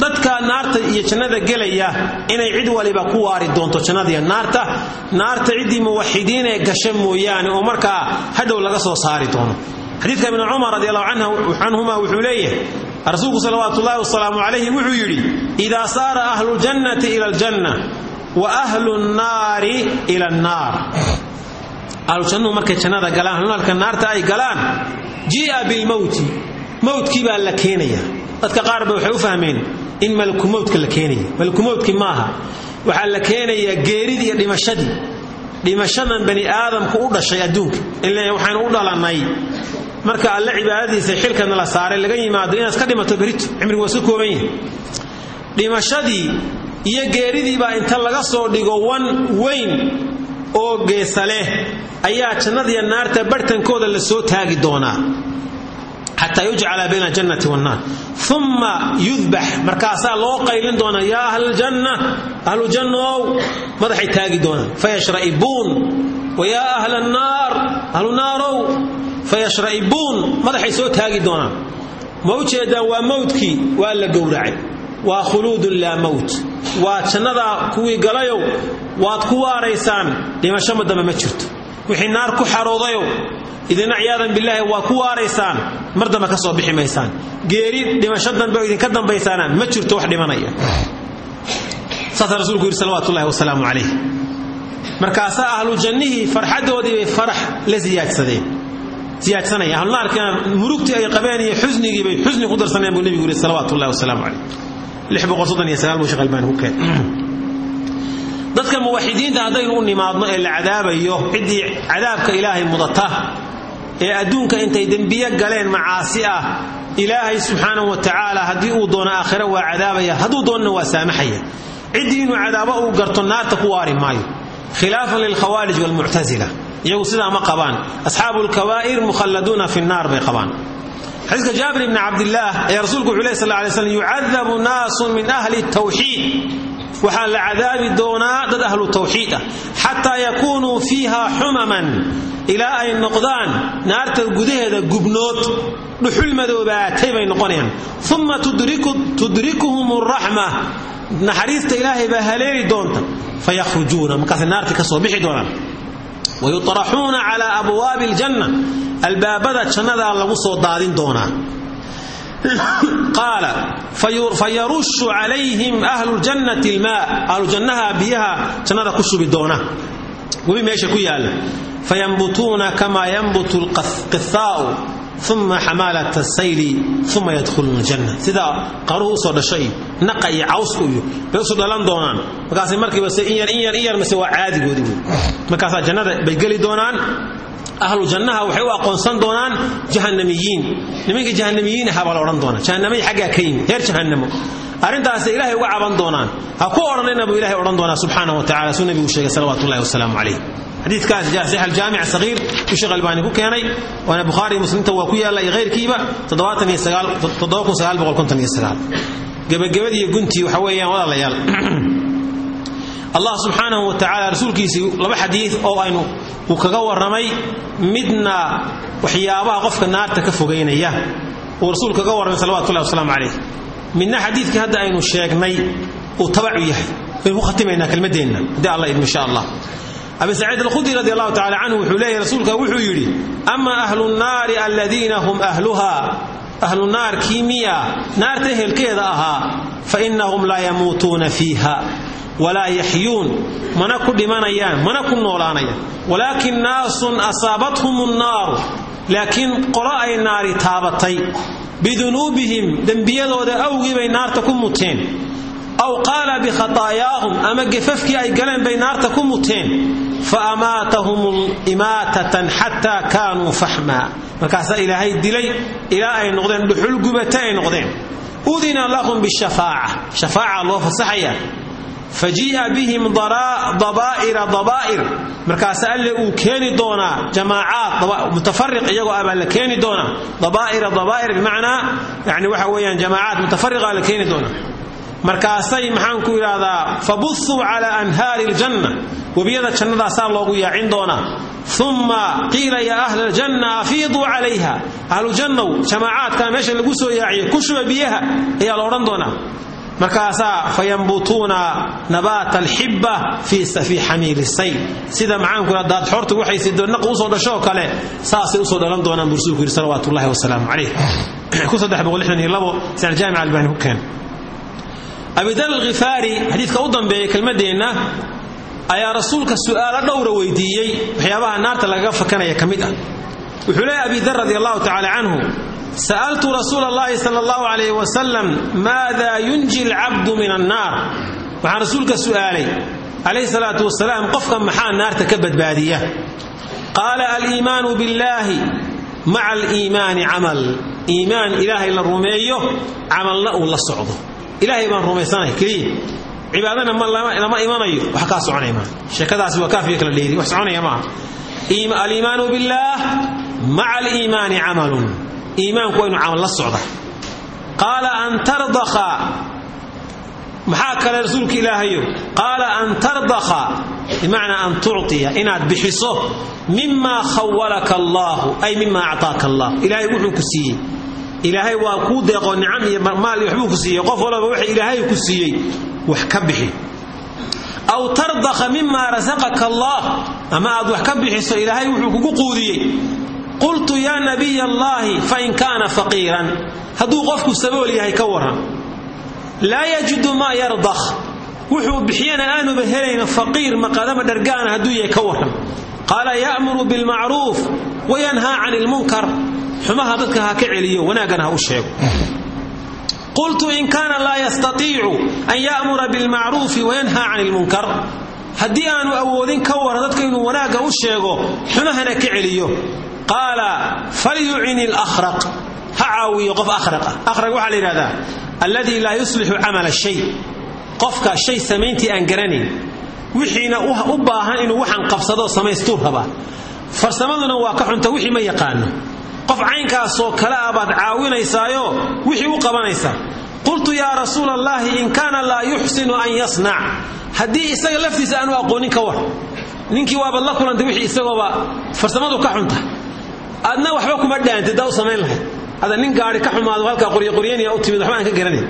[SPEAKER 2] dadka naarta iyo jannada gelaya inay cid waliba ku waari doonto jannadiiyo naarta. Naarta ciddii muwaxidiin ee gasha mooyaane oo markaa hadhow laga soo saari doono. Xadiidka ibni cumar radi allahu canhuma wuxuu leeyahay rasuulku salawaatullaahi wasalaamu calayhi wuxuu yidhi idaa saara ahlu ljannati ila aljanna wa ahlu nnaari ila annaar ahlujannuhu markay jannada galaan ahlunaarka naarta ay galaan jii'a bilmowti mowtkii baa la keenaya. Dadka qaar ba waxay u fahmeen in malakumowtka la keenaya. Malakumowtkii maaha. Waxaa la keenayaa geeridii iyo dhimashadii. Dhimashadan bani aadamku u dhashay adduunka. Ile waxaynu u dhalannay. Marka alle cibaadadiisa xilkana la saaray laga yimaado inaad ka dhimato berito. Cimrigu waa kooban yahay. Dhimashadii iyo geeridii baa inta laga soo dhigo wan weyn oo geesa leh. Ayaa jannadiiyo naarta barhtankooda la soo taagi doonaa xataa yujcala bayna aljannati wannaar. Uma yudbax. Markaasaa loo qaylin doonaa yaa ahlaljanna ahlujannow madaxay taagi doonaan. Fayashra'ibuun wa yaa ahla annaar ahlu naarow fayashra'ibuun madaxay soo taagi doonaan. Ma u jeedaan waa mowdkii waa la gowracay. Waa khuluudun laa mowt waa jannadaa kuwii galayow waad ku waaraysaan. Dhimasho ma ma jirto wixii naar ku xaroodayow idina ciyaadan bilaahi waa ku waaraysaan mar ka soo bixi maysaan. Geeri dhimasho dambe oo idinka dambaysaana ma jirto wax dhimanaya. Saasaa rasuulku yidhi salawatullahi wasalaamu calayh. Markaasaa ahlu jannihii farxaddoodii bay farax la siyaadsadeen. Siyaadsanaya ahlunaarkina murugtii ay qabeen iyo xusnigii bay xusni ku darsanayaan buu nebigu yidhi salawatullahi wasalaamu calayh. Lix boqol soddon iyo sagaal buu sheekh albaani ku dadka muwaxidiinta haddaynu u nimaadno ee la cadaabayo ciddii cadaabka ilaahay mudata ee adduunka intay dembiye galeen macaasi ah ilaahay subxaanahu wa tacaala haddii uu doono aakhiro waa cadaabaya hadduu doonana waa saamaxaya. Ciddii inuu cadaabo uu garto naarta ku waari maayo. Khilaafan lilkhawaarij waalmuctasila iyagu sidaa ma qabaan. Asxaabu lkabaa'ir mukhalladuuna fi nnaar bay qabaan. Xadiiska jaabir ibni cabdillaah ayaa rasuulku wuxuu leh sal alay slam yucadabu naasun min ahli tawxiid waxaa la cadaabi doonaa dad ahlu tawxiid ah. Xataa yakuunuu fiiha xumaman. Ilaa ay noqdaan naarta gudaheeda gubnood. Dhuxul madoobaatay bay noqonayaan. Uma tudrikuhum raxma naxariista ilaahay baa haleeli doonta. Fayakhrujuuna. Markaasay naarta ka soo bixi doonaan. Wayuطraxuuna calaa abwaabi aljanna albaabada jannadaa lagu soo daadin doonaa qaala fayarushu calayhim ahlu ljannati ilmaa ahlujannaha biyaha jannada ku shubi doona. Webi meesha ku yaalla. Fayambutuuna kamaa yanbutu lqithaa'u uma xamaalat asayli uma yadkhuluuna aljanna. Sidaa qaruhu u soo dhasho iyo naqa iyo cawsku iyo bay usu dhalan doonaan. Markaasay markiiba se in yar in yar in yar mase waa caadigoodii wey markaasaa jannada bay geli doonaan ahlu jannaha waxay u aqoonsan doonaan jahannamiyiin. Nimanka jahannamiyiin ahaa baa la odhan doonaa. Jahannamay xaggaa ka yimi reer jahannamo. Arrintaasay ilaahay uga caban doonaan. Ha ku odhanayna buu ilahay odhan doonaa subxaana wa tacala suu nebigu sheegay salawatu ullahi wasalaamu calayh xadiidkaas jaasix aljaamic sagiir uu sheekh albaani ku keenay waana bukhaari muslimta waa ku yaalla iyo hayrkiiba gebagabadii iyo guntii waxa weeyaan walaalayaal allah subxaanahu wa tacala rasuulkiisii laba xadiid oo aynu uu kaga warramay midna waxyaabaha qofka naarta ka fogaynaya uu rasuul kaga warramay salawatullahi wasalaamu calayh. Midna xadiidkii hadda aynu sheegnay uu tabacu yahay. Baynu ku khatimaynaa kelmadeenna haddii alla insha allah. Abi saciid alkhudri radi allahu tacala canhu wuxuu leeyahy rasuulka wuxuu yidhi ama ahlu nnaari aladiina hum ahluha. Ahlu naarkii miya naarta ehelkeeda ahaa fa innahum laa yamuutuuna fiiha walaa yaxyuun mana ku dhimanayaan mana ku noolaanayaan. Walaakin naasun asaabathum nnaaru laakiin qolo ay naari taabatay. Bidunuubihim dembiyadooda awgii bay naarta ku muteen. Aw qaala bikhataayaahum ama gefafkii ay galeen bay naarta ku muteen. Fa amaatahum imaatatan xataa kaanuu faxmaa markaasaa ilaahay dilay ilaa ay noqdeen dhuxul gubata ay noqdeen. Udina lahum fajii'a bihim dabaa'ira dabaa'ir markaasa alle uu keeni doonaa jamaacaad mutafariq iyagoo ah baa la keeni doonaa dabaa'ira dabaa'ir bimacnaa yani waxa weeyaan jamaacaad mutafariqa la keeni doonaa markaasay maxaanku idhaahdaa fabuthuu cala anhaari ljanna webiyada jannadaasaa loogu yaacin doonaa uma qiila yaa ahla aljanna afiiduu calayha ahlujannow jamaacaadkaa meesha lagu soo yaaciyey ku shuba biyaha ayaa la odhan markaasaa fayambutuuna nabaata alxibba fii xamiili sayl. sida maxaanku idhahda daadxoortu waxay sidonaqu u soo dhashoo kale saasay u soo dhalan doonaan buu rasuulku yidhi salawaatu ullahi wasalaamu calayh aljaamic albani ku keen. Abidar alkhifaari xadiidka u dambeeya kelmadeenna ayaa rasuulka su'aalo dhowra weydiiyey waxyaabaha naarta lagaga fakanaya ka mid ah. Wuxuu leeyahy abidar radi allahu tacala canhu sa'altu rasuula allahi sala allahu calayh wasalam maada yunji alcabdu min annaar waxaan rasuulka su'aalay calayhi salaatu wasalaam qofka maxaa naarta ka badbaadiya qaala aliimaanu billahi maca aliimaani camal iimaan ilaahay la rumeeyo camalna uu la socdo ilaahay baan rumaysanay keliya cibaadana lama imanayo wax kaa soconaya maaha sheekadaasi waa kaafiya kala dheeri wax soconaya maaha aliimaanu billaah maca aliimaani camalun iimaanku waa inu camal la socda. Qaala an tardakha. Maxaa kale rasuulka ilaahayo? Qaala an tardakha. Bimacnaa an tucطiya inaad bixiso mima khawalaka allaahu ay mima acطaaka allah ilaahay wuxuu ku siiyey. Ilaahay waa kuu deeqoo nicam iyo maal iyo waxbuu ku siiyey. Qof walba waxa ilaahay ku siiyey wax ka bixi. Aw tardakha mima rasaqaka allah ama aad wax ka bixiso ilaahay wuxuu kugu quudiyey qultu yaa nabiy allaahi fain kaana faqiiran. Hadduu qofku sabool yahay ka waran laa yajidu maa yardakh. Wuxuu bixiyana aanuba helayna faqiir maqadama dhargaana hadduu yahay ka waran qaala ya'muru bilmacruuf wayanhaa cani lmunkar xumaha dadka ha ka celiyo wanaaggana ha u sheego. Qultu in kaana laa yastaiicu an ya'mura bilmacruufi wayanhaa cani lmunkar haddii aanu awoodin celiyo qaala falyucin ilakhraq ha caawiyo qof akhraq waxaa la yidhahdaa alladii laa yuslixu camala shay. Qofka shay samayntii aan garanayn wixiina u baahan inuu waxaan qabsadoo samaystuu rabaa farsamaduna waa ka xunta wixii ma yaqaano. Qof caynkaasoo kale ah baad caawinaysaayo wixii u qabanaysaa qultu yaa rasuula allaahi in kaana laa yuxsinu an yasnac. Haddii isaga laftiisa aanu aqoonin ka war ninkii waabaad la kulantay wixii adna waxba kuma dhaantid daa u samayn lahayd ada nin gaari ka xumaado halkaa qoryoqoryaniya u timid waxba aan ka garanayn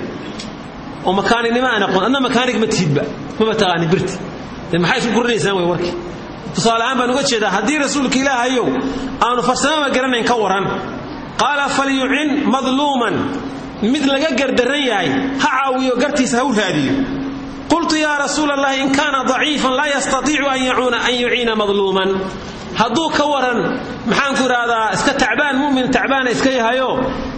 [SPEAKER 2] oo makaaninimo aan aqoon adna makaanig ma tihidba maba taqaanin birti. Dee maxay isku kurinaysaan way warkii tusaale ahaan baan uga jeedaa haddii rasuulka ilaahayow aanu farsamaba garanayn ka waran. Qaala falyucin madluuman. Mid laga gardaran yahay ha caawiyo gartiisa ha u raadiyo. Qultu yaa rasuula allahi in kaana daciifan laa yastaiicu an yuciina madluuman hadduu ka waran maxaanku idhaahdaa iska tacbaan mumin tacbaana iska yahayo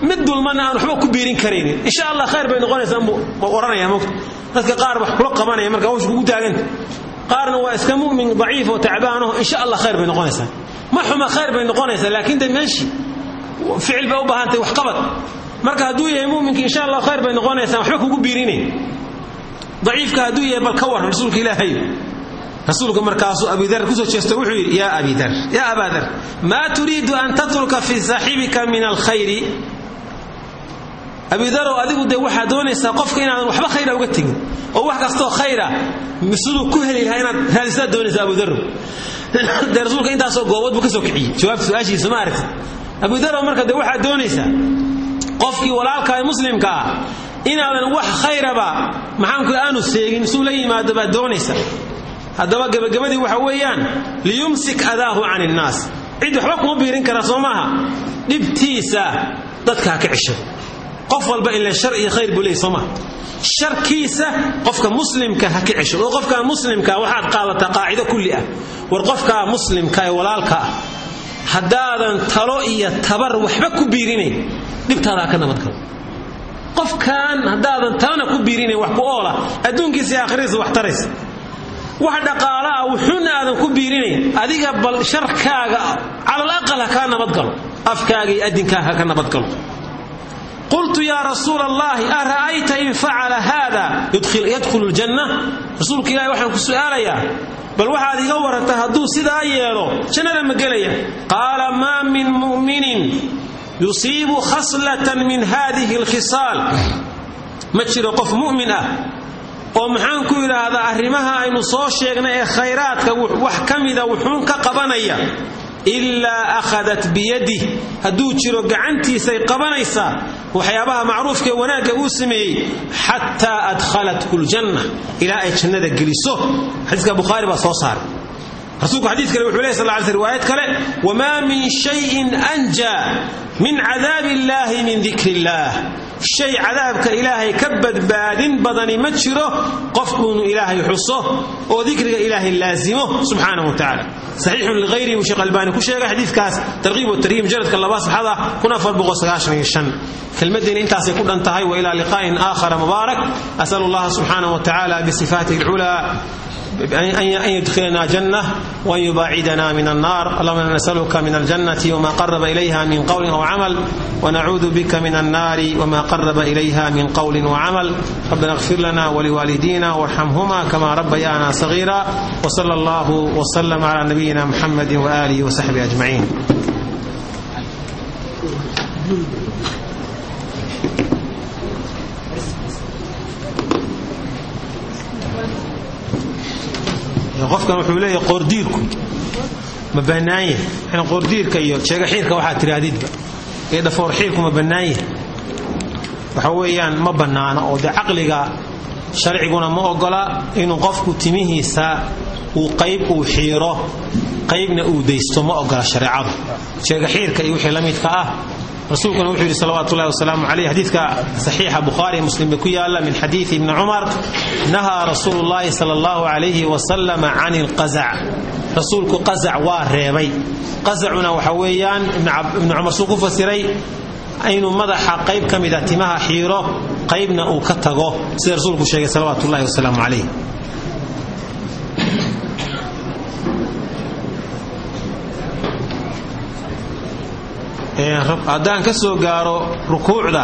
[SPEAKER 2] mid dulmanna aan waxba ku biirin karaynin insha allah khayr bay noqonaysaa ohanaya mogta dadka qaar wax kula qabanaya marka hawsha kugu taaganta qaarna waa iska mumin daciif oo tacbaanaho insha allah khayr bay noqonaysaa. Ma xuma khayr bay noqonaysaa laakiin de meeshii ficil bay u baahantahay wax qabad. Marka hadduu yahay muminka insha allah khayr bay noqonaysaa waxba kugu biirinayn daciifka hadduu yahay bal ka waran rasuulka ilaahay rasuulku markaasuu abidar ku soo jeesto wuxuu yidhi yaa abidar yaa abaadar maa turiidu an tatruka fii saaxibika min alkhayri? Abidarow adigu dee waxaad doonaysaa qofka inaadan waxba khayra uga tegin oo wax kastoo khayra siduu ku heli lahaa inaad raadisaad doonaysaa abudarow dee rasuulka intaasoo goobood buu ka soo kiciyey jawaabta su'aashiisa ma aragtid. Abudarow marka dee waxaad doonaysaa qofkii walaalka ee muslimka ah wax khayraba maxaanku aanu seegin suu la doonaysa haddaba gebagabadii waxa weeyaan liyumsik adaahu can innaas cid waxba kuma biirin kara soo maaha? Dadka ka ceshado qof walba ile shar iyo khayr buu leey sharkiisa qofka muslimka ha ka ceshado oo qofkaa muslimka waxaad qaadataa qaacido kulli ah. War qofkaa muslimka ee walaalka ah talo iyo tabar waxba ku biirinayn dhibtaada ka nabadgalo qofkan haddaadan talana ku biirinayn wax ku oola. Adduunkiisa iyo wax taraysa wax dhaqaala ah wuxuuna aadan ku biirinayn adiga bal sharkaaga calal aqal ha kaa nabadgalo afkaaga iyo ka nabadgalo qultu yaa rasuula allahi ara'ayta in facala haada yadkhulu ljanna rasuulka ilahi waxaan ku su'aalayaa bal waxaad iga warantay hadduu sidaa yeelo jannada ma gelaya. Qaala maa min mu'minin yusiibu khaslatan min hadihi alkhisaal. Ma jiro qof oo maxaan ku idhaahdaa arrimaha aynu soo sheegnay ee khayraadka wax ka mida wuxuun ka qabanaya. Ilaa akhadat biyadih hadduu jiro gacantiisay qabanaysaa waxyaabaha macruufkaee wanaagga uu sameeyey xataa adkhalathu ljanna ilaa ay jannada geliso. Xadiiska bukhaari baa soo saaray rasuulku xadiid kale wuxuu ley sal ly sl kale wamaa min shayin anjaa min cadaabi illaahi min dikri illaah shay cadaabka ilaahay ka badbaadin badani ma jiro qofkuunu ilaahay xuso oo dikriga ilaahay laazimo subxaanahu wa tacaala. Saxiixun lighayrihi uu sheekh albaani ku sheegay xadiidkaas tarkiib watarhiim jaradka laba saxada kelmadiina intaasay ku dhan wa ilaa liqaa'in aakhara mubaarak asalu allaha subxaanahu wa tacaala bisifaatihi alculaa أن يدخلنا جنة وأن يباعدنا من النار اللهم إنا نسألك من الجنة وما قرب إليها من قول أو عمل ونعوذ بك من النار وما قرب إليها من قول وعمل ربنا اغفر لنا ولوالدينا وارحمهما كما ربيانا صغيرا وصلى الله وسلم على نبينا محمد وآله وصحبه أجمعين qofkan wuxuu leeyahay qoordiirku ma bannaanya yani qoordiirka iyo jeegaxiirka waxaa tirahdidba iyo dhafoorxiirku ma bannaanya waxa weeyaan ma bannaano oo dee caqliga sharciguna ma ogola inuu qofku timihiisa uu qayb uu xiiro qaybna uu daysto ma ogola shareecadu. Jeegaxiirka iyo wixii la midka ah rasuulkuna wuxuu yidhi salawatu ullahi wasalaamu caleyh xadiidka saxiixa bukhaari muslim bay ku yaalla min xadiidi ibni cumar nahaa rasuulu llahi sala allahu calayhi wasalam can ilqazac rasuulku qazac waa reebay. Qazacuna waxa weeyaan ibnu cumar suu ku fasiray inuu madaxa qayb ka mida timaha xiiro qaybna uu ka tago. Sida rasuulku sheegay ullahi wasalaamu calayh haddaan ka soo gaaro rukuucda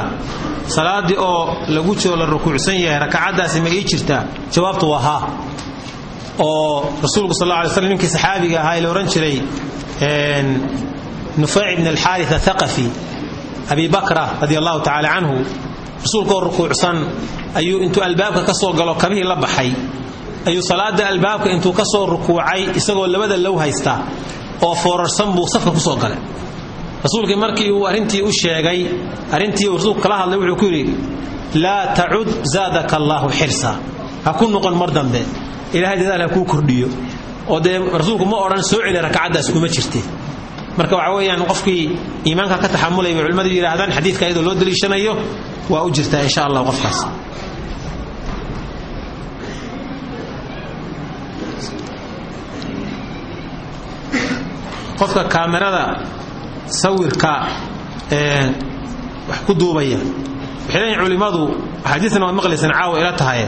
[SPEAKER 2] salaaddii oo lagu jiro la rukuucsan yahay rakacaddaasi ma ii jirtaa? Jawaabtu waa haa. Oo rasuulku sal alla alay slam ninkii saxaabiga ahaa ee la odhan jiray nufayc ibn alxaaris athaqafi abi bakra radi allahu tacaala canhu rasuulkaoo rukuucsan ayuu intuu albaabka ka soo galo kabihii la baxay ayuu salaada albaabka intuu ka soo rukuucay isagoo labada low haysta oo foorarsan buu safka ku soo galay rasuulkii markii uu arrintii u sheegay arrintii uu rasuulku kala hadlay wuxuu ku yidhi laa tacud zaadaka allaahu xirsa. Ha ku noqon mar dambe ilaahay dadaal ha kuu kordhiyo. Oo dee rasuulku ma odhan soo celi rakacaddaas kuma jirte marka waxa weeyaan qofkii iimaanka ka taxamulay bay culimmadu yidhaahdaan xadiidka iyadoo loo daliishanayo waa u jirtaa insha allah qofkaas. Qofka kaamirada sawirka wax ku duubaya. Waxay leeyihiin culimmadu axaadiisna waad maqlaysaan caawa ila tahay.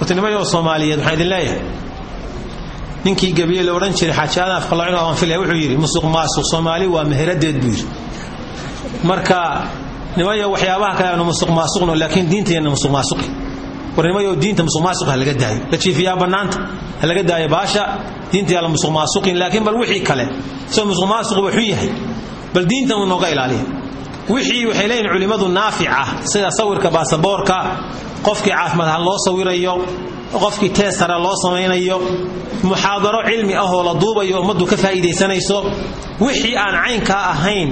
[SPEAKER 2] Watanimadii oo soomaaliyeed waxaan idin leeyahay. Ninkii gabiye la odhan jiray xaaji aadan afqalacin aan filaya wuxuu yidhi musuq maasuq soomaali waa meheradeed buu marka nimayo waxyaabaha kale aanu musuq maasuqno laakiin diinteenna musuq maasuqi war diinta musuq maasuq ha laga daayo. La jiifiyaa bannaanta ha laga daayo baasha diinta yaa la musuq maasuqin laakiin bal wixii kale soo musuq maasuq wuxuu yahay bal diinta uu nooga ilaaliya wixii waxay leeyihiin culimmadu naafic ah sida sawirka baasaboorka qofkii caafimaad ahaan loo sawirayo qofkii teesara loo samaynayo muxaadaro cilmi ahoo la duubayo ummaddu ka faa'iidaysanayso wixii aan caynkaa ahayn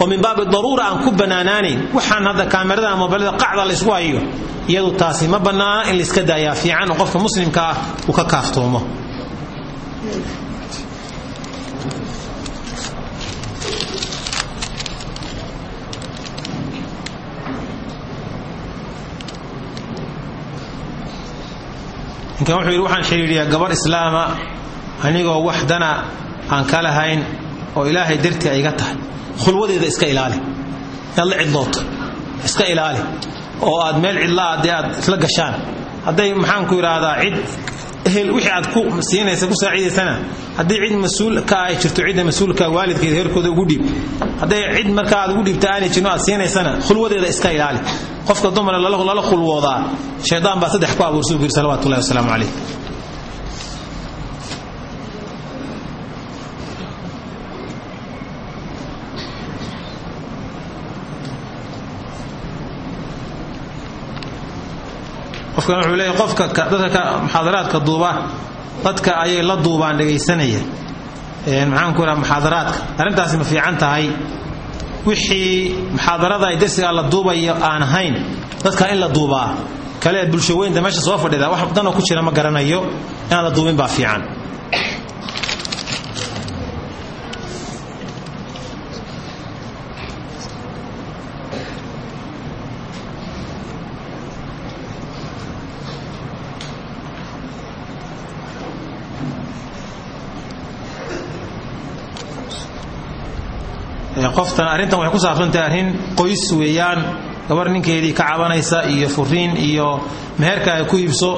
[SPEAKER 2] oo min baabi daruura aan ku bannaanaanayn waxaan hadda kaamirada mobilada qacda laysku hayo iyadu taasi ma bannaana in layska daayaa fiican qofka muslimka ah uu ka kaaftoomo ninkan wuxuu yidhi waxaan xidhiidhiyaa gabarh islaama anigoo wax dana aan ka lahayn oo ilaahay dartii ay iga tahay. Khulwadeeda iska ilaali. Inaad la cidlooto. Iska ilaali. Oo aad meel cidlaa dee aad isla gashaan. Hadday maxaanku idhaahdaa cid ehel wixii aad ku siinaysa ku saaciidaysana haddii cid mas'uul ka ay jirto cidda mas'uulka waalidkeeda heerkooda ugu dhiib hadday cid markaa aad ugu dhiibta aanay jirno aad siinaysana khulwadeeda iska ilaali. Qofka dumara lala khulwoodaa shaydaan baa saddex ku abuursuu yiri salawatu ullahi wasalaamu calayh qofkan wuxuu leeyahy qofka dadka muxaadaraadka duuba dadka ayay la duubaan dhegaysanaya. Maxaan ku idhaha muxaadaraadka. Arrintaasi ma fiican tahay. Wixii muxaadarada ay darsigaa la duubayo aan ahayn dadka in la duubaa. Kale bulsho weynta meesha soo fadhida wax danoo ku jira ma garanayo. Inaan la duubin baa fiican qoftan arrintan waxay ku saabsantahay arrin qoys weeyaan gabar ninkeedii ka cabanaysa iyo furiin iyo meherka ay ku iibso.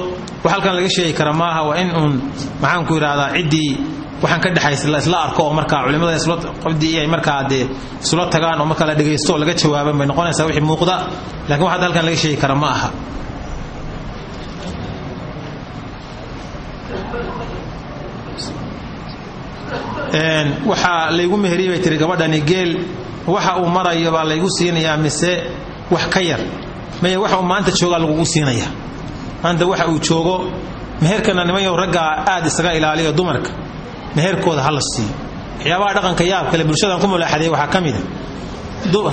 [SPEAKER 2] Wax halkan laga sheegi kara maaha waa in uun maxaanku idhahdaa ciddii waxaan ka dhexaysa la isla arko oo markaa culimmada qofdii ay markaa dee isula tagaan oo markaa la dhegaysto oo laga jawaaban bay noqonaysaa wixii muuqda. Lakin wax hadda halkan laga sheegi kara ma aha waxaa laygu meheriyey bay gabadhani geel waxa uu marayo baa laygu siinayaa mise wax ka yar? Maya waxa uu maanta joogaa lagugu siinaya maanta waxa uu joogo meherkana nimanyow raggaa aad isaga ilaaliyo dumarka meherkooda ha la siiyo dhaqanka yaab kale bulshadan ku mulaaxadeey waxaa ka mida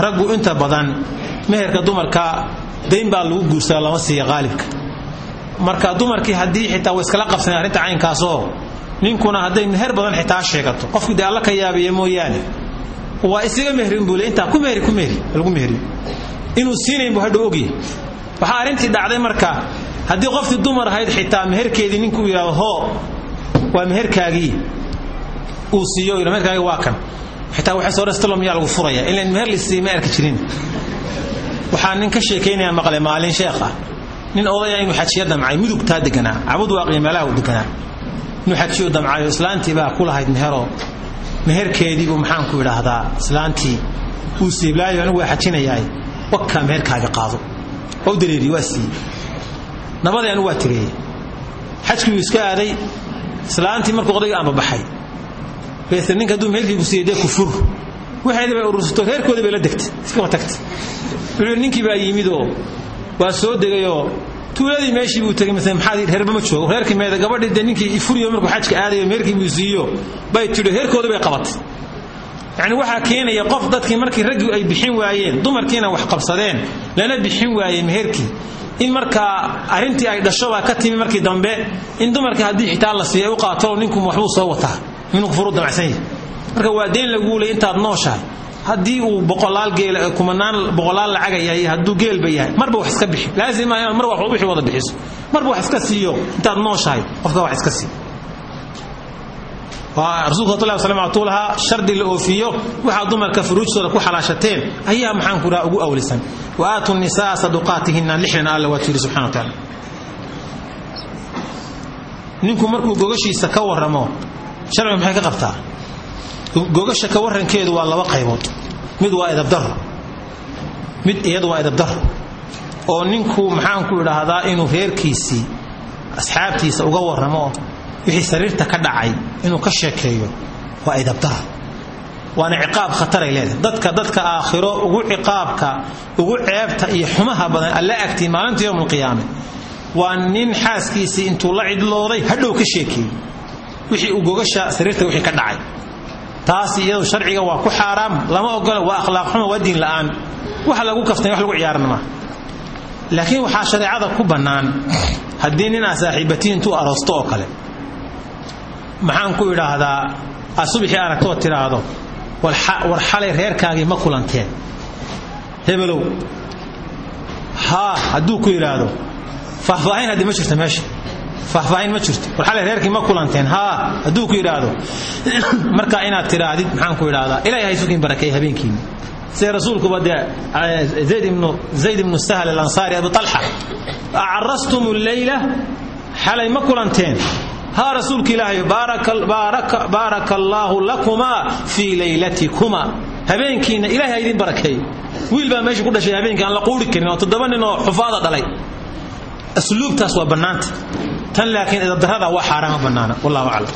[SPEAKER 2] raggu inta badan meherka dumarka dayn baa lagu guursadaa lama siiya qaalibka. Marka dumarkii haddii xitaa way iskala qabsaneen arrinta caynkaasoo ninkuna hadday meher badan xitaa sheegato. Qofkii dee alla ka yaabiya mooyaane. Waa isaga mehrin buu le. Ku mehri ku mehri lagu mehriyo inuu siinayn buu hadhow ogyahay waxaa dhacday marka haddii qoftii dumar ahayd xitaa meherkeedii ninkuu yidhahdo hoo waa meherkaagii. Uu siiyo yidha meherkaagii waa kan. Xitaa waxay soo dhastalo miyaa lagu furaya. Ilan meher lisiiya ma arki jirin. Waxaa nin ka sheekaynaya maqlay maalin sheekh nin odaya inuu xajiyo damcay mudugtaa deganaa. Cabud meelaha uu deganaa xajiyo damcayo islaantii baa ku lahayd meheroo meherkeediibuu maxaanku idhaahdaa islaantii uu siiblaayo anigu waa xajinayaay wakaa meherkaaga qaado. Waa u dareeriye waa siiyey. Nabadii anigu waa tireeyey xajkii uu iska aaday islaantii markuu odayga aanbabaxay beese ninka hadduu meherkiigu siiyey dee kufur. Waxeedii bay urursato reerkoodii bay la degtay. Iskama tagtay wuxuu ninkii baa yimidoo waa soo degayoo tuuladii meeshii buu tegay mise maxaad reerba ma joogo. Reerkii meeda gabadhii dee ninkii ifuriyo markuu xajka aadayo meherkii buu bay tidhi reerkooda bay qabatay. Yacni waxaa keenaya qof dadkii markii raggii ay bixin waayeen dumarkiina wax qabsadeen lana bixin waayey meherkii in markaa arrintii ay dhasho baa ka timi markii dambe in dumarkii haddii xitaa la siiya u qaato ninku waxbuu soo wataa inuu furu damacsan yahay. Marka waa deen laguu ley intaad nooshahay haddii uu boqolaal geel kumanaan boqolaal lacaga yahay hadduu geelba yahay marba wax iska bixi. Laazima inaad mar wixii wada bixiso. Marba wax iska siiyo intaad nooshahay qofka wax iska sii. Rasuulka sal slam atuu lahaa shardi la oofiyo waxaa dumarka furuujtooda ku xalaashateen ayaa maxaanku dhaha ugu awlisan? Wa aatu nisaa saduqaatihina lixdan alla waa tiiri subxana taala ninku markuu gogashiisa ka warramo sharcigu maxay ka qabtaa gogasha ka warankeedu waa laba qaybood. Mid waa edabdaro mid iyadu waa edabdaro oo ninku maxaanku idhaahdaa inuu reerkiisii asxaabtiisa uga warramo wixii sariirta ka dhacay inuu ka sheekeeyo waa edabdaro waana ciqaab khataray leedahay. Dadka dadka aakhiro ugu ciqaabka ugu ceebta iyo xumaha badan alla agtii maalinta yowm alqiyaame waa nin xaaskiisii intuu la cidlooday hadhow ka sheekeeyey. Wixii uu gogasha sariirta wixii ka dhacay taas iyadu sharciga waa ku xaaraam lama ogola waa akhlaaq xumo waa diin la'aan. Waxa lagu kaftay wax lagu ciyaarana maaha laakiin waxaa shareecada ku bannaan haddii nin aa saaxiibatiin intuu aroosto oo kale. Maxaan ku idhaahdaa aad subixii aragtoo tidhaahdo war xalay reerkaagii ma kulanteen hebelow haa hadduu ku yidhaahdo faahfaahin haddii ma jirto meesha faahfaahin ma jirto. War xalay reerkii ma kulanteen. Haa hadduu ku yidhaahdo. Marka inaad tidhaahdid maxaan ku idhaahdaa ilahay haysukiin barakeey habeenkiina sida rasuulkuba dee zayd ibnu sahl alansaari abu talxa acarastum lleyla xalay ma kulanteen. Haa rasuulka ilaahay baaraka allaahu lakumaa fii laylatikuma habeenkiina ilahay ha idin barakeeyo wiil baa meesha ku dhashay habeenkii la quuri karin oo toddoba nin oo xufaada dhalay. Asluubtaas waa bannaanta tan laakiin idadarada waa xaaraama banaana? Wallahu aclam.